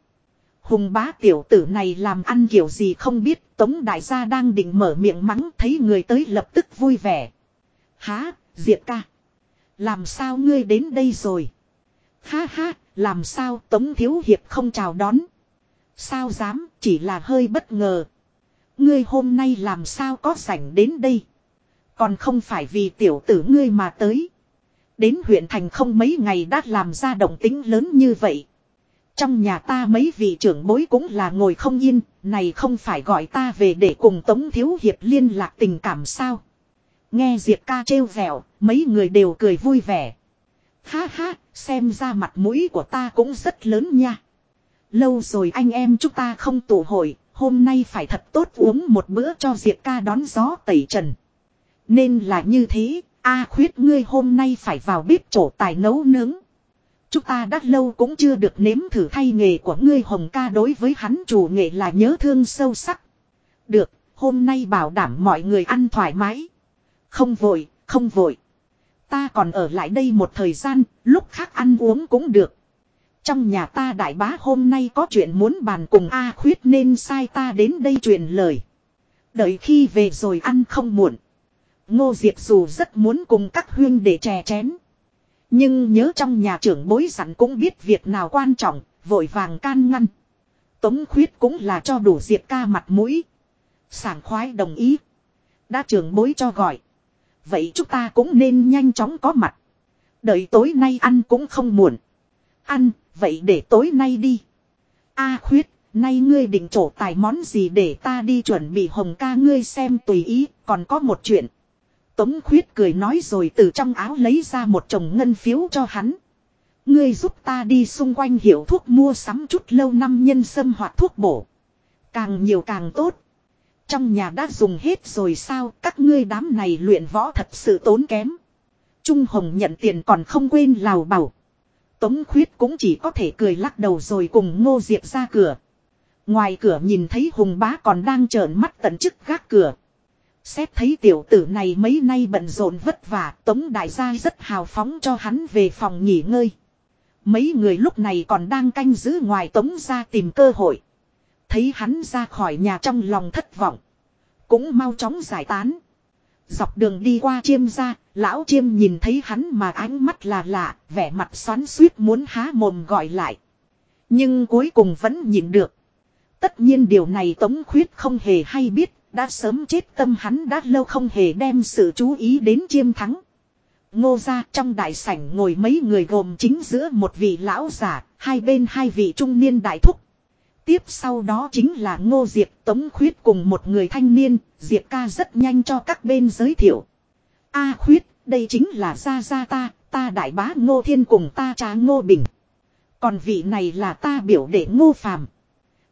Speaker 1: Hùng bá tiểu tử này làm ăn kiểu gì không biết Tống đại gia đang định mở miệng mắng thấy người tới lập tức vui vẻ. Há, Diệp ca. Làm sao ngươi đến đây rồi? Ha ha, làm sao Tống Thiếu Hiệp không chào đón? Sao dám, chỉ là hơi bất ngờ. Ngươi hôm nay làm sao có rảnh đến đây? Còn không phải vì tiểu tử ngươi mà tới. Đến huyện thành không mấy ngày đã làm ra động tính lớn như vậy. Trong nhà ta mấy vị trưởng bối cũng là ngồi không yên, này không phải gọi ta về để cùng Tống Thiếu Hiệp liên lạc tình cảm sao. Nghe Diệp ca trêu vẹo, mấy người đều cười vui vẻ. Ha ha, xem ra mặt mũi của ta cũng rất lớn nha. Lâu rồi anh em chúng ta không tụ hội, hôm nay phải thật tốt uống một bữa cho Diệp ca đón gió tẩy trần. Nên là như thế, A khuyết ngươi hôm nay phải vào bếp chỗ tài nấu nướng. Chúng ta đã lâu cũng chưa được nếm thử thay nghề của ngươi hồng ca đối với hắn chủ nghệ là nhớ thương sâu sắc. Được, hôm nay bảo đảm mọi người ăn thoải mái. Không vội, không vội. Ta còn ở lại đây một thời gian, lúc khác ăn uống cũng được. Trong nhà ta đại bá hôm nay có chuyện muốn bàn cùng A khuyết nên sai ta đến đây truyền lời. Đợi khi về rồi ăn không muộn. Ngô Diệp dù rất muốn cùng các huyên để chè chén. Nhưng nhớ trong nhà trưởng bối dặn cũng biết việc nào quan trọng, vội vàng can ngăn. Tống khuyết cũng là cho đủ Diệp ca mặt mũi. Sảng khoái đồng ý. Đã trưởng bối cho gọi. Vậy chúng ta cũng nên nhanh chóng có mặt. Đợi tối nay ăn cũng không muộn. Ăn, vậy để tối nay đi. A khuyết, nay ngươi định trổ tài món gì để ta đi chuẩn bị hồng ca ngươi xem tùy ý, còn có một chuyện. Tống khuyết cười nói rồi từ trong áo lấy ra một chồng ngân phiếu cho hắn. Ngươi giúp ta đi xung quanh hiệu thuốc mua sắm chút lâu năm nhân sâm hoặc thuốc bổ. Càng nhiều càng tốt. Trong nhà đã dùng hết rồi sao các ngươi đám này luyện võ thật sự tốn kém. Trung Hồng nhận tiền còn không quên lào bảo. Tống khuyết cũng chỉ có thể cười lắc đầu rồi cùng ngô diệp ra cửa. Ngoài cửa nhìn thấy hùng bá còn đang trợn mắt tận chức gác cửa. Xét thấy tiểu tử này mấy nay bận rộn vất vả, Tống đại gia rất hào phóng cho hắn về phòng nghỉ ngơi. Mấy người lúc này còn đang canh giữ ngoài Tống ra tìm cơ hội. Thấy hắn ra khỏi nhà trong lòng thất vọng. Cũng mau chóng giải tán. Dọc đường đi qua chiêm ra, lão chiêm nhìn thấy hắn mà ánh mắt là lạ, vẻ mặt xoắn suýt muốn há mồm gọi lại. Nhưng cuối cùng vẫn nhịn được. Tất nhiên điều này Tống Khuyết không hề hay biết, đã sớm chết tâm hắn đã lâu không hề đem sự chú ý đến chiêm thắng. Ngô ra trong đại sảnh ngồi mấy người gồm chính giữa một vị lão giả, hai bên hai vị trung niên đại thúc. Tiếp sau đó chính là Ngô Diệp Tống Khuyết cùng một người thanh niên, Diệp ca rất nhanh cho các bên giới thiệu. A Khuyết, đây chính là Gia Gia ta, ta đại bá Ngô Thiên cùng ta cha Ngô Bình. Còn vị này là ta biểu đệ Ngô Phàm.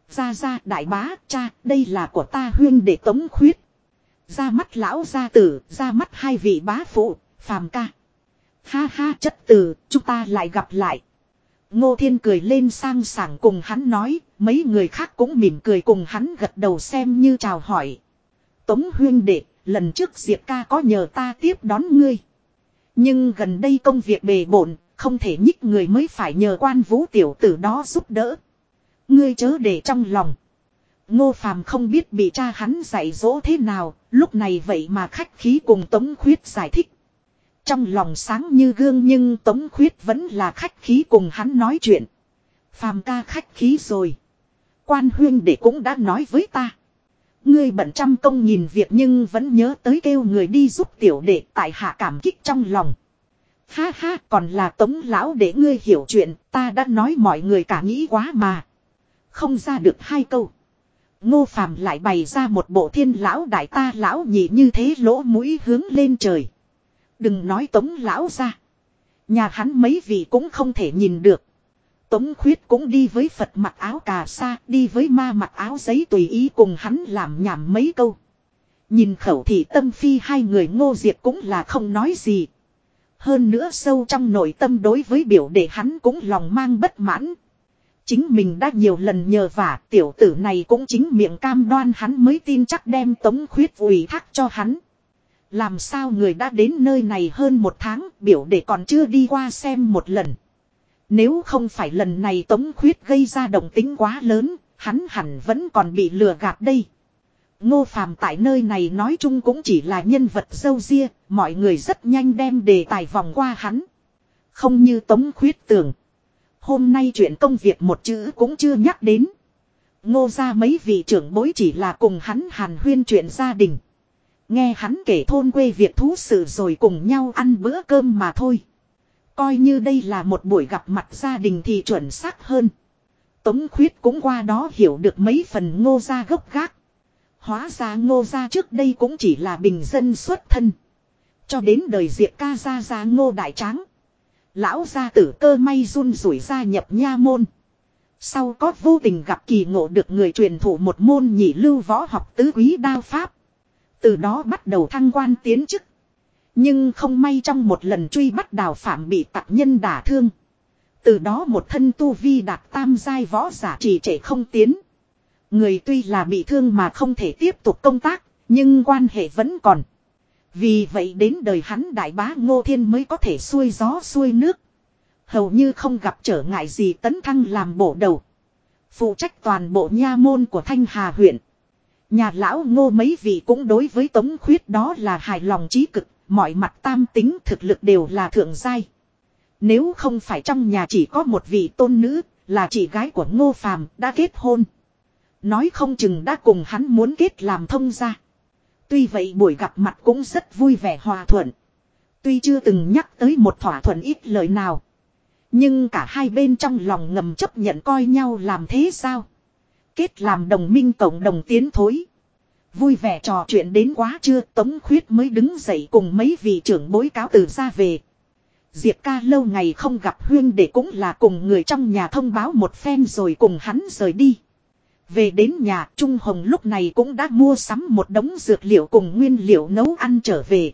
Speaker 1: Gia Gia đại bá, cha, đây là của ta huyên đệ Tống Khuyết. Ra mắt lão gia tử, ra mắt hai vị bá phụ, Phàm ca. Ha ha chất từ, chúng ta lại gặp lại. Ngô Thiên cười lên sang sảng cùng hắn nói, mấy người khác cũng mỉm cười cùng hắn gật đầu xem như chào hỏi. Tống huyên đệ, lần trước Diệp ca có nhờ ta tiếp đón ngươi. Nhưng gần đây công việc bề bộn, không thể nhích người mới phải nhờ quan vũ tiểu tử đó giúp đỡ. Ngươi chớ để trong lòng. Ngô Phàm không biết bị cha hắn dạy dỗ thế nào, lúc này vậy mà khách khí cùng Tống Khuyết giải thích. Trong lòng sáng như gương nhưng Tống Khuyết vẫn là khách khí cùng hắn nói chuyện. Phàm ca khách khí rồi. Quan huyên để cũng đã nói với ta. Ngươi bận trăm công nhìn việc nhưng vẫn nhớ tới kêu người đi giúp tiểu đệ tại hạ cảm kích trong lòng. Ha ha còn là tống lão để ngươi hiểu chuyện ta đã nói mọi người cả nghĩ quá mà. Không ra được hai câu. Ngô phàm lại bày ra một bộ thiên lão đại ta lão nhị như thế lỗ mũi hướng lên trời. Đừng nói tống lão ra. Nhà hắn mấy vị cũng không thể nhìn được. Tống khuyết cũng đi với Phật mặc áo cà sa, đi với ma mặc áo giấy tùy ý cùng hắn làm nhảm mấy câu. Nhìn khẩu thị tâm phi hai người ngô diệt cũng là không nói gì. Hơn nữa sâu trong nội tâm đối với biểu đệ hắn cũng lòng mang bất mãn. Chính mình đã nhiều lần nhờ vả tiểu tử này cũng chính miệng cam đoan hắn mới tin chắc đem tống khuyết ủy thác cho hắn. Làm sao người đã đến nơi này hơn một tháng biểu để còn chưa đi qua xem một lần. Nếu không phải lần này tống khuyết gây ra động tính quá lớn, hắn hẳn vẫn còn bị lừa gạt đây. Ngô Phàm tại nơi này nói chung cũng chỉ là nhân vật dâu ria, mọi người rất nhanh đem đề tài vòng qua hắn. Không như tống khuyết tưởng. Hôm nay chuyện công việc một chữ cũng chưa nhắc đến. Ngô ra mấy vị trưởng bối chỉ là cùng hắn hàn huyên chuyện gia đình. Nghe hắn kể thôn quê việc thú sự rồi cùng nhau ăn bữa cơm mà thôi. Coi như đây là một buổi gặp mặt gia đình thì chuẩn xác hơn. Tống khuyết cũng qua đó hiểu được mấy phần ngô gia gốc gác. Hóa ra ngô gia trước đây cũng chỉ là bình dân xuất thân. Cho đến đời diệp ca gia gia ngô đại tráng. Lão gia tử cơ may run rủi gia nhập nha môn. Sau có vô tình gặp kỳ ngộ được người truyền thụ một môn nhị lưu võ học tứ quý đao pháp. Từ đó bắt đầu thăng quan tiến chức. Nhưng không may trong một lần truy bắt đào phạm bị tặc nhân đả thương. Từ đó một thân tu vi đạt tam giai võ giả trì trệ không tiến. Người tuy là bị thương mà không thể tiếp tục công tác, nhưng quan hệ vẫn còn. Vì vậy đến đời hắn đại bá Ngô Thiên mới có thể xuôi gió xuôi nước. Hầu như không gặp trở ngại gì tấn thăng làm bổ đầu. Phụ trách toàn bộ nha môn của Thanh Hà huyện. Nhà lão ngô mấy vị cũng đối với tống khuyết đó là hài lòng trí cực, mọi mặt tam tính thực lực đều là thượng giai. Nếu không phải trong nhà chỉ có một vị tôn nữ, là chị gái của ngô phàm đã kết hôn. Nói không chừng đã cùng hắn muốn kết làm thông gia. Tuy vậy buổi gặp mặt cũng rất vui vẻ hòa thuận. Tuy chưa từng nhắc tới một thỏa thuận ít lời nào. Nhưng cả hai bên trong lòng ngầm chấp nhận coi nhau làm thế sao. Kết làm đồng minh cộng đồng tiến thối. Vui vẻ trò chuyện đến quá chưa Tống Khuyết mới đứng dậy cùng mấy vị trưởng bối cáo từ ra về. Diệp ca lâu ngày không gặp huyên để cũng là cùng người trong nhà thông báo một phen rồi cùng hắn rời đi. Về đến nhà Trung Hồng lúc này cũng đã mua sắm một đống dược liệu cùng nguyên liệu nấu ăn trở về.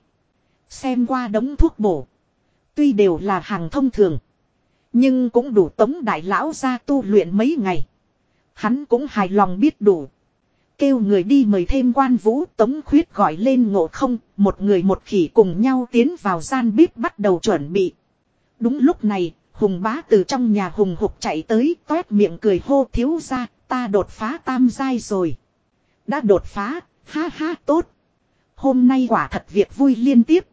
Speaker 1: Xem qua đống thuốc bổ. Tuy đều là hàng thông thường. Nhưng cũng đủ tống đại lão ra tu luyện mấy ngày. Hắn cũng hài lòng biết đủ. Kêu người đi mời thêm quan vũ tống khuyết gọi lên ngộ không, một người một khỉ cùng nhau tiến vào gian bếp bắt đầu chuẩn bị. Đúng lúc này, hùng bá từ trong nhà hùng hục chạy tới, toét miệng cười hô thiếu ra, ta đột phá tam giai rồi. Đã đột phá, ha ha tốt. Hôm nay quả thật việc vui liên tiếp.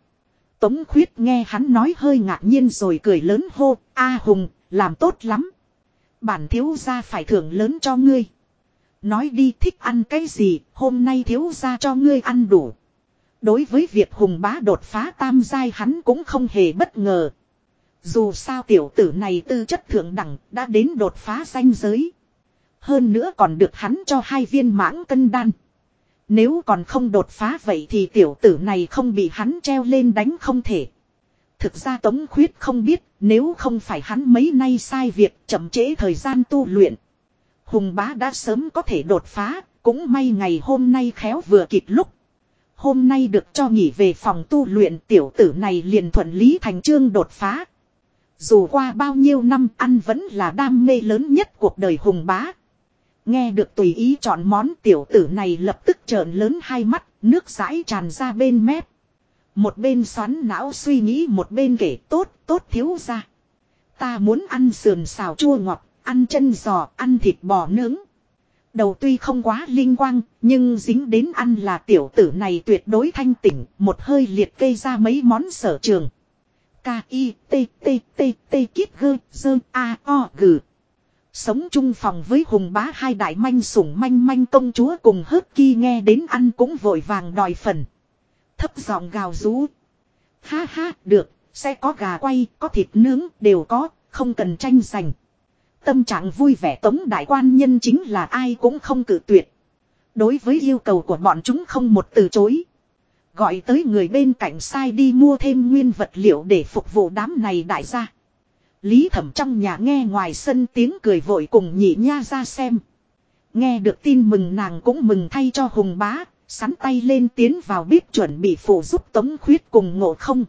Speaker 1: Tống khuyết nghe hắn nói hơi ngạc nhiên rồi cười lớn hô, a hùng, làm tốt lắm. Bản thiếu gia phải thưởng lớn cho ngươi. Nói đi thích ăn cái gì, hôm nay thiếu gia cho ngươi ăn đủ. Đối với việc hùng bá đột phá tam giai hắn cũng không hề bất ngờ. Dù sao tiểu tử này tư chất thượng đẳng đã đến đột phá danh giới. Hơn nữa còn được hắn cho hai viên mãng cân đan. Nếu còn không đột phá vậy thì tiểu tử này không bị hắn treo lên đánh không thể. Thực ra Tống Khuyết không biết nếu không phải hắn mấy nay sai việc chậm trễ thời gian tu luyện. Hùng bá đã sớm có thể đột phá, cũng may ngày hôm nay khéo vừa kịp lúc. Hôm nay được cho nghỉ về phòng tu luyện tiểu tử này liền thuận lý thành trương đột phá. Dù qua bao nhiêu năm ăn vẫn là đam mê lớn nhất cuộc đời hùng bá. Nghe được tùy ý chọn món tiểu tử này lập tức trợn lớn hai mắt, nước rãi tràn ra bên mép. Một bên xoắn não suy nghĩ một bên kể tốt, tốt thiếu ra. Ta muốn ăn sườn xào chua ngọt, ăn chân giò, ăn thịt bò nướng. Đầu tuy không quá linh quang, nhưng dính đến ăn là tiểu tử này tuyệt đối thanh tỉnh, một hơi liệt kê ra mấy món sở trường. K, Sống chung phòng với hùng bá hai đại manh sủng manh manh công chúa cùng hớt ki nghe đến ăn cũng vội vàng đòi phần. Thấp giọng gào rú. Ha ha, được, sẽ có gà quay, có thịt nướng, đều có, không cần tranh giành. Tâm trạng vui vẻ tống đại quan nhân chính là ai cũng không cử tuyệt. Đối với yêu cầu của bọn chúng không một từ chối. Gọi tới người bên cạnh sai đi mua thêm nguyên vật liệu để phục vụ đám này đại gia. Lý thẩm trong nhà nghe ngoài sân tiếng cười vội cùng nhị nha ra xem. Nghe được tin mừng nàng cũng mừng thay cho hùng bá, sắn tay lên tiến vào bếp chuẩn bị phụ giúp tống khuyết cùng ngộ không.